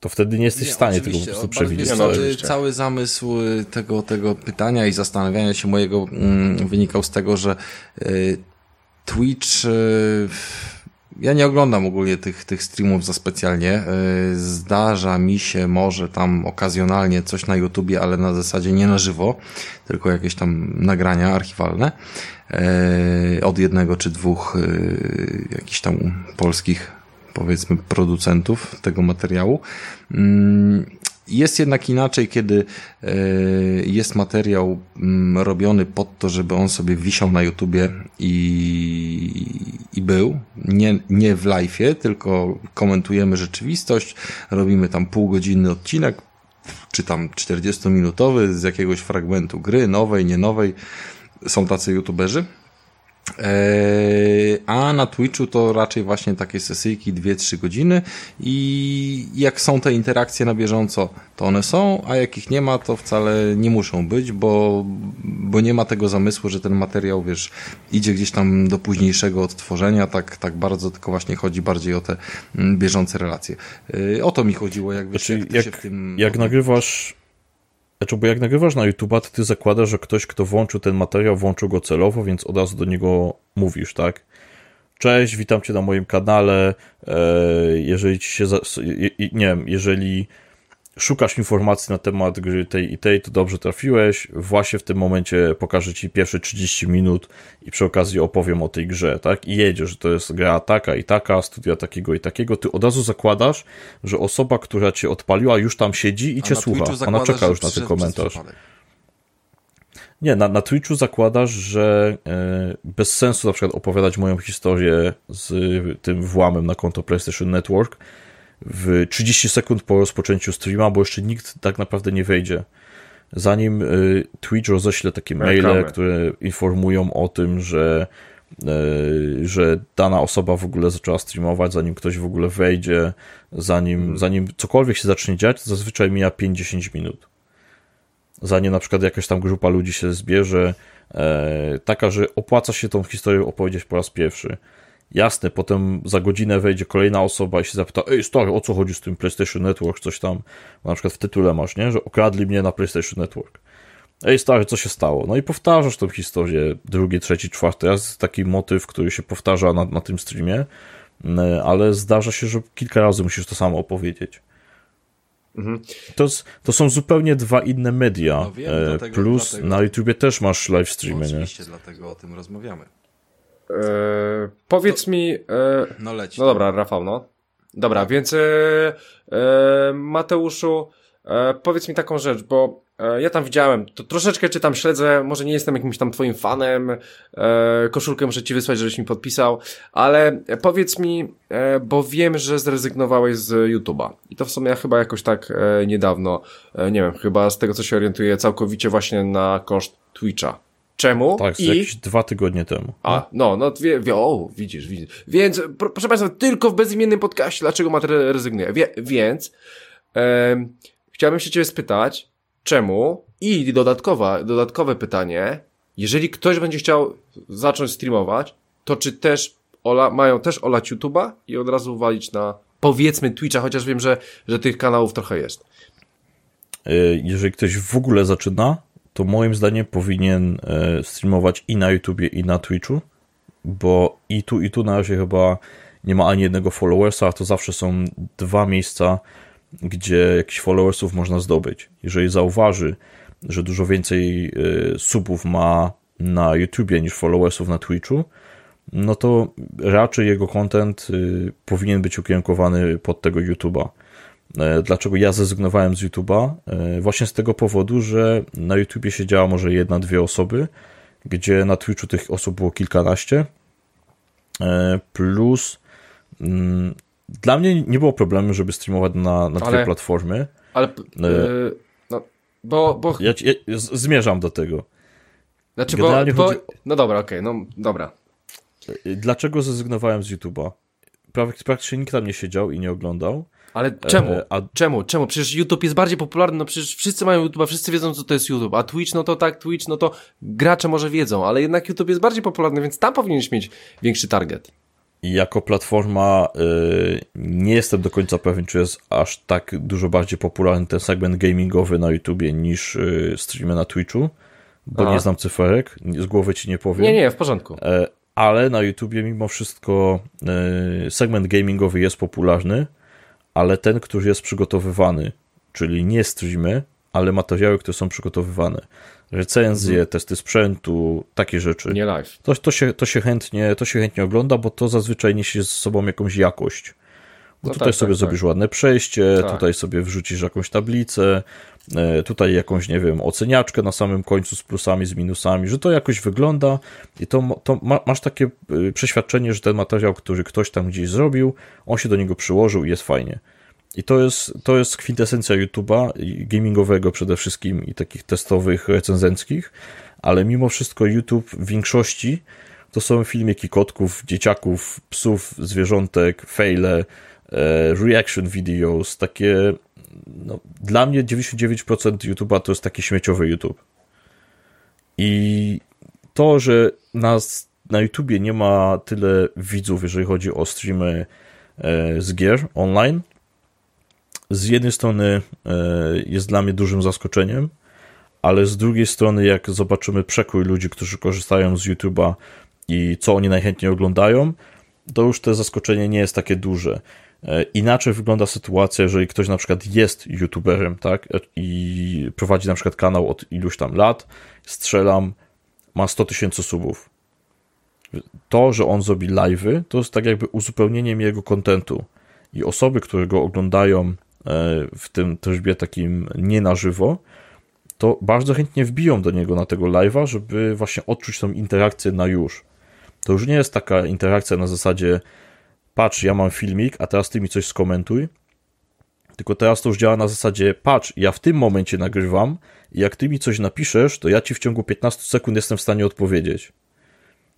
Speaker 3: to wtedy nie jesteś nie, w stanie tego po prostu przewidzieć.
Speaker 2: No, cały zamysł y, tego, tego pytania i zastanawiania się mojego mm, wynikał z tego, że y, Twitch y, ja nie oglądam ogólnie tych, tych streamów za specjalnie. Y, zdarza mi się może tam okazjonalnie coś na YouTubie, ale na zasadzie nie na żywo, tylko jakieś tam nagrania archiwalne y, od jednego czy dwóch jakichś tam polskich powiedzmy producentów tego materiału. Mm, jest jednak inaczej, kiedy e, jest materiał mm, robiony pod to, żeby on sobie wisiał na YouTubie i, i był. Nie, nie w live'ie, tylko komentujemy rzeczywistość, robimy tam półgodzinny odcinek, czy tam 40-minutowy z jakiegoś fragmentu gry, nowej, nie nowej. Są tacy youtuberzy. Eee, a na Twitchu to raczej właśnie takie sesyjki 2-3 godziny. I jak są te interakcje na bieżąco, to one są, a jak ich nie ma, to wcale nie muszą być, bo, bo nie ma tego zamysłu, że ten materiał, wiesz, idzie gdzieś tam do późniejszego odtworzenia, tak, tak bardzo, tylko właśnie chodzi bardziej o te mm, bieżące relacje. Eee, o to mi chodziło, jak, wiesz,
Speaker 3: znaczy, jak, jak się w tym... Jak nagrywasz znaczy, bo jak nagrywasz na YouTube, to ty zakładasz, że ktoś, kto włączył ten materiał, włączył go celowo, więc od razu do niego mówisz, tak? Cześć, witam cię na moim kanale. E, jeżeli ci się. Nie wiem, jeżeli szukasz informacji na temat gry tej i tej, to dobrze trafiłeś. Właśnie w tym momencie pokażę ci pierwsze 30 minut i przy okazji opowiem o tej grze, tak? I jedziesz, że to jest gra taka i taka, studia takiego i takiego. Ty od razu zakładasz, że osoba, która cię odpaliła, już tam siedzi i cię słucha. Ona czeka już na ten komentarz. Nie, na, na Twitchu zakładasz, że e, bez sensu na przykład opowiadać moją historię z tym włamem na konto PlayStation Network w 30 sekund po rozpoczęciu streama, bo jeszcze nikt tak naprawdę nie wejdzie. Zanim e, Twitch roześle takie maile, które informują o tym, że, e, że dana osoba w ogóle zaczęła streamować, zanim ktoś w ogóle wejdzie, zanim, hmm. zanim cokolwiek się zacznie dziać, to zazwyczaj mija 5-10 minut zanim na przykład jakaś tam grupa ludzi się zbierze, e, taka, że opłaca się tą historię opowiedzieć po raz pierwszy. Jasne, potem za godzinę wejdzie kolejna osoba i się zapyta, ej stary, o co chodzi z tym PlayStation Network, coś tam, na przykład w tytule masz, nie, że okradli mnie na PlayStation Network. Ej stary, co się stało? No i powtarzasz tą historię drugi, trzeci, czwarty raz, taki motyw, który się powtarza na, na tym streamie, ale zdarza się, że kilka razy musisz to samo opowiedzieć. Mhm. To, to są zupełnie dwa inne media. No wiem, e, dlatego, Plus dlatego... na YouTubie też masz live streamy, no,
Speaker 2: oczywiście, nie? dlatego o tym rozmawiamy.
Speaker 1: E, powiedz to... mi. E, no leć. No dobra, Rafał, no. Dobra, no. więc e, e, Mateuszu, e, powiedz mi taką rzecz, bo E, ja tam widziałem, to troszeczkę czytam, śledzę, może nie jestem jakimś tam twoim fanem, koszulkę muszę ci wysłać, żebyś mi podpisał, ale powiedz mi, bo wiem, że zrezygnowałeś z YouTube'a i to w sumie chyba jakoś tak niedawno, nie wiem, chyba z tego co się orientuję, całkowicie właśnie na koszt Twitcha. Czemu?
Speaker 3: Tak, I... jakieś dwa tygodnie temu.
Speaker 1: A, no, no, wie, wie, o, widzisz, widzisz. Więc, proszę Państwa, tylko w bezimiennym podcaście, dlaczego Mater rezygnuje. Wie, więc, e, chciałbym się Ciebie spytać, czemu? I dodatkowa, dodatkowe pytanie, jeżeli ktoś będzie chciał zacząć streamować, to czy też ola, mają też olać YouTube'a i od razu walić na powiedzmy Twitcha, chociaż wiem, że, że tych kanałów trochę jest.
Speaker 3: E, jeżeli ktoś w ogóle zaczyna, to moim zdaniem powinien e, streamować i na YouTubie, i na Twitchu, bo i tu, i tu na razie chyba nie ma ani jednego followersa, a to zawsze są dwa miejsca, gdzie jakichś followersów można zdobyć. Jeżeli zauważy, że dużo więcej e, subów ma na YouTubie niż followersów na Twitchu, no to raczej jego content e, powinien być ukierunkowany pod tego YouTuba. E, dlaczego ja zrezygnowałem z YouTube'a? Właśnie z tego powodu, że na YouTubie siedziała może jedna, dwie osoby, gdzie na Twitchu tych osób było kilkanaście, plus mm, dla mnie nie było problemu, żeby streamować na, na dwie platformy.
Speaker 1: Ale, yy, no, bo, bo...
Speaker 3: Ja, ja, zmierzam do tego.
Speaker 1: Znaczy, bo, chodzi... bo... No dobra, okej, okay, no dobra.
Speaker 3: E, dlaczego zrezygnowałem z YouTube'a? Praktycznie nikt tam nie siedział i nie oglądał.
Speaker 1: Ale czemu? E, a... Czemu? Czemu? Przecież YouTube jest bardziej popularny, no przecież wszyscy mają YouTube'a, wszyscy wiedzą, co to jest YouTube, a Twitch, no to tak, Twitch, no to gracze może wiedzą, ale jednak YouTube jest bardziej popularny, więc tam powinieneś mieć większy target
Speaker 3: jako platforma y, nie jestem do końca pewien, czy jest aż tak dużo bardziej popularny ten segment gamingowy na YouTubie niż y, streamy na Twitchu, bo nie znam cyferek, z głowy ci nie powiem.
Speaker 1: Nie, nie, w porządku.
Speaker 3: E, ale na YouTubie mimo wszystko y, segment gamingowy jest popularny, ale ten, który jest przygotowywany, czyli nie streamy, ale materiały, które są przygotowywane recenzje, mhm. testy sprzętu, takie rzeczy.
Speaker 1: Nie live.
Speaker 3: To, to, się, to, się chętnie, to się chętnie ogląda, bo to zazwyczaj niesie ze sobą jakąś jakość. Bo no tutaj tak, sobie tak, zrobisz tak. ładne przejście, tak. tutaj sobie wrzucisz jakąś tablicę, tutaj jakąś, nie wiem, oceniaczkę na samym końcu z plusami, z minusami, że to jakoś wygląda i to, to ma, masz takie e, przeświadczenie, że ten materiał, który ktoś tam gdzieś zrobił, on się do niego przyłożył i jest fajnie. I to jest, to jest kwintesencja YouTube'a, gamingowego przede wszystkim i takich testowych, recenzenckich, ale mimo wszystko YouTube w większości to są filmiki kotków, dzieciaków, psów, zwierzątek, faile, e, reaction videos, takie no, dla mnie 99% YouTube'a to jest taki śmieciowy YouTube. I to, że nas na YouTubie nie ma tyle widzów, jeżeli chodzi o streamy e, z gier online, z jednej strony e, jest dla mnie dużym zaskoczeniem, ale z drugiej strony, jak zobaczymy przekrój ludzi, którzy korzystają z YouTube'a i co oni najchętniej oglądają, to już to zaskoczenie nie jest takie duże. E, inaczej wygląda sytuacja, jeżeli ktoś na przykład jest YouTuberem, tak, i prowadzi na przykład kanał od iluś tam lat, strzelam, ma 100 tysięcy subów. To, że on zrobi live'y, to jest tak jakby uzupełnieniem jego kontentu. I osoby, które go oglądają E, w tym trybie takim nie na żywo, to bardzo chętnie wbiją do niego na tego live'a, żeby właśnie odczuć tą interakcję na już. To już nie jest taka interakcja na zasadzie patrz, ja mam filmik, a teraz ty mi coś skomentuj, tylko teraz to już działa na zasadzie patrz, ja w tym momencie nagrywam i jak ty mi coś napiszesz, to ja ci w ciągu 15 sekund jestem w stanie odpowiedzieć.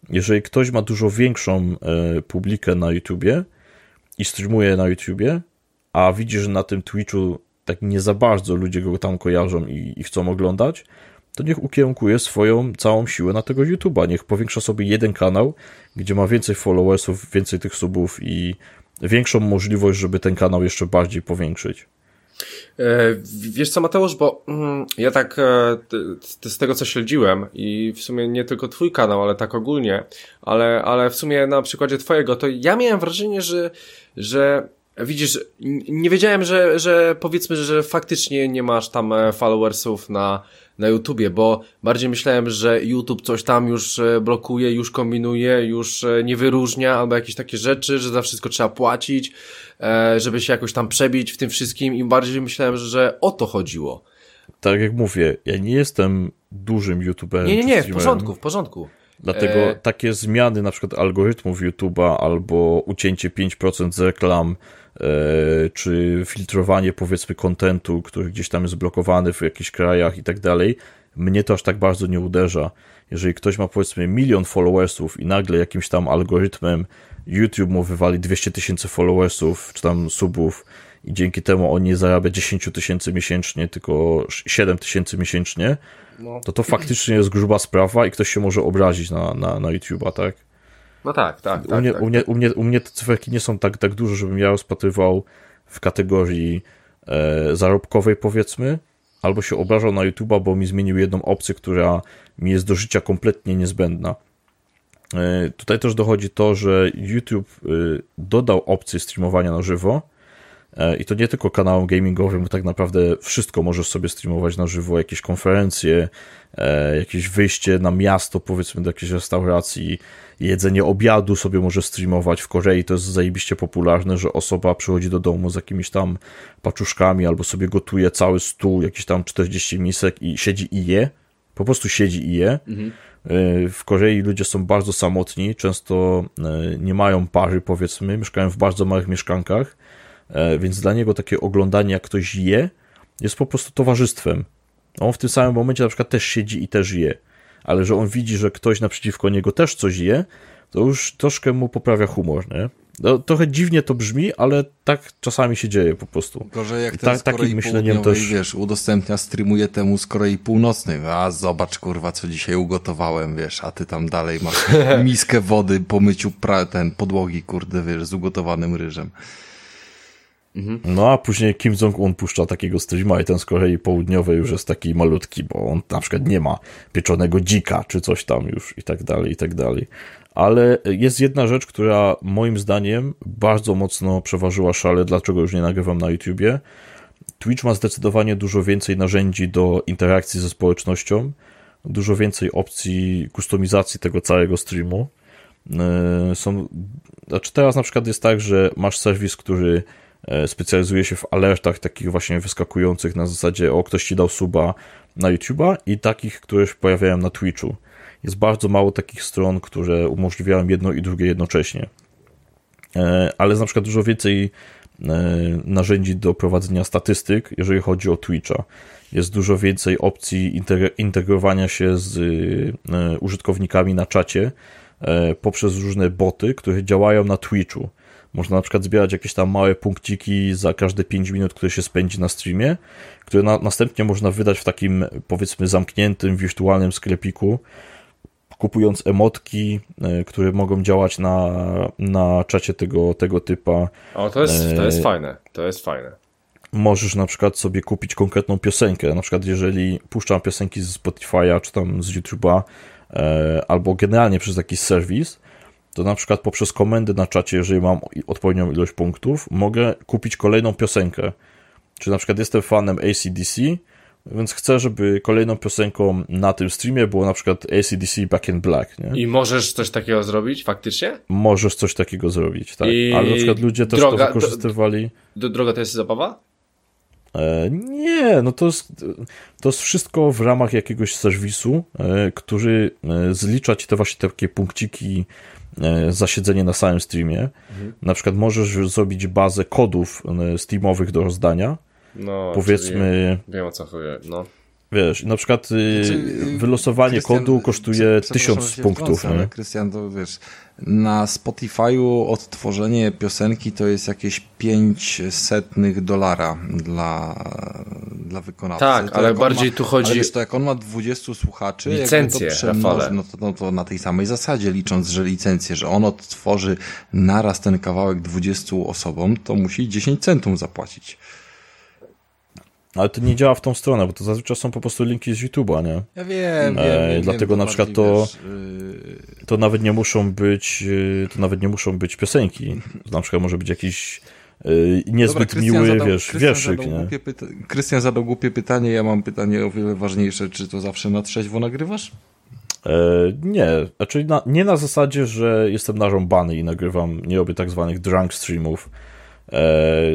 Speaker 3: Jeżeli ktoś ma dużo większą e, publikę na YouTubie i streamuje na YouTubie, a widzi, że na tym Twitchu tak nie za bardzo ludzie go tam kojarzą i, i chcą oglądać, to niech ukierunkuje swoją całą siłę na tego YouTube'a. Niech powiększa sobie jeden kanał, gdzie ma więcej followersów, więcej tych subów i większą możliwość, żeby ten kanał jeszcze bardziej powiększyć.
Speaker 1: E, wiesz co, Mateusz, bo mm, ja tak e, z tego co śledziłem i w sumie nie tylko twój kanał, ale tak ogólnie, ale, ale w sumie na przykładzie twojego, to ja miałem wrażenie, że, że widzisz, nie wiedziałem, że, że powiedzmy, że faktycznie nie masz tam e, followersów na, na YouTubie, bo bardziej myślałem, że YouTube coś tam już e, blokuje, już kombinuje, już e, nie wyróżnia, albo jakieś takie rzeczy, że za wszystko trzeba płacić, żeby się jakoś tam przebić w tym wszystkim i bardziej myślałem, że o to chodziło.
Speaker 3: Tak jak mówię, ja nie jestem dużym YouTuberem.
Speaker 1: Nie, nie, nie, w porządku, w porządku.
Speaker 3: Dlatego e... takie zmiany na przykład algorytmów YouTube'a albo ucięcie 5% z reklam czy filtrowanie powiedzmy kontentu, który gdzieś tam jest blokowany w jakichś krajach i tak dalej, mnie to aż tak bardzo nie uderza. Jeżeli ktoś ma powiedzmy milion followersów i nagle jakimś tam algorytmem YouTube mu wywali 200 tysięcy followersów, czy tam subów i dzięki temu on nie zarabia 10 tysięcy miesięcznie, tylko 7 tysięcy miesięcznie, no. to to faktycznie jest gruba sprawa i ktoś się może obrazić na, na, na YouTube'a, tak?
Speaker 1: No tak, tak.
Speaker 3: U,
Speaker 1: tak,
Speaker 3: mnie,
Speaker 1: tak,
Speaker 3: u, mnie, u, mnie, u mnie te cyferki nie są tak, tak duże, żebym ja rozpatrywał w kategorii e, zarobkowej, powiedzmy, albo się obrażał na YouTube'a, bo mi zmienił jedną opcję, która mi jest do życia kompletnie niezbędna. E, tutaj też dochodzi to, że YouTube e, dodał opcję streamowania na żywo. E, I to nie tylko kanałom gamingowym, bo tak naprawdę wszystko możesz sobie streamować na żywo, jakieś konferencje, e, jakieś wyjście na miasto, powiedzmy do jakiejś restauracji, jedzenie obiadu sobie może streamować. W Korei to jest zajebiście popularne, że osoba przychodzi do domu z jakimiś tam paczuszkami albo sobie gotuje cały stół, jakieś tam 40 misek i siedzi i je. Po prostu siedzi i je. Mhm. E, w Korei ludzie są bardzo samotni, często nie mają pary, powiedzmy, mieszkają w bardzo małych mieszkankach, więc dla niego takie oglądanie, jak ktoś je, jest po prostu towarzystwem. On w tym samym momencie na przykład też siedzi i też je ale że on widzi, że ktoś naprzeciwko niego też coś je, to już troszkę mu poprawia humor, nie? No, trochę dziwnie to brzmi, ale tak czasami się dzieje po prostu.
Speaker 2: Gorzej jak ten Ta, z Korei myśleniem też... wiesz, udostępnia, streamuje temu z Korei Północnej. A zobacz, kurwa, co dzisiaj ugotowałem, wiesz, a ty tam dalej masz miskę wody po myciu pra ten podłogi, kurde, wiesz, z ugotowanym ryżem.
Speaker 3: Mhm. No a później Kim Jong-un puszcza takiego streama i ten z Korei Południowej już jest taki malutki, bo on na przykład nie ma pieczonego dzika czy coś tam już i tak dalej, i tak dalej. Ale jest jedna rzecz, która moim zdaniem bardzo mocno przeważyła szale, dlaczego już nie nagrywam na YouTubie. Twitch ma zdecydowanie dużo więcej narzędzi do interakcji ze społecznością, dużo więcej opcji kustomizacji tego całego streamu. Yy, są, znaczy teraz na przykład jest tak, że masz serwis, który E, specjalizuje się w alertach takich właśnie wyskakujących na zasadzie o ktoś ci dał suba na YouTube'a i takich, które się pojawiają na Twitchu. Jest bardzo mało takich stron, które umożliwiają jedno i drugie jednocześnie. E, ale jest na przykład dużo więcej e, narzędzi do prowadzenia statystyk, jeżeli chodzi o Twitcha. Jest dużo więcej opcji integrowania się z użytkownikami na czacie poprzez różne boty, które działają na Twitchu. Można na przykład zbierać jakieś tam małe punkciki za każde 5 minut, które się spędzi na streamie, które na, następnie można wydać w takim powiedzmy zamkniętym, wirtualnym sklepiku, kupując emotki, e, które mogą działać na, na czacie tego, tego typa.
Speaker 1: O, to jest, to jest e, fajne, to jest fajne.
Speaker 3: Możesz na przykład sobie kupić konkretną piosenkę, na przykład jeżeli puszczam piosenki z Spotify'a czy tam z YouTube'a, e, albo generalnie przez jakiś serwis, to na przykład poprzez komendy na czacie, jeżeli mam odpowiednią ilość punktów, mogę kupić kolejną piosenkę. Czy na przykład jestem fanem ACDC, więc chcę, żeby kolejną piosenką na tym streamie było na przykład ACDC Back in Black. Nie?
Speaker 1: I możesz coś takiego zrobić faktycznie?
Speaker 3: Możesz coś takiego zrobić, tak. I... Ale na przykład ludzie też droga, to wykorzystywali.
Speaker 1: Do, droga to jest zabawa?
Speaker 3: E, nie, no to jest, to jest wszystko w ramach jakiegoś serwisu, e, który e, zlicza ci te właśnie takie punkciki za siedzenie na samym streamie. Mhm. Na przykład możesz zrobić bazę kodów steamowych do rozdania. No, powiedzmy.
Speaker 1: Wiem o co chodzi, no.
Speaker 3: Wiesz, na przykład y, znaczy, wylosowanie kodu kosztuje tysiąc punktów.
Speaker 2: Ale Krystian, to wiesz, na Spotify'u odtworzenie piosenki to jest jakieś 5 setnych dolara dla, dla wykonawcy.
Speaker 1: Tak,
Speaker 2: to
Speaker 1: ale bardziej
Speaker 2: ma,
Speaker 1: tu chodzi...
Speaker 2: Ale wiesz, to jak on ma 20 słuchaczy,
Speaker 1: licencje,
Speaker 2: to przemnoży, no to, no to na tej samej zasadzie, licząc, że licencję, że on odtworzy naraz ten kawałek 20 osobom, to musi 10 centów zapłacić.
Speaker 3: Ale to nie działa w tą stronę, bo to zazwyczaj są po prostu linki z YouTube'a, nie?
Speaker 2: Ja wiem, e, wiem,
Speaker 3: Dlatego
Speaker 2: wiem,
Speaker 3: na przykład to, wiesz, y, to nawet nie muszą być y, to nawet nie muszą być piosenki. To na przykład może być jakiś yy, niezbyt Dobra, miły, zadał, wiesz, Krystian wierszyk, zadał nie?
Speaker 2: Pyta... Krystian zadał głupie pytanie, ja mam pytanie o wiele ważniejsze. Czy to zawsze na trzeźwo nagrywasz?
Speaker 3: E, nie, znaczy na, nie na zasadzie, że jestem narąbany i nagrywam, nie robię tak zwanych drunk streamów, E,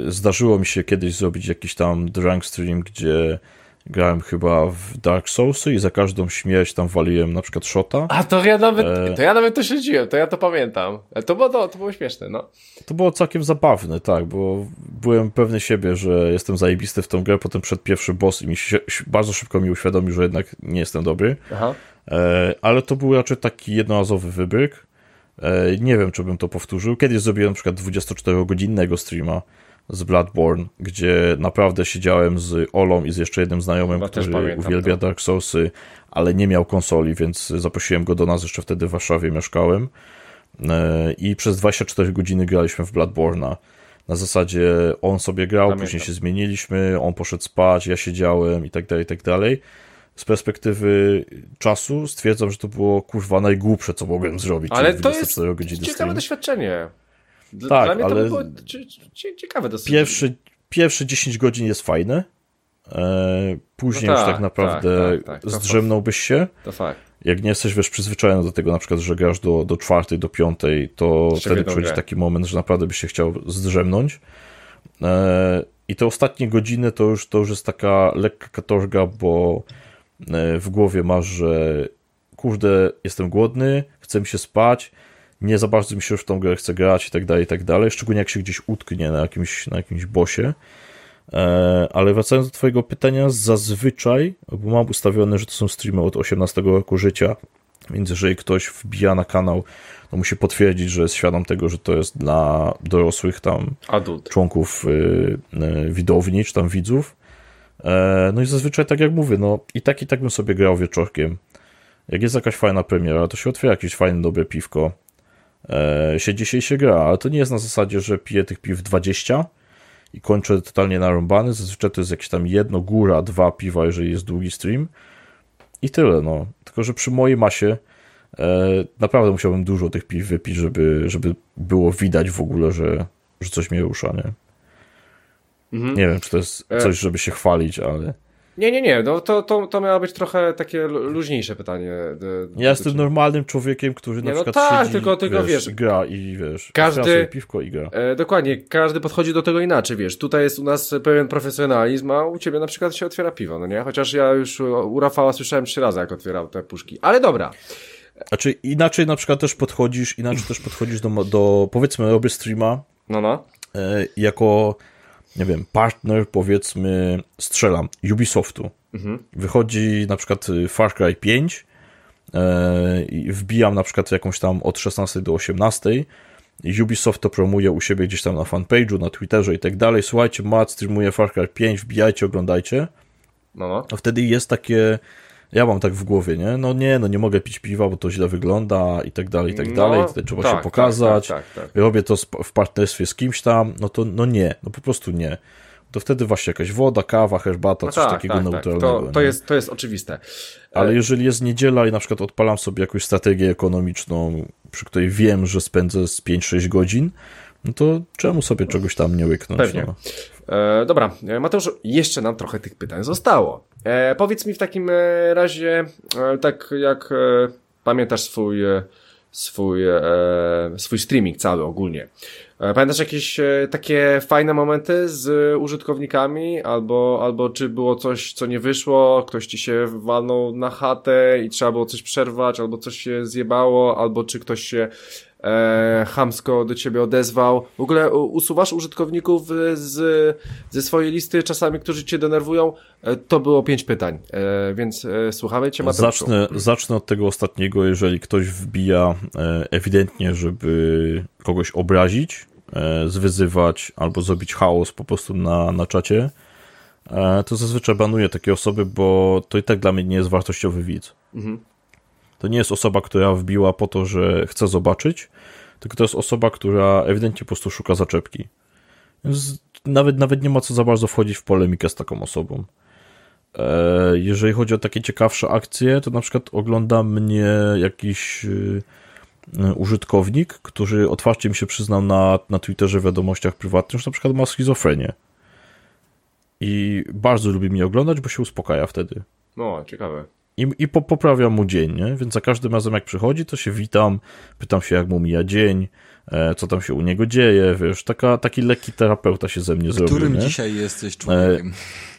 Speaker 3: zdarzyło mi się kiedyś zrobić jakiś tam drunk stream, gdzie grałem chyba w Dark Soulsy i za każdą śmierć tam waliłem na przykład shota.
Speaker 1: A to ja nawet, e... to ja nawet to śledziłem, to ja to pamiętam. E, to było, to, to było śmieszne, no.
Speaker 3: To było całkiem zabawne, tak, bo byłem pewny siebie, że jestem zajebisty w tą grę, potem przed pierwszy boss i mi się, bardzo szybko mi uświadomił, że jednak nie jestem dobry. E, ale to był raczej taki jednorazowy wybryk. E, nie wiem, czy bym to powtórzył. Kiedyś zrobiłem na przykład 24-godzinnego streama z Bloodborne, gdzie naprawdę siedziałem z Olą i z jeszcze jednym znajomym, Chyba który uwielbia to. Dark Soulsy, ale nie miał konsoli, więc zaprosiłem go do nas, jeszcze wtedy w Warszawie mieszkałem e, i przez 24 godziny graliśmy w Bloodborne'a. Na zasadzie on sobie grał, Pamiętam. później się zmieniliśmy, on poszedł spać, ja siedziałem i tak dalej, i tak dalej z perspektywy czasu stwierdzam, że to było kurwa najgłupsze, co mogłem zrobić.
Speaker 1: Ale to jest ciekawe stream. doświadczenie. Dla, tak, dla mnie ale to było ciekawe dosyć.
Speaker 3: Pierwszy, pierwsze 10 godzin jest fajne, e, później no tak, już tak, tak naprawdę tak, tak, zdrzemnąłbyś się.
Speaker 1: To fakt.
Speaker 3: Jak nie jesteś wiesz, przyzwyczajony do tego, na przykład, że grasz do, do czwartej, do piątej, to wtedy przychodzi taki moment, że naprawdę byś się chciał zdrzemnąć. E, I te ostatnie godziny to już, to już jest taka lekka katorga, bo w głowie masz, że kurde, jestem głodny, chcę mi się spać, nie za bardzo mi się już w tą grę chce grać i tak dalej, i tak dalej, szczególnie jak się gdzieś utknie na jakimś, na jakimś bosie. E, ale wracając do twojego pytania, zazwyczaj, bo mam ustawione, że to są streamy od 18 roku życia, więc jeżeli ktoś wbija na kanał, to musi potwierdzić, że jest świadom tego, że to jest dla dorosłych tam
Speaker 1: Adult.
Speaker 3: członków y, y, widowni, czy tam widzów. E, no i zazwyczaj, tak jak mówię, no i tak i tak bym sobie grał wieczorkiem. Jak jest jakaś fajna premiera, to się otwiera jakieś fajne, dobre piwko. E, się i się gra, ale to nie jest na zasadzie, że piję tych piw 20 i kończę totalnie narąbany. Zazwyczaj to jest jakieś tam jedno, góra, dwa piwa, jeżeli jest długi stream. I tyle, no. Tylko, że przy mojej masie e, naprawdę musiałbym dużo tych piw wypić, żeby, żeby było widać w ogóle, że, że coś mnie rusza, nie? Mhm. Nie wiem, czy to jest e. coś, żeby się chwalić, ale...
Speaker 1: Nie, nie, nie, no to, to, to miało być trochę takie luźniejsze pytanie.
Speaker 3: Ja jestem normalnym człowiekiem, który na no przykład tak, siedzi, tylko, tylko wiesz, wiesz, gra i wiesz,
Speaker 1: każdy,
Speaker 3: piwko i gra.
Speaker 1: E, dokładnie, każdy podchodzi do tego inaczej, wiesz, tutaj jest u nas pewien profesjonalizm, a u ciebie na przykład się otwiera piwo, no nie? Chociaż ja już u Rafała słyszałem trzy razy, jak otwierał te puszki, ale dobra.
Speaker 3: Znaczy inaczej na przykład też podchodzisz, inaczej też podchodzisz do, do powiedzmy robię streama,
Speaker 1: no, no.
Speaker 3: E, jako nie wiem, partner powiedzmy, strzelam, Ubisoftu. Mhm. Wychodzi na przykład y, Far Cry 5 e, i wbijam na przykład jakąś tam od 16 do 18 Ubisoft to promuje u siebie gdzieś tam na fanpage'u, na Twitterze i tak dalej. Słuchajcie, Matt streamuje Far Cry 5, wbijajcie, oglądajcie.
Speaker 1: No, no.
Speaker 3: A wtedy jest takie ja mam tak w głowie, nie? No nie, no nie mogę pić piwa, bo to źle wygląda i tak dalej, i tak no, dalej. Tutaj trzeba tak, się pokazać. Tak, tak, tak, Robię to w partnerstwie z kimś tam, no to no nie, no po prostu nie. To wtedy właśnie jakaś woda, kawa, herbata, no coś tak, takiego tak, tak. neutralnego.
Speaker 1: To, to, jest, to jest oczywiste.
Speaker 3: Ale jeżeli jest niedziela i na przykład odpalam sobie jakąś strategię ekonomiczną, przy której wiem, że spędzę z 5-6 godzin, no to czemu sobie czegoś tam nie łyknąć?
Speaker 1: Pewnie. No? E, dobra, e, Mateusz, jeszcze nam trochę tych pytań zostało. E, powiedz mi w takim e, razie, e, tak jak e, pamiętasz swój swój, swój streaming cały ogólnie. Pamiętasz jakieś takie fajne momenty z użytkownikami, albo, albo czy było coś, co nie wyszło, ktoś ci się walnął na chatę i trzeba było coś przerwać, albo coś się zjebało, albo czy ktoś się e, chamsko do ciebie odezwał. W ogóle usuwasz użytkowników z, ze swojej listy czasami, którzy cię denerwują? E, to było pięć pytań, e, więc e, słuchamy cię, Mateuszu.
Speaker 3: Zacznę, zacznę od tego ostatniego, jeżeli ktoś wbija e, ewidentnie, żeby kogoś obrazić, e, zwyzywać albo zrobić chaos po prostu na, na czacie, e, to zazwyczaj banuję takie osoby, bo to i tak dla mnie nie jest wartościowy widz. Mhm. To nie jest osoba, która wbiła po to, że chce zobaczyć, tylko to jest osoba, która ewidentnie po prostu szuka zaczepki. Więc nawet, nawet nie ma co za bardzo wchodzić w polemikę z taką osobą. E, jeżeli chodzi o takie ciekawsze akcje, to na przykład ogląda mnie jakiś e, użytkownik, który otwarcie mi się przyznał na, na Twitterze w wiadomościach prywatnych, że na przykład ma schizofrenię. I bardzo lubi mnie oglądać, bo się uspokaja wtedy.
Speaker 1: No, ciekawe.
Speaker 3: I, i po, poprawiam mu dzień, nie? Więc za każdym razem jak przychodzi, to się witam, pytam się jak mu mija dzień, e, co tam się u niego dzieje, wiesz, taka, taki lekki terapeuta się ze mnie zrobił,
Speaker 2: Którym
Speaker 3: nie?
Speaker 2: dzisiaj jesteś człowiekiem? E...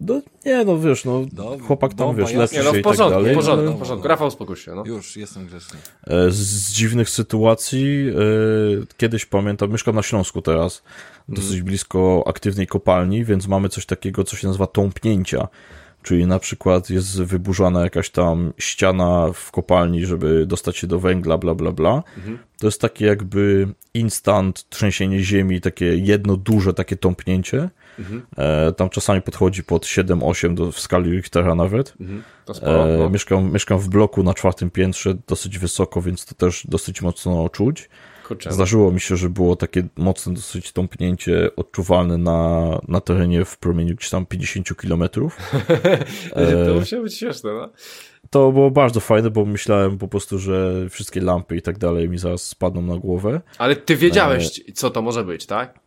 Speaker 3: No, nie, no wiesz, no, no chłopak tam, wiesz, leczy się
Speaker 1: no, w porządku,
Speaker 3: i tak dalej.
Speaker 1: w porządku, no, w porządku. Rafał, spokój się, no.
Speaker 2: Już, jestem grzeczny.
Speaker 3: E, z, z dziwnych sytuacji, e, kiedyś pamiętam, mieszkam na Śląsku teraz, dosyć mm. blisko aktywnej kopalni, więc mamy coś takiego, co się nazywa tąpnięcia czyli na przykład jest wyburzana jakaś tam ściana w kopalni, żeby dostać się do węgla, bla, bla, bla. Mhm. To jest takie jakby instant trzęsienie ziemi, takie jedno duże takie tąpnięcie. Mhm. E, tam czasami podchodzi pod 7-8 do, w skali Richtera nawet. Mhm. E, no. mieszkam, mieszkam w bloku na czwartym piętrze, dosyć wysoko, więc to też dosyć mocno czuć. Kurczę. Zdarzyło mi się, że było takie mocne dosyć tąpnięcie odczuwalne na, na terenie w promieniu gdzieś tam 50 kilometrów.
Speaker 1: to musiało być śmieszne, no.
Speaker 3: To było bardzo fajne, bo myślałem po prostu, że wszystkie lampy i tak dalej mi zaraz spadną na głowę.
Speaker 1: Ale ty wiedziałeś, e... co to może być, tak?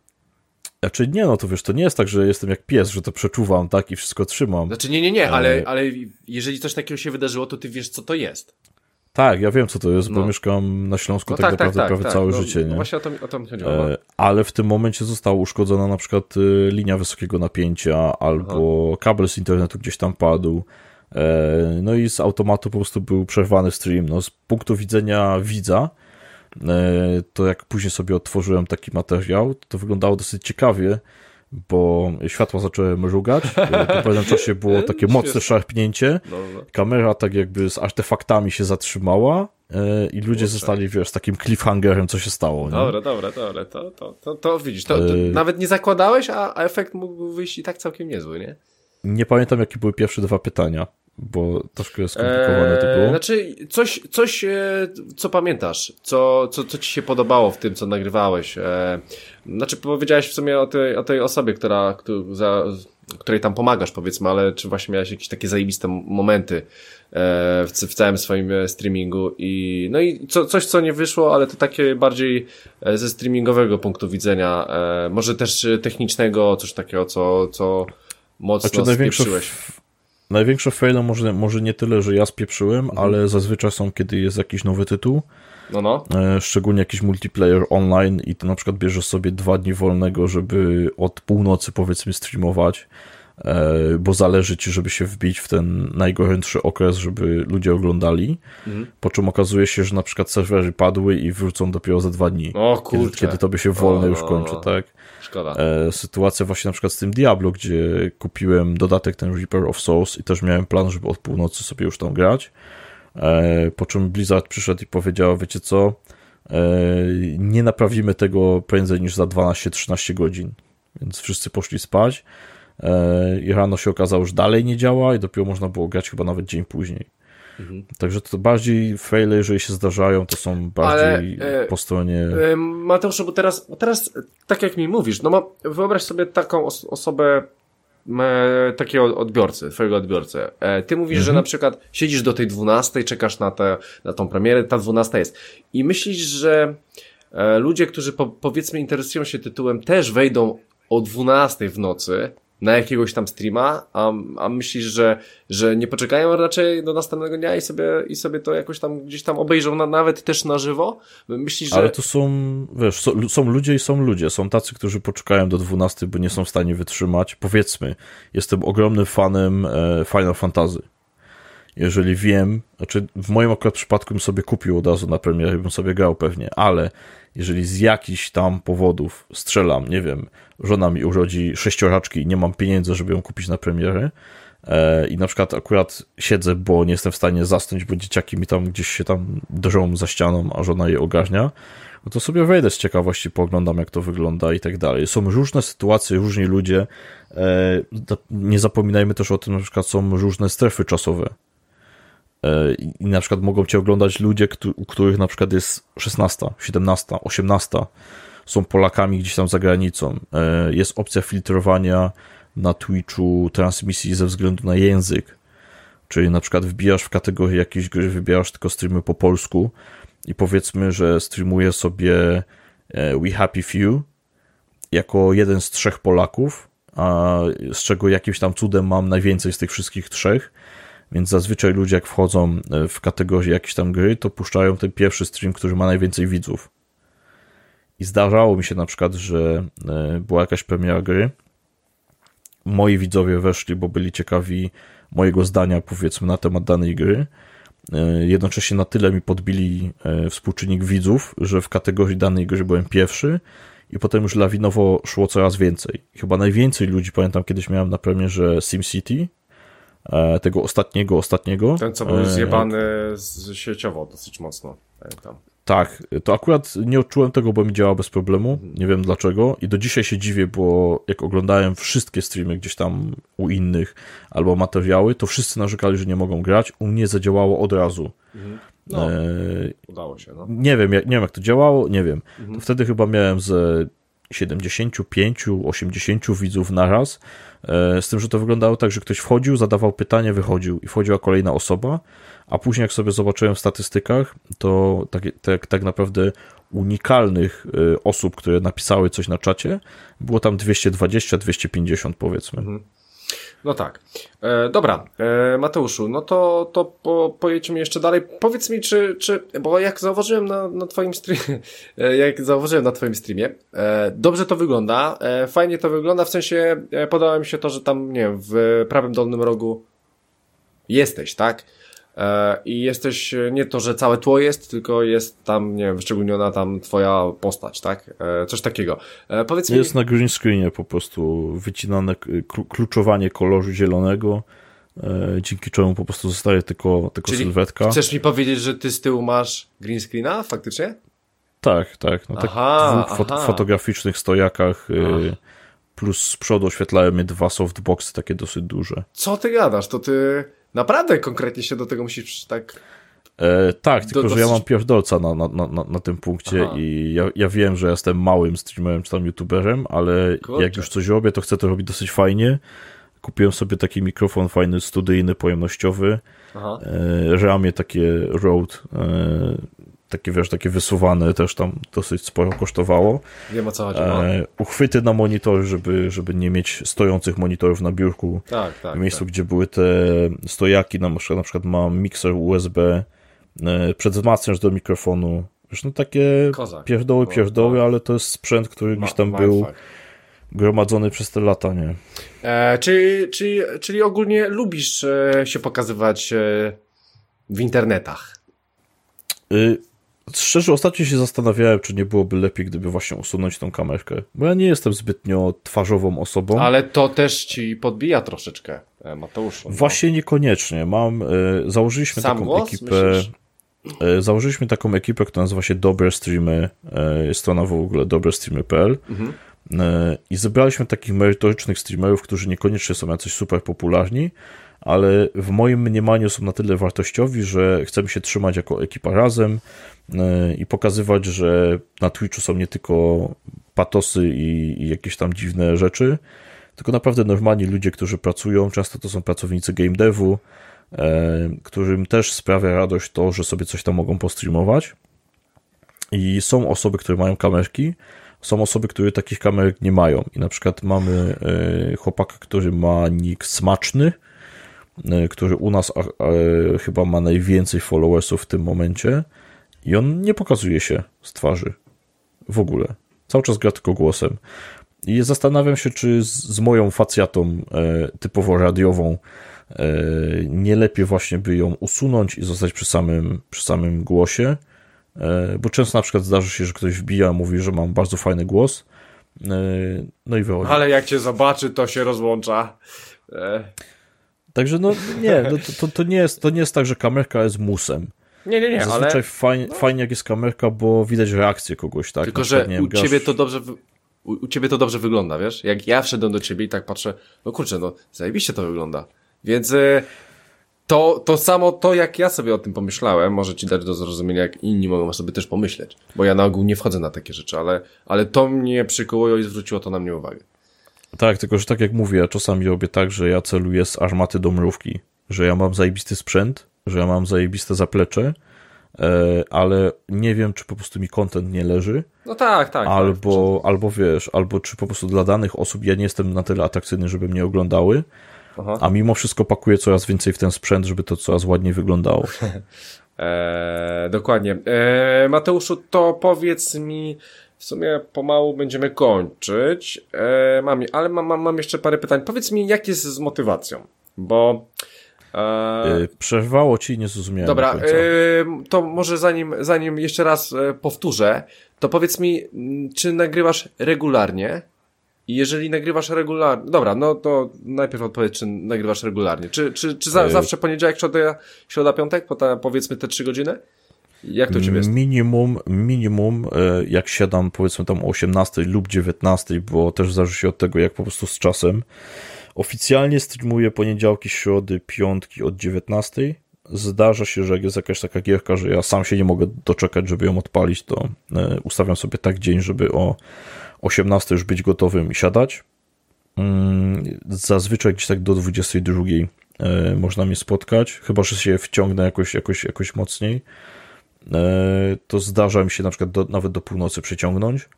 Speaker 3: Znaczy nie, no to wiesz, to nie jest tak, że jestem jak pies, że to przeczuwam, tak, i wszystko trzymam.
Speaker 1: Znaczy nie, nie, nie, ale, e, ale jeżeli coś takiego się wydarzyło, to ty wiesz, co to jest.
Speaker 3: Tak, ja wiem co to jest, no. bo mieszkam na Śląsku no tak, tak, naprawdę tak, prawie tak, całe
Speaker 1: no,
Speaker 3: życie. Nie?
Speaker 1: Właśnie o to, o to mi chodziło. E, no.
Speaker 3: ale w tym momencie została uszkodzona na przykład y, linia wysokiego napięcia albo Aha. kabel z internetu gdzieś tam padł. E, no i z automatu po prostu był przerwany stream. No, z punktu widzenia widza, e, to jak później sobie otworzyłem taki materiał, to wyglądało dosyć ciekawie, bo światła zaczęły mrugać. Po pewnym czasie było takie mocne szarpnięcie. Kamera tak jakby z artefaktami się zatrzymała e, i ludzie zostali, wiesz, z takim cliffhangerem, co się stało.
Speaker 1: Dobra, dobra, dobra. To, to, to, widzisz, to, e... nawet nie zakładałeś, a, efekt mógł wyjść i tak całkiem niezły, nie?
Speaker 3: Nie pamiętam, jakie były pierwsze dwa pytania bo troszkę skomplikowane to było. Eee,
Speaker 1: znaczy, coś, coś e, co pamiętasz, co, co, co ci się podobało w tym, co nagrywałeś. Znaczy, powiedziałeś w sumie o tej, o tej osobie, która, która za, której tam pomagasz, powiedzmy, ale czy właśnie miałeś jakieś takie zajebiste momenty e, w, w całym swoim e, streamingu i no i co, coś, co nie wyszło, ale to takie bardziej ze streamingowego punktu widzenia, może też technicznego, coś takiego, co, co mocno znaczy, spieprzyłeś.
Speaker 3: Największe faile może, może nie tyle, że ja spieprzyłem, mhm. ale zazwyczaj są, kiedy jest jakiś nowy tytuł.
Speaker 1: No, no.
Speaker 3: E, szczególnie jakiś multiplayer online i ty na przykład bierzesz sobie dwa dni wolnego, żeby od północy powiedzmy streamować, e, bo zależy ci, żeby się wbić w ten najgorętszy okres, żeby ludzie oglądali. Mhm. Po czym okazuje się, że na przykład serwery padły i wrócą dopiero za dwa dni.
Speaker 1: O kurczę.
Speaker 3: Kiedy, kiedy to by się wolne już kończy, tak?
Speaker 1: Szkoda.
Speaker 3: E, sytuacja właśnie na przykład z tym Diablo, gdzie kupiłem dodatek ten Reaper of Souls i też miałem plan, żeby od północy sobie już tam grać. E, po czym Blizzard przyszedł i powiedział, wiecie co, e, nie naprawimy tego prędzej niż za 12-13 godzin. Więc wszyscy poszli spać i rano się okazało, że dalej nie działa i dopiero można było grać chyba nawet dzień później. Mhm. Także to bardziej faile, jeżeli się zdarzają, to są bardziej Ale, e, po stronie...
Speaker 1: E, Mateuszu, bo teraz, teraz, tak jak mi mówisz, no ma, wyobraź sobie taką os osobę, e, takiego odbiorcy, twojego odbiorcy. E, ty mówisz, mhm. że na przykład siedzisz do tej 12, czekasz na, te, na tą premierę, ta 12 jest. I myślisz, że e, ludzie, którzy po, powiedzmy interesują się tytułem, też wejdą o 12 w nocy, na jakiegoś tam streama, a, a myślisz, że, że nie poczekają raczej do następnego dnia i sobie, i sobie to jakoś tam gdzieś tam obejrzą na, nawet też na żywo? Myślisz, że...
Speaker 3: Ale to są, wiesz, są, są ludzie i są ludzie. Są tacy, którzy poczekają do 12, bo nie są w stanie wytrzymać. Powiedzmy, jestem ogromnym fanem e, Final Fantasy. Jeżeli wiem, znaczy w moim akurat przypadku bym sobie kupił od razu na premierę, bym sobie grał pewnie, ale jeżeli z jakichś tam powodów strzelam, nie wiem, żona mi urodzi sześcioraczki i nie mam pieniędzy, żeby ją kupić na premierę e, i na przykład akurat siedzę, bo nie jestem w stanie zasnąć, bo dzieciaki mi tam gdzieś się tam drżą za ścianą, a żona je ogarnia, no to sobie wejdę z ciekawości, pooglądam jak to wygląda i tak dalej. Są różne sytuacje, różni ludzie. E, nie zapominajmy też o tym, na przykład są różne strefy czasowe. E, I na przykład mogą cię oglądać ludzie, u których na przykład jest 16, 17, 18, są Polakami gdzieś tam za granicą. E, jest opcja filtrowania na Twitchu transmisji ze względu na język. Czyli na przykład wbijasz w kategorię jakiejś gry, wybierasz tylko streamy po polsku i powiedzmy, że streamuję sobie e, We Happy Few jako jeden z trzech Polaków, a z czego jakimś tam cudem mam najwięcej z tych wszystkich trzech, więc zazwyczaj ludzie jak wchodzą e, w kategorię jakieś tam gry, to puszczają ten pierwszy stream, który ma najwięcej widzów. I zdarzało mi się na przykład, że e, była jakaś premiera gry, moi widzowie weszli, bo byli ciekawi mojego zdania, powiedzmy, na temat danej gry, E, jednocześnie na tyle mi podbili współczynnik widzów, że w kategorii danej gry byłem pierwszy i potem już lawinowo szło coraz więcej. Chyba najwięcej ludzi, pamiętam, kiedyś miałem na premierze SimCity, tego ostatniego, ostatniego.
Speaker 1: Ten, co był zjebany z sieciowo dosyć mocno, pamiętam.
Speaker 3: Tak, to akurat nie odczułem tego, bo mi działa bez problemu. Nie wiem dlaczego. I do dzisiaj się dziwię, bo jak oglądałem wszystkie streamy gdzieś tam u innych albo materiały, to wszyscy narzekali, że nie mogą grać. U mnie zadziałało od razu.
Speaker 1: Mhm. No, e... udało się. No.
Speaker 3: Nie wiem, jak, nie wiem jak to działało, nie wiem. Mhm. wtedy chyba miałem ze 75, 80 widzów na raz. E, z tym, że to wyglądało tak, że ktoś wchodził, zadawał pytanie, wychodził i wchodziła kolejna osoba a później jak sobie zobaczyłem w statystykach, to tak, tak, tak naprawdę unikalnych y, osób, które napisały coś na czacie, było tam 220-250 powiedzmy. Mhm.
Speaker 1: No tak. E, dobra, e, Mateuszu, no to, to po, pojedźmy jeszcze dalej. Powiedz mi, czy, czy bo jak zauważyłem na, na twoim streamie, jak zauważyłem na twoim streamie, e, dobrze to wygląda, e, fajnie to wygląda, w sensie e, podoba mi się to, że tam, nie wiem, w prawym dolnym rogu jesteś, tak? E, i jesteś, e, nie to, że całe tło jest, tylko jest tam, nie wiem, wyszczególniona tam twoja postać, tak? E, coś takiego.
Speaker 3: Powiedz mi... Jest na green screenie po prostu wycinane kluczowanie koloru zielonego, dzięki czemu po prostu zostaje tylko, tylko Czyli sylwetka.
Speaker 1: chcesz mi powiedzieć, że ty z tyłu masz green screena faktycznie?
Speaker 3: Tak, tak. No, tak aha, dwóch aha. fotograficznych stojakach plus z przodu oświetlają mnie dwa softboxy takie dosyć duże.
Speaker 1: Co ty gadasz? To ty Naprawdę konkretnie się do tego musisz tak...
Speaker 3: E, tak, tylko że ja mam pierdolca na, na, na, na tym punkcie Aha. i ja, ja wiem, że jestem małym streamerem czy tam youtuberem, ale Kurczę. jak już coś robię, to chcę to robić dosyć fajnie. Kupiłem sobie taki mikrofon fajny, studyjny, pojemnościowy. Aha. E, ramię takie Rode e, takie, wiesz, takie wysuwane też tam dosyć sporo kosztowało.
Speaker 1: Wiem o co chodzi. No. E,
Speaker 3: uchwyty na monitor, żeby, żeby nie mieć stojących monitorów na biurku.
Speaker 1: Tak, tak.
Speaker 3: W miejscu,
Speaker 1: tak.
Speaker 3: gdzie były te stojaki, na przykład, na przykład mam mikser USB, e, przedwzmacniacz do mikrofonu. Wiesz, no takie Kozak. pierdoły, pierdoły, tak. ale to jest sprzęt, który gdzieś tam był gromadzony przez te lata, nie?
Speaker 1: E, czyli, czyli, czyli ogólnie lubisz e, się pokazywać e, w internetach?
Speaker 3: Y Szczerze, ostatnio się zastanawiałem, czy nie byłoby lepiej, gdyby właśnie usunąć tą kamerkę. Bo ja nie jestem zbytnio twarzową osobą.
Speaker 1: Ale to też ci podbija troszeczkę, e, Mateusz. No.
Speaker 3: Właśnie niekoniecznie. Mam, e, założyliśmy Sam taką głos, ekipę. Myślisz? E, założyliśmy taką ekipę, która nazywa się Dobre Streamy. Jest strona w ogóle dobrestreamy.pl. Mhm. I zebraliśmy takich merytorycznych streamerów, którzy niekoniecznie są jacyś super popularni, ale w moim mniemaniu są na tyle wartościowi, że chcemy się trzymać jako ekipa razem e, i pokazywać, że na Twitchu są nie tylko patosy i, i jakieś tam dziwne rzeczy, tylko naprawdę normalni ludzie, którzy pracują, często to są pracownicy game devu, e, którym też sprawia radość to, że sobie coś tam mogą postreamować. I są osoby, które mają kamerki, Są osoby, które takich kamerek nie mają. I na przykład mamy e, chłopaka, który ma nick Smaczny, który u nas e, chyba ma najwięcej followersów w tym momencie i on nie pokazuje się z twarzy w ogóle. Cały czas gra tylko głosem. I zastanawiam się, czy z, moją facjatą typowo radiową nie lepiej właśnie by ją usunąć i zostać przy samym, przy samym głosie, E, bo często na przykład zdarzy się, że ktoś wbija, mówi, że mam bardzo fajny głos, e, no i wychodzi.
Speaker 1: Ale jak cię zobaczy, to się rozłącza.
Speaker 3: Także no nie, no to, to, to, nie jest, to nie jest tak, że kamerka jest musem.
Speaker 1: Nie, nie, nie,
Speaker 3: Zazwyczaj ale... fajnie, fajnie jak jest kamerka, bo widać reakcję kogoś, tak?
Speaker 1: Tylko, że u grasz... ciebie to dobrze... U, u ciebie to dobrze wygląda, wiesz? Jak ja wszedłem do ciebie i tak patrzę, no kurczę, no zajebiście to wygląda. Więc to, to samo to, jak ja sobie o tym pomyślałem, może ci dać do zrozumienia, jak inni mogą sobie też pomyśleć. Bo ja na ogół nie wchodzę na takie rzeczy, ale, ale to mnie przykoło i zwróciło to na mnie uwagę.
Speaker 3: Tak, tylko że tak jak mówię, ja czasami robię tak, że ja celuję z armaty do mrówki, że ja mam zajebisty sprzęt, że ja mam zajebiste zaplecze, e, ale nie wiem, czy po prostu mi kontent nie leży.
Speaker 1: No tak, tak.
Speaker 3: Albo, tak, albo wiesz, albo czy po prostu dla danych osób ja nie jestem na tyle atrakcyjny, żeby mnie oglądały, Aha. a mimo wszystko pakuję coraz więcej w ten sprzęt, żeby to coraz ładniej wyglądało.
Speaker 1: eee, dokładnie. Eee, Mateuszu, to powiedz mi, w sumie pomału będziemy kończyć, eee, mam, ale mam, mam, mam jeszcze parę pytań. Powiedz mi, jak jest z motywacją, bo...
Speaker 3: Eee, Przerwało ci, nie zrozumiałem.
Speaker 1: Dobra, to może zanim, zanim jeszcze raz e, powtórzę, to powiedz mi, czy nagrywasz regularnie? I jeżeli nagrywasz regularnie, dobra, no to najpierw odpowiedz, czy nagrywasz regularnie. Czy, czy, czy za, zawsze poniedziałek, środa, środa, piątek, po ta, powiedzmy te trzy godziny? Jak to u Ciebie jest?
Speaker 3: Minimum, minimum, e, jak siadam powiedzmy tam o 18 lub 19, bo też zależy się od tego, jak po prostu z czasem. Oficjalnie streamuję poniedziałki, środy, piątki od 19. Zdarza się, że jak jest jakaś taka gierka, że ja sam się nie mogę doczekać, żeby ją odpalić, to e, ustawiam sobie tak dzień, żeby o 18 już być gotowym i siadać. Mm, zazwyczaj gdzieś tak do 22 e, można mnie spotkać, chyba że się wciągnę jakoś, jakoś, jakoś mocniej. E, to zdarza mi się na przykład do, nawet do północy przeciągnąć.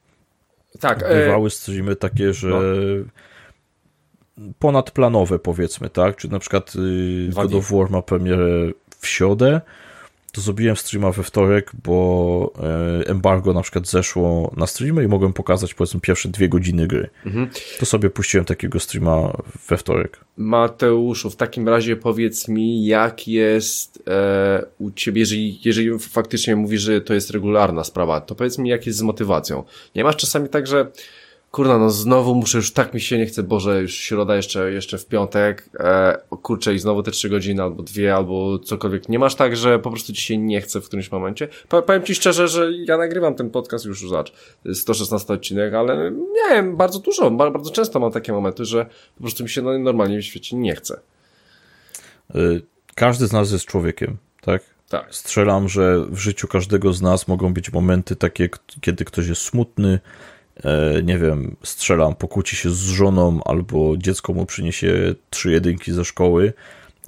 Speaker 1: Tak.
Speaker 3: E, Bywały streamy takie, że no. ponadplanowe powiedzmy, tak? Czy na przykład y, God of War ma premierę w środę, to zrobiłem streama we wtorek, bo e, embargo na przykład zeszło na streamy i mogłem pokazać powiedzmy pierwsze dwie godziny gry. Mhm. To sobie puściłem takiego streama we wtorek.
Speaker 1: Mateuszu, w takim razie powiedz mi, jak jest e, u ciebie, jeżeli, jeżeli faktycznie mówisz, że to jest regularna sprawa, to powiedz mi, jak jest z motywacją. Nie masz czasami tak, że kurna, no znowu muszę, już tak mi się nie chce, Boże, już środa jeszcze, jeszcze w piątek, e, kurczę i znowu te trzy godziny, albo dwie, albo cokolwiek. Nie masz tak, że po prostu ci się nie chce w którymś momencie? Powiem ci szczerze, że ja nagrywam ten podcast już, zacz, 116 odcinek, ale nie wiem, bardzo dużo, bardzo często mam takie momenty, że po prostu mi się no, normalnie w świecie nie chce.
Speaker 3: Y, każdy z nas jest człowiekiem, tak?
Speaker 1: Tak.
Speaker 3: Strzelam, że w życiu każdego z nas mogą być momenty takie, kiedy ktoś jest smutny, E, nie wiem, strzelam, pokłóci się z żoną albo dziecko mu przyniesie trzy jedynki ze szkoły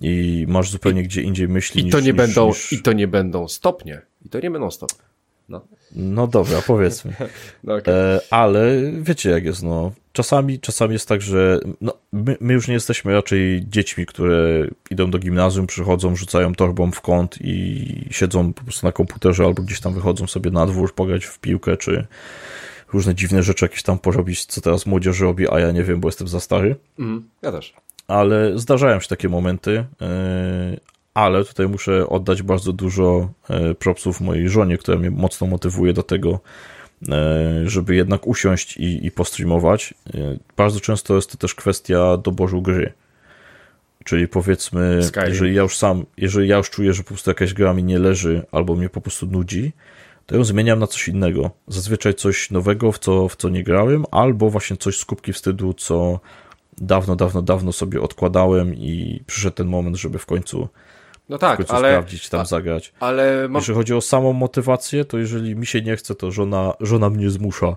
Speaker 3: i masz zupełnie I, gdzie indziej myśli
Speaker 1: i
Speaker 3: niż,
Speaker 1: to nie
Speaker 3: niż,
Speaker 1: będą
Speaker 3: niż...
Speaker 1: I to nie będą stopnie. I to nie będą stopnie. No,
Speaker 3: no dobra, powiedzmy. no, okay. e, ale wiecie jak jest, no. Czasami, czasami jest tak, że no, my, my, już nie jesteśmy raczej dziećmi, które idą do gimnazjum, przychodzą, rzucają torbą w kąt i siedzą po prostu na komputerze albo gdzieś tam wychodzą sobie na dwór, pograć w piłkę, czy, różne dziwne rzeczy jakieś tam porobić, co teraz młodzież robi, a ja nie wiem, bo jestem za stary.
Speaker 1: Mm, ja też.
Speaker 3: Ale zdarzają się takie momenty, e, ale tutaj muszę oddać bardzo dużo e, propsów mojej żonie, która mnie mocno motywuje do tego, e, żeby jednak usiąść i, i postreamować. Bardzo często jest to też kwestia doboru gry. Czyli powiedzmy, Skyrim. jeżeli ja już sam, jeżeli ja już czuję, że po prostu jakaś gra mi nie leży albo mnie po prostu nudzi, to ją zmieniam na coś innego. Zazwyczaj coś nowego, w co, w co nie grałem, albo właśnie coś z kubki wstydu, co dawno, dawno, dawno sobie odkładałem i przyszedł ten moment, żeby w końcu,
Speaker 1: no tak,
Speaker 3: w końcu
Speaker 1: ale,
Speaker 3: sprawdzić, tam a, zagrać.
Speaker 1: Ale
Speaker 3: mam... Jeżeli chodzi o samą motywację, to jeżeli mi się nie chce, to żona, żona mnie zmusza.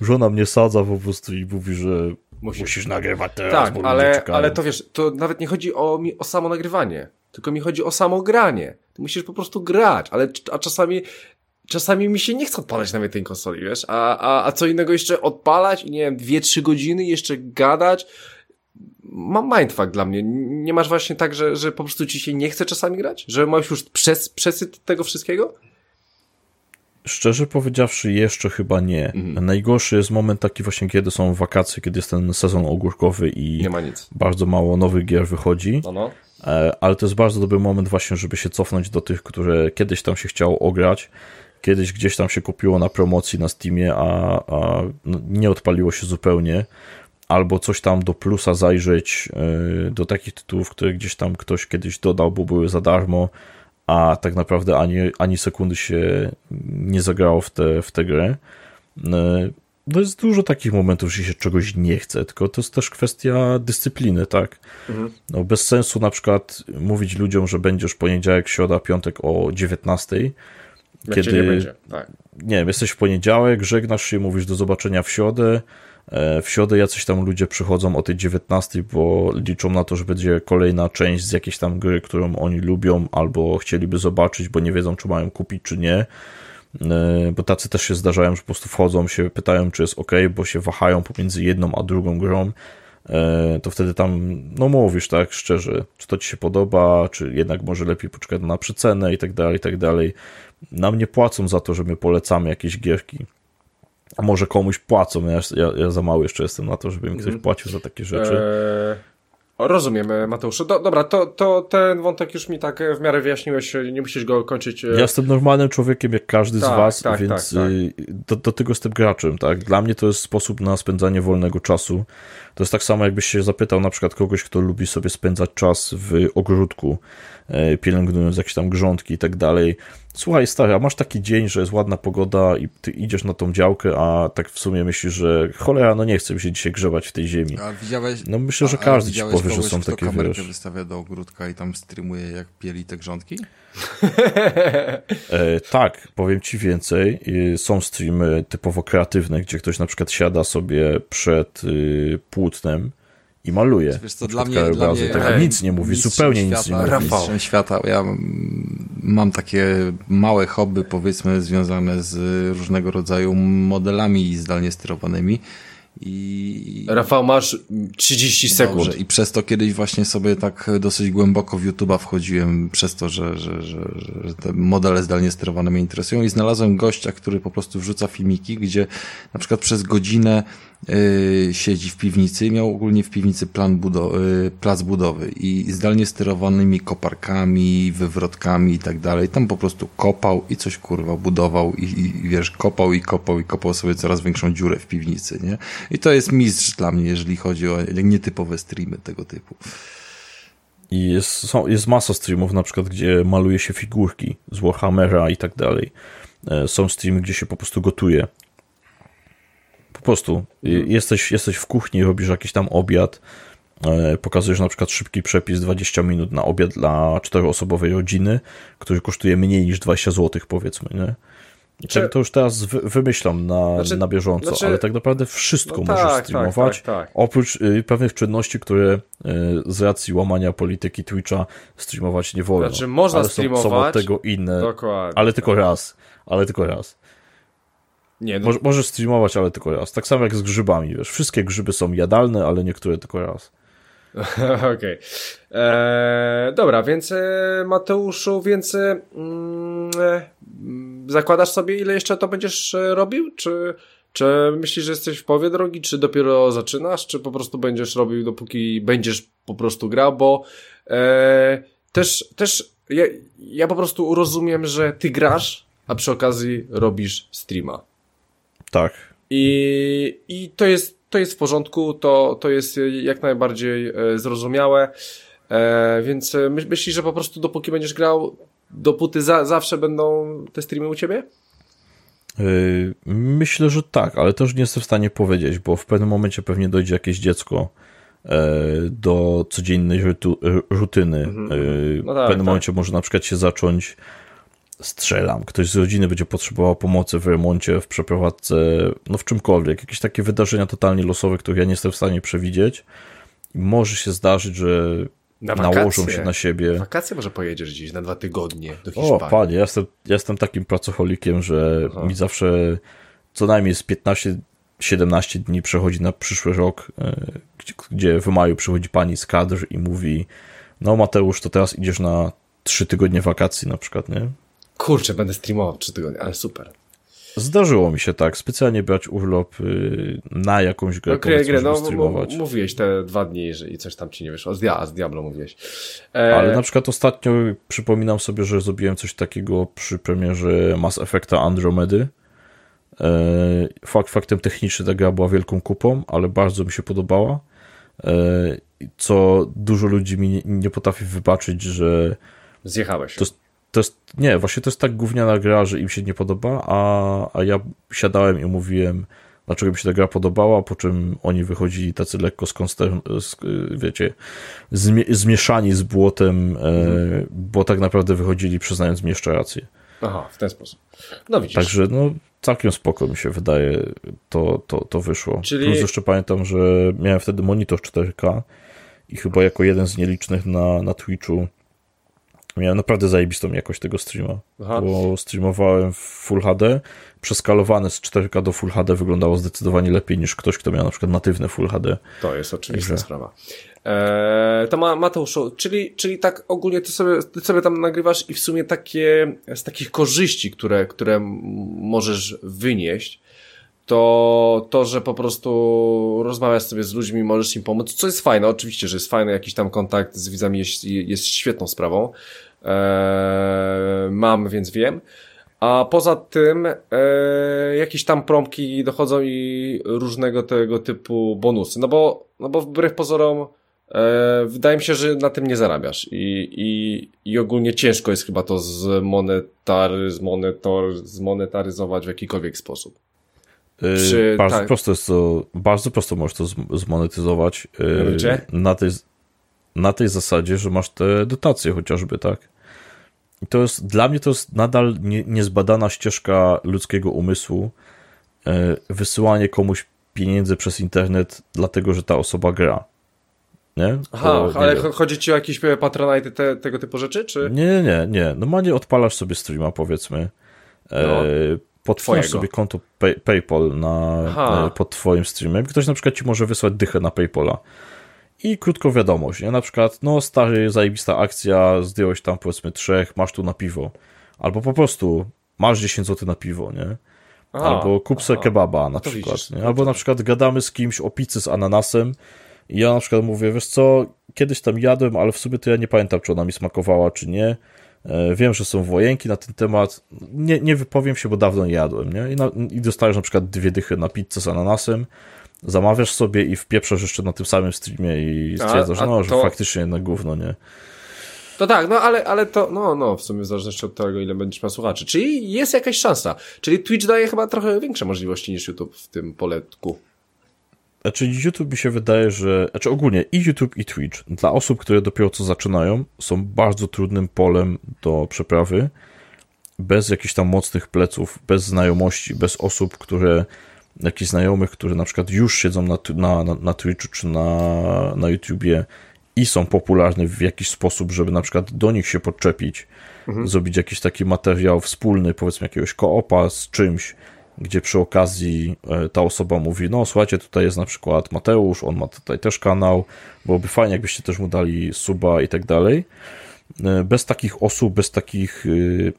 Speaker 3: Żona mnie sadza po prostu i mówi, że musisz, musisz nagrywać teraz,
Speaker 1: tak, ale, ale to wiesz, to nawet nie chodzi o, mi, o samo nagrywanie, tylko mi chodzi o samo granie. Ty musisz po prostu grać, ale a czasami czasami mi się nie chce odpalać nawet tej konsoli, wiesz? A, a, a co innego jeszcze odpalać i nie wiem, dwie, trzy godziny jeszcze gadać. Mam mindfuck dla mnie. Nie masz właśnie tak, że, że po prostu ci się nie chce czasami grać? Że masz już przes, przesyt tego wszystkiego?
Speaker 3: Szczerze powiedziawszy, jeszcze chyba nie. Mhm. Najgorszy jest moment taki właśnie, kiedy są wakacje, kiedy jest ten sezon ogórkowy i bardzo mało nowych gier wychodzi. No, no. E, ale to jest bardzo dobry moment właśnie, żeby się cofnąć do tych, które kiedyś tam się chciało ograć, kiedyś gdzieś tam się kupiło na promocji na Steamie, a, a no, nie odpaliło się zupełnie, albo coś tam do plusa zajrzeć, e, do takich tytułów, które gdzieś tam ktoś kiedyś dodał, bo były za darmo, a tak naprawdę ani, ani sekundy się nie zagrało w tę w te grę. E, no jest dużo takich momentów, że się czegoś nie chce, tylko to jest też kwestia dyscypliny, tak? Mhm. No bez sensu na przykład mówić ludziom, że będziesz poniedziałek, środa, piątek o 19,
Speaker 1: Jak kiedy nie, będzie. Tak.
Speaker 3: nie wiem, jesteś w poniedziałek, żegnasz się, mówisz do zobaczenia w środę, e, w środę jacyś tam ludzie przychodzą o tej 19, bo liczą na to, że będzie kolejna część z jakiejś tam gry, którą oni lubią albo chcieliby zobaczyć, bo nie wiedzą, czy mają kupić, czy nie. E, bo tacy też się zdarzają, że po prostu wchodzą, się pytają, czy jest ok, bo się wahają pomiędzy jedną a drugą grą, e, to wtedy tam, no mówisz, tak, szczerze, czy to ci się podoba, czy jednak może lepiej poczekać na przycenę i tak dalej, i tak dalej. Nam nie płacą za to, że my polecamy jakieś gierki. A może komuś płacą, ja, ja, ja za mały jeszcze jestem na to, żeby mi ktoś mhm. płacił za takie rzeczy. Eee
Speaker 1: Rozumiem, e, Mateuszu. Do, dobra, to, to ten wątek już mi tak e, w miarę wyjaśniłeś, e, nie musisz go kończyć.
Speaker 3: Ja jestem normalnym człowiekiem, jak każdy tak, z was, tak, więc tak, tak. Do, do tego jestem graczem, tak? Dla mnie to jest sposób na spędzanie wolnego czasu. To jest tak samo, jakbyś się zapytał na przykład kogoś, kto lubi sobie spędzać czas w ogródku, pielęgnując jakieś tam grządki i tak dalej. Słuchaj, stary, a masz taki dzień, że jest ładna pogoda i ty idziesz na tą działkę, a tak w sumie myślisz, że cholera, no nie chcę się dzisiaj grzebać w tej ziemi.
Speaker 2: A widziałeś...
Speaker 3: No myślę, że każdy ci powie, że są takie,
Speaker 2: kamerkę wystawia do ogródka i tam streamuje, jak pieli te grządki?
Speaker 3: e, tak, powiem ci więcej. Są streamy typowo kreatywne, gdzie ktoś na przykład siada sobie przed y, płótnem i maluje.
Speaker 2: Wiesz co, dla mnie, dla mnie
Speaker 3: tak, nic nie mówi, zupełnie świata, nic nie mówi.
Speaker 2: Rafał. świata. Ja mam takie małe hobby, powiedzmy, związane z różnego rodzaju modelami zdalnie sterowanymi. I...
Speaker 1: Rafał, masz 30 sekund. Dobrze.
Speaker 2: I przez to kiedyś właśnie sobie tak dosyć głęboko w YouTube'a wchodziłem, przez to, że, że, że, że te modele zdalnie sterowane mnie interesują i znalazłem gościa, który po prostu wrzuca filmiki, gdzie na przykład przez godzinę siedzi w piwnicy, miał ogólnie w piwnicy plan budo y, plac budowy i zdalnie sterowanymi koparkami, wywrotkami i tak dalej. Tam po prostu kopał i coś kurwa budował i, i, wiesz, kopał i kopał i kopał sobie coraz większą dziurę w piwnicy, nie? I to jest mistrz dla mnie, jeżeli chodzi o nietypowe streamy tego typu.
Speaker 3: I jest, są, jest masa streamów, na przykład, gdzie maluje się figurki z Warhammera i tak dalej. E, są streamy, gdzie się po prostu gotuje po prostu mhm. jesteś, jesteś w kuchni, robisz jakiś tam obiad, e, pokazujesz na przykład szybki przepis 20 minut na obiad dla czteroosobowej rodziny, który kosztuje mniej niż 20 zł powiedzmy, nie? Czy... To już teraz wymyślam na, znaczy, na bieżąco, znaczy... ale tak naprawdę wszystko no możesz tak, tak streamować, tak, tak, oprócz y, pewnych czynności, które y, z racji łamania polityki Twitcha streamować nie wolno.
Speaker 1: Znaczy można
Speaker 3: ale
Speaker 1: streamować,
Speaker 3: są, są od tego inne, ale tylko raz, ale tylko raz. Nie, no... możesz streamować, ale tylko raz. Tak samo jak z grzybami, wiesz. Wszystkie grzyby są jadalne, ale niektóre tylko raz.
Speaker 1: Okej. Okay. Eee, dobra, więc e, Mateuszu, więc e, mm, e, zakładasz sobie, ile jeszcze to będziesz robił? Czy, czy myślisz, że jesteś w połowie drogi, czy dopiero zaczynasz, czy po prostu będziesz robił, dopóki będziesz po prostu grał, bo też, też ja, ja po prostu rozumiem, że ty grasz, a przy okazji robisz streama.
Speaker 3: Tak.
Speaker 1: I, i to, jest, to jest w porządku, to, to jest jak najbardziej e, zrozumiałe. E, więc e, my, myślisz, że po prostu dopóki będziesz grał, dopóty za, zawsze będą te streamy u ciebie?
Speaker 3: Myślę, że tak, ale też nie jestem w stanie powiedzieć, bo w pewnym momencie pewnie dojdzie jakieś dziecko do codziennej rutyny. Mhm. No tak, w pewnym tak. momencie może na przykład się zacząć strzelam, ktoś z rodziny będzie potrzebował pomocy w remoncie, w przeprowadzce, no w czymkolwiek, jakieś takie wydarzenia totalnie losowe, których ja nie jestem w stanie przewidzieć. Może się zdarzyć, że
Speaker 1: Na
Speaker 3: nałożą się na siebie.
Speaker 1: Wakacje może pojedziesz gdzieś na dwa tygodnie do Hiszpanii.
Speaker 3: O, panie, ja jestem, ja jestem takim pracocholikiem, że
Speaker 1: Aha.
Speaker 3: mi zawsze co najmniej z 15-17 dni przechodzi na przyszły rok, e, gdzie, gdzie w maju przychodzi pani z kadr i mówi no Mateusz, to teraz idziesz na 3 tygodnie wakacji na przykład, nie?
Speaker 1: Kurczę, będę streamował trzy tygodnie, ale super.
Speaker 3: Zdarzyło mi się tak, specjalnie brać urlop y, na jakąś grę,
Speaker 1: No, grę, grę, no,
Speaker 3: streamować.
Speaker 1: mówiłeś te dwa dni, że i coś tam ci nie wyszło. Z, dia, z Diablo mówiłeś. E,
Speaker 3: Ale na przykład ostatnio przypominam sobie, że zrobiłem coś takiego przy premierze Mass Effecta Andromedy. E, Fakt, faktem technicznym ta gra była wielką kupą, ale bardzo mi się podobała. E, Co dużo ludzi mi nie, nie potrafi wybaczyć, że
Speaker 1: Zjechałeś.
Speaker 3: to to jest. Nie, właśnie to jest tak gówniana gra, że im się nie podoba, a, a ja siadałem i mówiłem, dlaczego mi się ta gra podobała, po czym oni wychodzili tacy lekko skonster... sk- wiecie, zmie... zmieszani z błotem, e, bo tak naprawdę wychodzili przyznając mi jeszcze rację.
Speaker 1: Aha, w ten sposób. No widzisz.
Speaker 3: Także no całkiem spoko mi się wydaje to, to, to wyszło.
Speaker 1: Czyli-
Speaker 3: Plus jeszcze pamiętam, że miałem wtedy monitor 4K i chyba jako jeden z nielicznych na, na Twitchu miałem naprawdę zajebistą jakość tego streama,
Speaker 1: Aha.
Speaker 3: bo streamowałem w Full HD, przeskalowane z 4K do Full HD wyglądało zdecydowanie lepiej niż ktoś, kto miał na przykład natywne Full HD.
Speaker 1: To jest oczywista
Speaker 3: Także-
Speaker 1: sprawa. Eee, to ma, Mateuszu, czyli, czyli tak ogólnie ty sobie, ty sobie tam nagrywasz i w sumie takie, z takich korzyści, które, które możesz wynieść, to to, że po prostu rozmawiasz sobie z ludźmi, możesz im pomóc, co jest fajne, oczywiście, że jest fajny jakiś tam kontakt z widzami, jest, jest świetną sprawą. Eee, mam, więc wiem. A poza tym e, jakieś tam promki dochodzą i różnego tego typu bonusy. No bo, no bo wbrew pozorom e, wydaje mi się, że na tym nie zarabiasz i, i, i ogólnie ciężko jest chyba to zmonetary, zmonetor, zmonetaryzować w jakikolwiek sposób.
Speaker 3: Yy,
Speaker 1: Czy-
Speaker 3: bardzo
Speaker 1: tak.
Speaker 3: prosto jest to, bardzo prosto możesz to zm- zmonetyzować yy,
Speaker 1: Mianowicie?
Speaker 3: na tej, na tej zasadzie, że masz te dotacje chociażby, tak? I to jest, dla mnie to jest nadal nie, niezbadana ścieżka ludzkiego umysłu, yy, wysyłanie komuś pieniędzy przez internet, dlatego, że ta osoba gra. Nie?
Speaker 1: Aha,
Speaker 3: To,
Speaker 1: ale chodzi ci o jakieś e, patronite, te, tego typu rzeczy, czy?
Speaker 3: Nie, nie, nie, nie. Normalnie odpalasz sobie streama, powiedzmy. E,
Speaker 1: No.
Speaker 3: Potworzysz
Speaker 1: Twojego.
Speaker 3: sobie konto pay, PayPal na, e, pod twoim streamem. Ktoś na przykład ci może wysłać dychę na PayPala. I krótko wiadomość, nie? Na przykład, no stary, zajebista akcja, zdjąłeś tam powiedzmy trzech, masz tu na piwo. Albo po prostu masz 10 zł na piwo, nie?
Speaker 1: Aha,
Speaker 3: Albo kup se kebaba na
Speaker 1: to
Speaker 3: przykład.
Speaker 1: widzisz,
Speaker 3: nie?
Speaker 1: no
Speaker 3: Albo na przykład gadamy z kimś o pizzy z ananasem i ja na przykład mówię, wiesz co, kiedyś tam jadłem, ale w sumie to ja nie pamiętam, czy ona mi smakowała, czy nie. E, Wiem, że są wojenki na ten temat. Nie, nie wypowiem się, bo dawno nie jadłem, nie? I, na, I dostajesz na przykład dwie dychy na pizzę z ananasem, zamawiasz sobie i wpieprzasz jeszcze na tym samym streamie i
Speaker 1: A-
Speaker 3: stwierdzasz,
Speaker 1: a
Speaker 3: no, że
Speaker 1: to-
Speaker 3: faktycznie na gówno, nie?
Speaker 1: To tak, no ale, ale to, no, no, w sumie w zależności od tego, ile będziesz miał słuchaczy. Czyli jest jakaś szansa. Czyli Twitch daje chyba trochę większe możliwości niż YouTube w tym poletku.
Speaker 3: Znaczy YouTube mi się wydaje, że, znaczy ogólnie i YouTube i Twitch dla osób, które dopiero co zaczynają, są bardzo trudnym polem do przeprawy, bez jakichś tam mocnych pleców, bez znajomości, bez osób, które, jakichś znajomych, które na przykład już siedzą na, na, na, na Twitchu czy na, na YouTubie i są popularni w jakiś sposób, żeby na przykład do nich się podczepić, zrobić jakiś taki materiał wspólny, powiedzmy jakiegoś koopa z czymś, gdzie przy okazji e, ta osoba mówi, no słuchajcie, tutaj jest na przykład Mateusz, on ma tutaj też kanał, byłoby fajnie, jakbyście też mu dali suba i tak dalej. E, Bez takich osób, bez takich, y,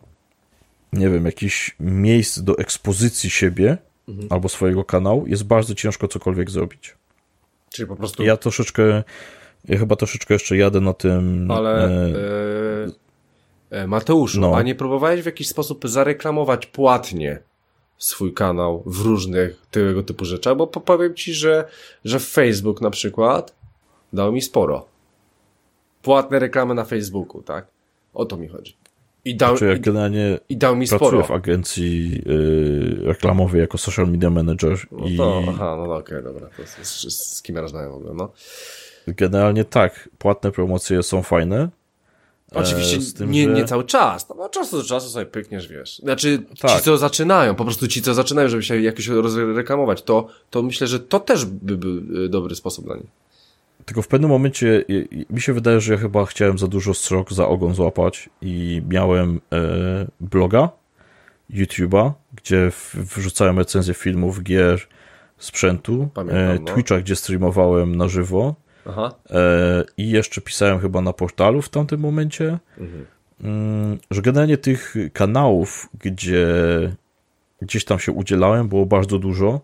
Speaker 3: nie wiem, jakichś miejsc do ekspozycji siebie albo swojego kanału, jest bardzo ciężko cokolwiek zrobić.
Speaker 1: Czyli po prostu,
Speaker 3: Ja troszeczkę, ja chyba troszeczkę jeszcze jadę na tym...
Speaker 1: ale,
Speaker 3: e,
Speaker 1: e, e, Mateuszu,
Speaker 3: No.
Speaker 1: a nie próbowałeś w jakiś sposób zareklamować płatnie swój kanał w różnych tego typu rzeczach? Bo po- powiem ci, że, że Facebook na przykład dał mi sporo. Płatne reklamy na Facebooku, tak? O to mi chodzi. I dał,
Speaker 3: Czy ja
Speaker 1: i,
Speaker 3: generalnie
Speaker 1: i dał mi
Speaker 3: pracuję
Speaker 1: sporo.
Speaker 3: w agencji y, reklamowej jako social media manager
Speaker 1: No
Speaker 3: i
Speaker 1: to, aha, no okej, dobra. To jest, z, z kim ja rozmawiam w ogóle, no.
Speaker 3: generalnie tak, płatne promocje są fajne.
Speaker 1: Oczywiście
Speaker 3: e, z tym,
Speaker 1: nie,
Speaker 3: że-
Speaker 1: nie cały czas, no bo od czasu do czasu sobie pykniesz, wiesz. Znaczy, ci
Speaker 3: Tak.
Speaker 1: co zaczynają, po prostu ci co zaczynają, żeby się jakoś rozreklamować, to, to myślę, że to też by był y, dobry sposób dla nich.
Speaker 3: tylko w pewnym momencie mi się wydaje, że ja chyba chciałem za dużo srok za ogon złapać i miałem e, bloga, YouTube'a, gdzie wrzucałem recenzje filmów, gier, sprzętu, Pamiętam, no. Twitcha, gdzie streamowałem na żywo Aha. i jeszcze pisałem chyba na portalu w tamtym momencie, mhm. Mm, że generalnie tych kanałów, gdzie gdzieś tam się udzielałem, było bardzo dużo.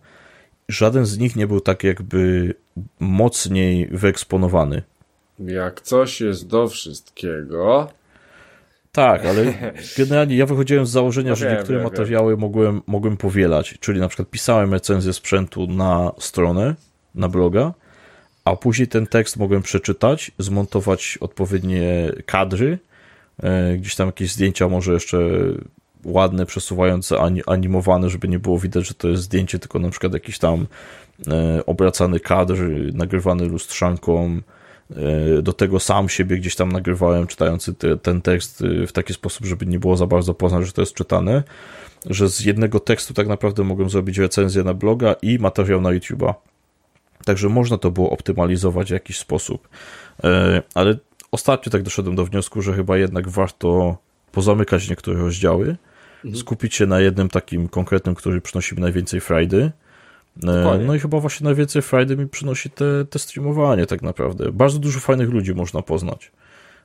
Speaker 3: Żaden z nich nie był tak jakby mocniej wyeksponowany.
Speaker 1: Jak coś jest do wszystkiego.
Speaker 3: Tak, ale generalnie ja wychodziłem z założenia, no że wiem, niektóre wiem, materiały wiem. Mogłem, mogłem powielać, czyli na przykład pisałem recenzję sprzętu na stronę, na bloga, a później ten tekst mogłem przeczytać, zmontować odpowiednie kadry, e, gdzieś tam jakieś zdjęcia może jeszcze ładne, przesuwające, animowane, żeby nie było widać, że to jest zdjęcie, tylko na przykład jakiś tam e, obracany kadr, nagrywany lustrzanką, e, do tego sam siebie gdzieś tam nagrywałem, czytający te, ten tekst w taki sposób, żeby nie było za bardzo poznać, że to jest czytane, że z jednego tekstu tak naprawdę mogłem zrobić recenzję na bloga i materiał na YouTube'a. Także można to było optymalizować w jakiś sposób. E, ale ostatnio tak doszedłem do wniosku, że chyba jednak warto pozamykać niektóre rozdziały, mhm. skupić się na jednym takim konkretnym, który przynosi mi najwięcej frajdy. E, Dokładnie. No i chyba właśnie najwięcej frajdy mi przynosi te, te streamowanie tak naprawdę. Bardzo dużo fajnych ludzi można poznać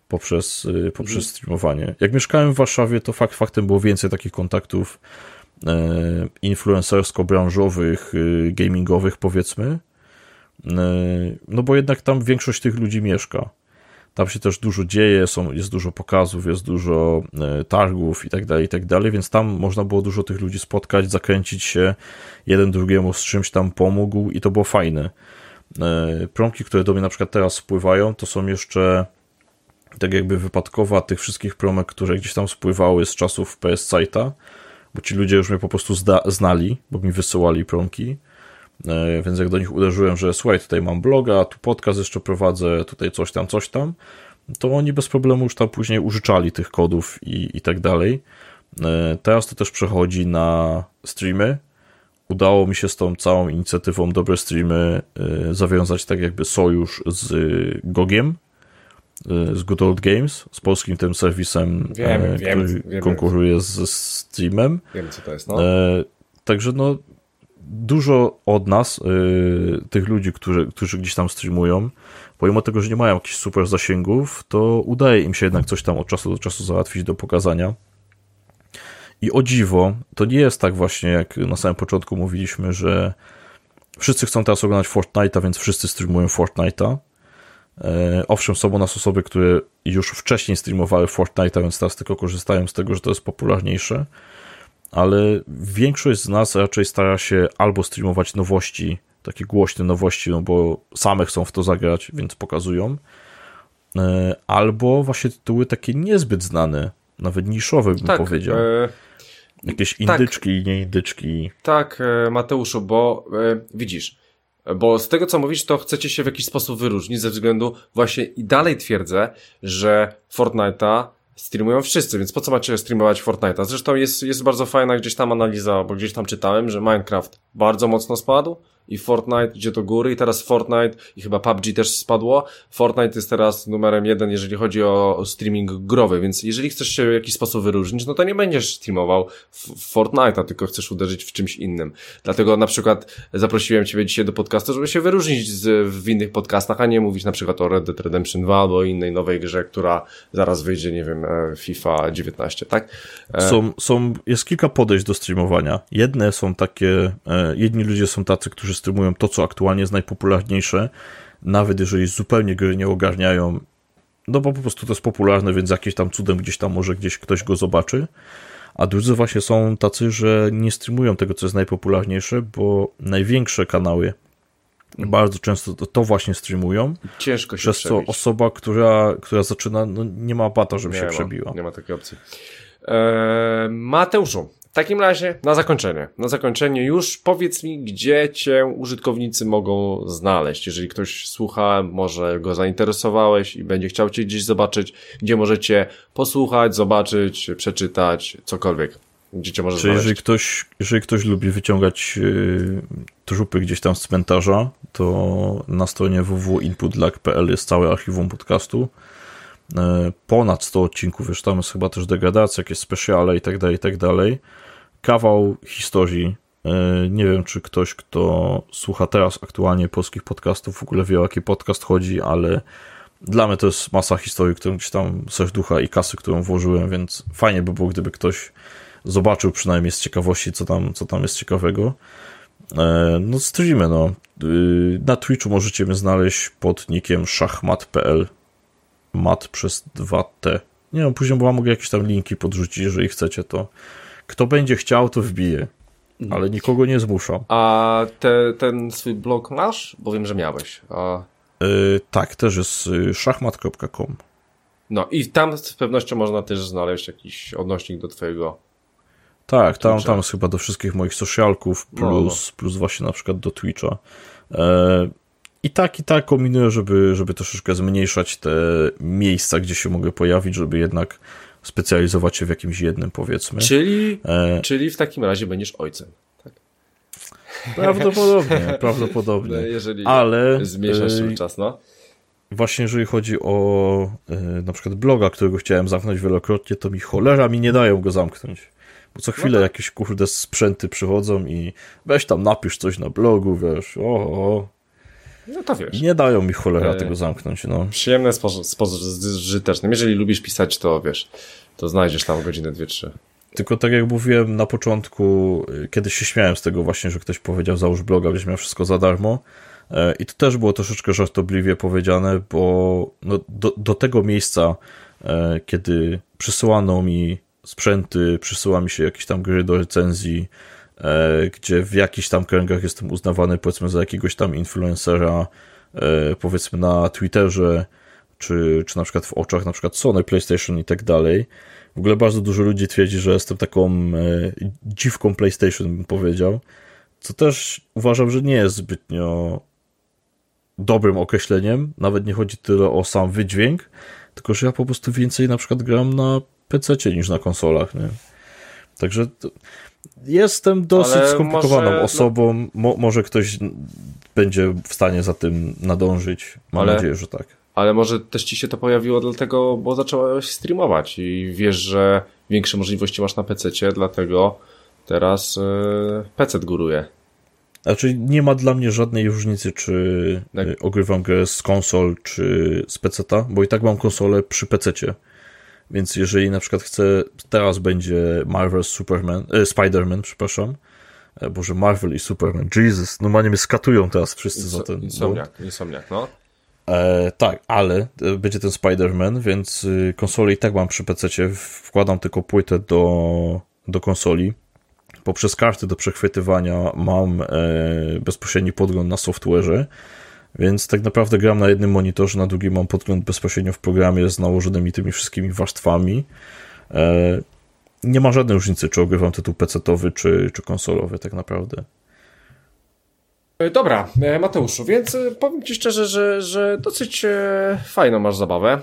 Speaker 3: poprzez, e, poprzez mhm. streamowanie. Jak mieszkałem w Warszawie, to fakt faktem było więcej takich kontaktów influencersko-branżowych, gamingowych powiedzmy, no bo jednak tam większość tych ludzi mieszka. Tam się też dużo dzieje, są, jest dużo pokazów, jest dużo e, targów i tak dalej, i tak dalej, więc tam można było dużo tych ludzi spotkać, zakręcić się, jeden drugiemu z czymś tam pomógł i to było fajne. E, promki, które do mnie na przykład teraz spływają, to są jeszcze tak jakby wypadkowa tych wszystkich promek, które gdzieś tam spływały z czasów PS Site'a, bo ci ludzie już mnie po prostu znali, bo mi wysyłali promki więc jak do nich uderzyłem, że słuchaj, tutaj mam bloga, tu podcast jeszcze prowadzę, tutaj coś tam, coś tam, to oni bez problemu już tam później użyczali tych kodów i, i tak dalej. E, teraz to też przechodzi na streamy. Udało mi się z tą całą inicjatywą Dobre Streamy e, zawiązać tak jakby sojusz z Gogiem, z Good Old Games, z polskim tym serwisem,
Speaker 1: wiem,
Speaker 3: który
Speaker 1: wiem,
Speaker 3: konkuruje z streamem.
Speaker 1: Wiem, co to jest, no.
Speaker 3: Także no, dużo od nas, yy, tych ludzi, którzy, którzy gdzieś tam streamują, pomimo tego, że nie mają jakichś super zasięgów, to udaje im się jednak coś tam od czasu do czasu załatwić do pokazania. I o dziwo, to nie jest tak właśnie, jak na samym początku mówiliśmy, że wszyscy chcą teraz oglądać Fortnite'a, więc wszyscy streamują Fortnite'a. Yy, owszem, są u nas osoby, które już wcześniej streamowały Fortnite'a, więc teraz tylko korzystają z tego, że to jest popularniejsze ale większość z nas raczej stara się albo streamować nowości, takie głośne nowości, no bo same chcą w to zagrać, więc pokazują, e, albo właśnie tytuły takie niezbyt znane, nawet niszowe bym tak, powiedział. E... Jakieś tak. indyczki, tak, nie indyczki.
Speaker 1: Tak, Mateuszu, bo e, widzisz, bo z tego co mówisz, to chcecie się w jakiś sposób wyróżnić ze względu właśnie i dalej twierdzę, że Fortnite'a streamują wszyscy, więc po co macie streamować Fortnite'a? Zresztą jest, jest bardzo fajna gdzieś tam analiza, bo gdzieś tam czytałem, że Minecraft bardzo mocno spadł, i Fortnite idzie do góry i teraz Fortnite i chyba PUBG też spadło. Fortnite jest teraz numerem jeden, jeżeli chodzi o, o streaming growy, więc jeżeli chcesz się w jakiś sposób wyróżnić, no to nie będziesz streamował Fortnite'a, tylko chcesz uderzyć w czymś innym. Dlatego na przykład zaprosiłem Ciebie dzisiaj do podcastu, żeby się wyróżnić z, w innych podcastach, a nie mówić na przykład o Red Dead Redemption 2 albo innej nowej grze, która zaraz wyjdzie, nie wiem, e, FIFA 19, tak?
Speaker 3: E, są, są, jest kilka podejść do streamowania. Jedne są takie, e, jedni ludzie są tacy, którzy streamują to, co aktualnie jest najpopularniejsze, nawet jeżeli zupełnie gry nie ogarniają, no bo po prostu to jest popularne, więc jakieś tam cudem gdzieś tam może gdzieś ktoś go zobaczy, a drudzy właśnie są tacy, że nie streamują tego, co jest najpopularniejsze, bo największe kanały bardzo często to, to właśnie streamują.
Speaker 1: Ciężko się
Speaker 3: Przez
Speaker 1: przebić.
Speaker 3: co osoba, która, która zaczyna, no nie ma bata, żeby
Speaker 1: nie
Speaker 3: się
Speaker 1: ma,
Speaker 3: przebiła.
Speaker 1: Nie ma takiej opcji. Eee, Mateuszu, w takim razie, na zakończenie, na zakończenie już powiedz mi, gdzie cię użytkownicy mogą znaleźć. Jeżeli ktoś słucha, może go zainteresowałeś i będzie chciał cię gdzieś zobaczyć, gdzie możecie posłuchać, zobaczyć, przeczytać, cokolwiek. Gdzie cię może
Speaker 3: Czyli jeżeli ktoś, jeżeli ktoś lubi wyciągać y, trupy gdzieś tam z cmentarza, to na stronie www.inputlag.pl jest całe archiwum podcastu. E, ponad 100 odcinków, już tam jest chyba też degradacja, jakieś specjale i tak dalej, i tak dalej. Kawał historii. E, nie wiem, czy ktoś, kto słucha teraz aktualnie polskich podcastów, w ogóle wie, o jaki podcast chodzi, ale dla mnie to jest masa historii, którą gdzieś tam serducha i kasy, którą włożyłem, więc fajnie by było, gdyby ktoś zobaczył przynajmniej z ciekawości, co tam, co tam jest ciekawego. E, no, streamimy, no. Na Twitchu możecie mnie znaleźć pod nickiem szachmat.pl mat przez 2T. Nie wiem, później wam mogę jakieś tam linki podrzucić, jeżeli chcecie, to kto będzie chciał, to wbije. Ale nikogo nie zmuszam.
Speaker 1: A te, ten swój blog masz? Bo wiem, że miałeś. A...
Speaker 3: Yy, tak, też jest y, szachmat.com.
Speaker 1: No i tam z pewnością można też znaleźć jakiś odnośnik do twojego
Speaker 3: tak, tam, tam jest chyba do wszystkich moich socialków, plus, no, no. plus właśnie na przykład do Twitcha. E, I tak, i tak kombinuję, żeby, żeby troszeczkę zmniejszać te miejsca, gdzie się mogę pojawić, żeby jednak specjalizować się w jakimś jednym, powiedzmy.
Speaker 1: Czyli, e, czyli w takim razie będziesz ojcem. Tak?
Speaker 3: Prawdopodobnie, prawdopodobnie. No,
Speaker 1: jeżeli
Speaker 3: Ale
Speaker 1: zmniejszasz się czas, no.
Speaker 3: Właśnie jeżeli chodzi o e, na przykład bloga, którego chciałem zamknąć wielokrotnie, to mi cholera mi nie dają go zamknąć. Bo co chwilę no tak. jakieś kurde sprzęty przychodzą i weź tam napisz coś na blogu, wiesz, o, o.
Speaker 1: No to wiesz.
Speaker 3: Nie dają mi cholera e, tego zamknąć, no.
Speaker 1: Przyjemne, spożyteczne. Jeżeli lubisz pisać, to wiesz, to znajdziesz tam godzinę, dwie, trzy.
Speaker 3: Tylko tak jak mówiłem na początku, y, kiedyś się śmiałem z tego właśnie, że ktoś powiedział załóż bloga, będziesz miał wszystko za darmo. E, I to też było troszeczkę żartobliwie powiedziane, bo no, do, do tego miejsca, e, kiedy przysyłano mi sprzęty, przysyła mi się jakieś tam gry do recenzji, gdzie w jakichś tam kręgach jestem uznawany powiedzmy za jakiegoś tam influencera, e, powiedzmy na Twitterze, czy, czy na przykład w oczach na przykład Sony, PlayStation i tak dalej. W ogóle bardzo dużo ludzi twierdzi, że jestem taką e, dziwką PlayStation, bym powiedział, co też uważam, że nie jest zbytnio dobrym określeniem. Nawet nie chodzi tyle o sam wydźwięk, tylko że ja po prostu więcej na przykład gram na PC niż na konsolach, nie? Także jestem dosyć Ale skomplikowaną może, no- osobą. Mo, może ktoś będzie w stanie za tym nadążyć. Mam Ale... nadzieję, że tak.
Speaker 1: Ale może też ci się to pojawiło dlatego, bo zacząłeś streamować i wiesz, że większe możliwości masz na PC, dlatego teraz yy, PC góruje.
Speaker 3: Znaczy nie ma dla mnie żadnej różnicy, czy tak. ogrywam grę z konsol, czy z PC, bo i tak mam konsolę przy PC. Więc jeżeli na przykład chcę, teraz będzie Marvel Superman, e, Spider-Man, przepraszam, e, Boże, Marvel i Superman, Jesus, normalnie mnie skatują teraz wszyscy za ten.
Speaker 1: Insomniak, insomniak, no.
Speaker 3: E, tak, ale e, będzie ten Spider-Man, więc y, konsolę i tak mam przy PC, wkładam tylko płytę do, do konsoli. Poprzez karty do przechwytywania mam e, bezpośredni podgląd na software'ze, więc tak naprawdę gram na jednym monitorze, na drugim mam podgląd bezpośrednio w programie z nałożonymi tymi wszystkimi warstwami. E, nie ma żadnej różnicy, czy ogrywam tytuł PC-owy, czy, czy konsolowy, tak naprawdę.
Speaker 1: E, dobra, e, Mateuszu, więc powiem Ci szczerze, że, że dosyć fajną masz zabawę.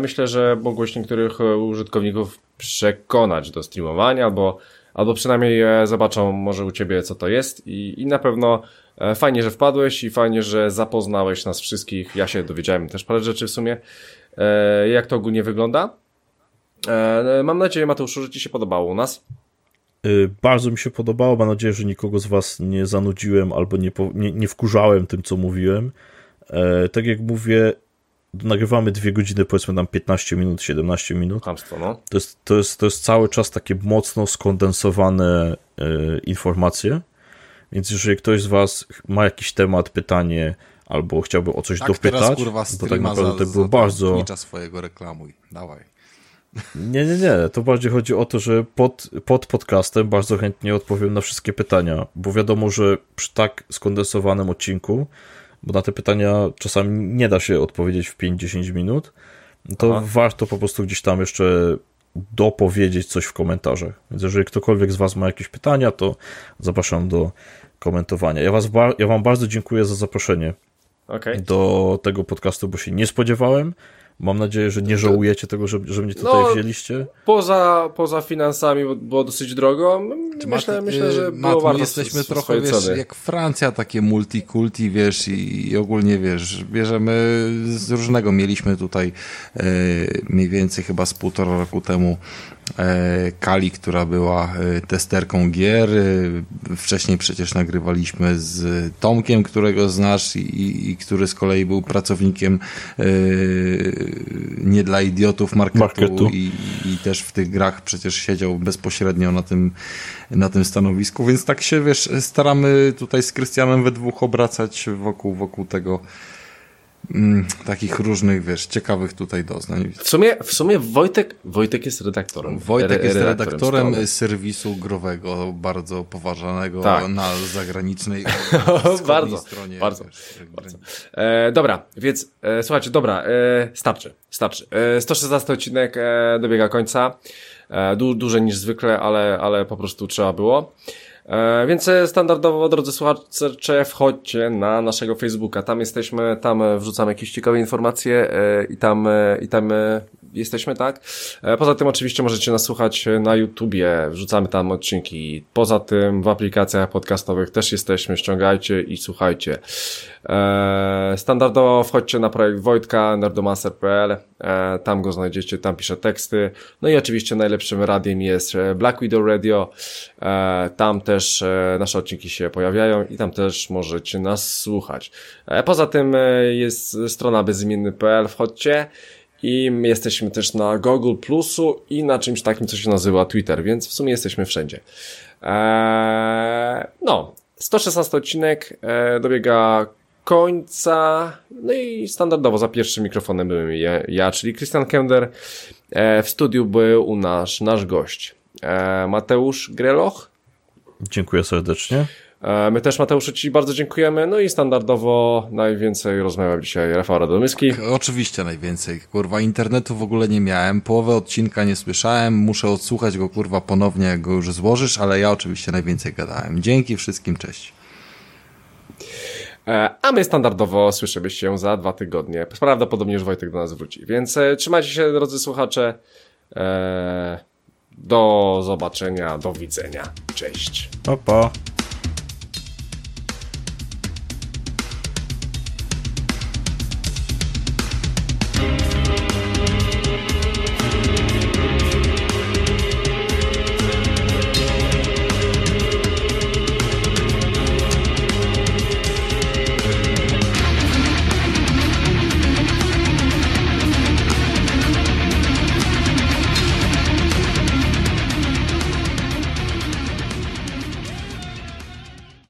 Speaker 1: Myślę, że mogłeś niektórych użytkowników przekonać do streamowania, albo, albo przynajmniej zobaczą może u Ciebie, co to jest i, i na pewno fajnie, że wpadłeś i fajnie, że zapoznałeś nas wszystkich. Ja się dowiedziałem też parę rzeczy w sumie, e, jak to ogólnie wygląda. E, mam nadzieję, Mateuszu, że Ci się podobało u nas.
Speaker 3: Bardzo mi się podobało. Mam nadzieję, że nikogo z Was nie zanudziłem albo nie, nie, nie wkurzałem tym, co mówiłem. Tak jak mówię, nagrywamy dwie godziny, powiedzmy nam 15 minut, 17 minut.
Speaker 1: Hamstwo, no.
Speaker 3: To jest, to, jest, to jest cały czas takie mocno skondensowane informacje. Więc jeżeli ktoś z Was ma jakiś temat, pytanie, albo chciałby o coś tak, dopytać, teraz, kurwa, bo tak naprawdę to było bardzo...
Speaker 2: Swojego reklamuj, dawaj.
Speaker 3: Nie, nie, nie. To bardziej chodzi o to, że pod, pod podcastem bardzo chętnie odpowiem na wszystkie pytania, bo wiadomo, że przy tak skondensowanym odcinku, bo na te pytania czasami nie da się odpowiedzieć w 5-10 minut, to Aha. warto po prostu gdzieś tam jeszcze dopowiedzieć coś w komentarzach. Więc jeżeli ktokolwiek z Was ma jakieś pytania, to zapraszam do komentowania. Ja, was ja Wam bardzo dziękuję za zaproszenie okay. do tego podcastu, bo się nie spodziewałem. Mam nadzieję, że nie żałujecie tego, że, że mnie tutaj
Speaker 1: No,
Speaker 3: wzięliście.
Speaker 1: Poza, poza finansami bo było dosyć drogo. Myślę,
Speaker 2: Matt,
Speaker 1: myślę, że
Speaker 2: y,
Speaker 1: było
Speaker 2: Matt, my
Speaker 1: warto
Speaker 2: jesteśmy
Speaker 1: z,
Speaker 2: trochę, wiesz,
Speaker 1: ceny.
Speaker 2: jak Francja, takie multikulti, wiesz, i, i ogólnie, wiesz, bierzemy z różnego. Mieliśmy tutaj e, mniej więcej chyba z półtora roku temu Kali, która była e, testerką gier. E, wcześniej przecież nagrywaliśmy z Tomkiem, którego znasz i, i, i który z kolei był pracownikiem e, nie dla idiotów marketu,
Speaker 3: Marketu.
Speaker 2: I, i też w tych grach przecież siedział bezpośrednio na tym, na tym stanowisku, więc tak się, wiesz, staramy tutaj z Krystianem we dwóch obracać wokół, wokół tego mm, takich różnych, wiesz, ciekawych tutaj doznań.
Speaker 1: W sumie, w sumie Wojtek, Wojtek jest redaktorem.
Speaker 2: Wojtek
Speaker 1: Re-
Speaker 2: jest
Speaker 1: redaktorem
Speaker 2: redaktorem serwisu growego, bardzo poważanego
Speaker 1: Tak.
Speaker 2: na zagranicznej
Speaker 1: Bardzo,
Speaker 2: stronie.
Speaker 1: bardzo,
Speaker 2: wiesz,
Speaker 1: E, dobra, więc e, słuchajcie, dobra, e, starczy, starczy. E, 116 odcinek e, dobiega końca. E, du, dłużej niż zwykle, ale, ale po prostu trzeba było. E, więc standardowo, drodzy słuchacze, wchodźcie na naszego Facebooka. Tam jesteśmy, tam wrzucamy jakieś ciekawe informacje e, i tam, e, i tam jesteśmy, tak? E, Poza tym oczywiście możecie nas słuchać na YouTubie, wrzucamy tam odcinki. Poza tym w aplikacjach podcastowych też jesteśmy, ściągajcie i słuchajcie. E, Standardowo wchodźcie na projekt Wojtka, nerdomaster.pl, e, tam go znajdziecie, tam piszę teksty. No i oczywiście najlepszym radiem jest e, Black Widow Radio, e, tam też e, nasze odcinki się pojawiają i tam też możecie nas słuchać. E, Poza tym e, jest strona bezimienny.pl, wchodźcie. I my jesteśmy też na Google Plusu i na czymś takim, co się nazywa Twitter, więc w sumie jesteśmy wszędzie. Eee, no, 116 odcinek e, dobiega końca. No i standardowo za pierwszym mikrofonem byłem ja, ja czyli Christian Kender. E, w studiu był u nas nasz gość e, Mateusz Greloch.
Speaker 3: Dziękuję serdecznie.
Speaker 1: E, my też Mateuszu Ci bardzo dziękujemy. No i standardowo najwięcej rozmawiał dzisiaj Rafał Radomyski.
Speaker 2: Oczywiście najwięcej. Kurwa, internetu w ogóle nie miałem. Połowę odcinka nie słyszałem. Muszę odsłuchać go kurwa ponownie, jak go już złożysz, ale ja oczywiście najwięcej gadałem. Dzięki wszystkim, cześć.
Speaker 1: E, A my standardowo słyszymy się za dwa tygodnie. Prawdopodobnie już Wojtek do nas wróci. Więc e, trzymajcie się, drodzy słuchacze. Do zobaczenia, do widzenia. Cześć.
Speaker 3: Pa, pa.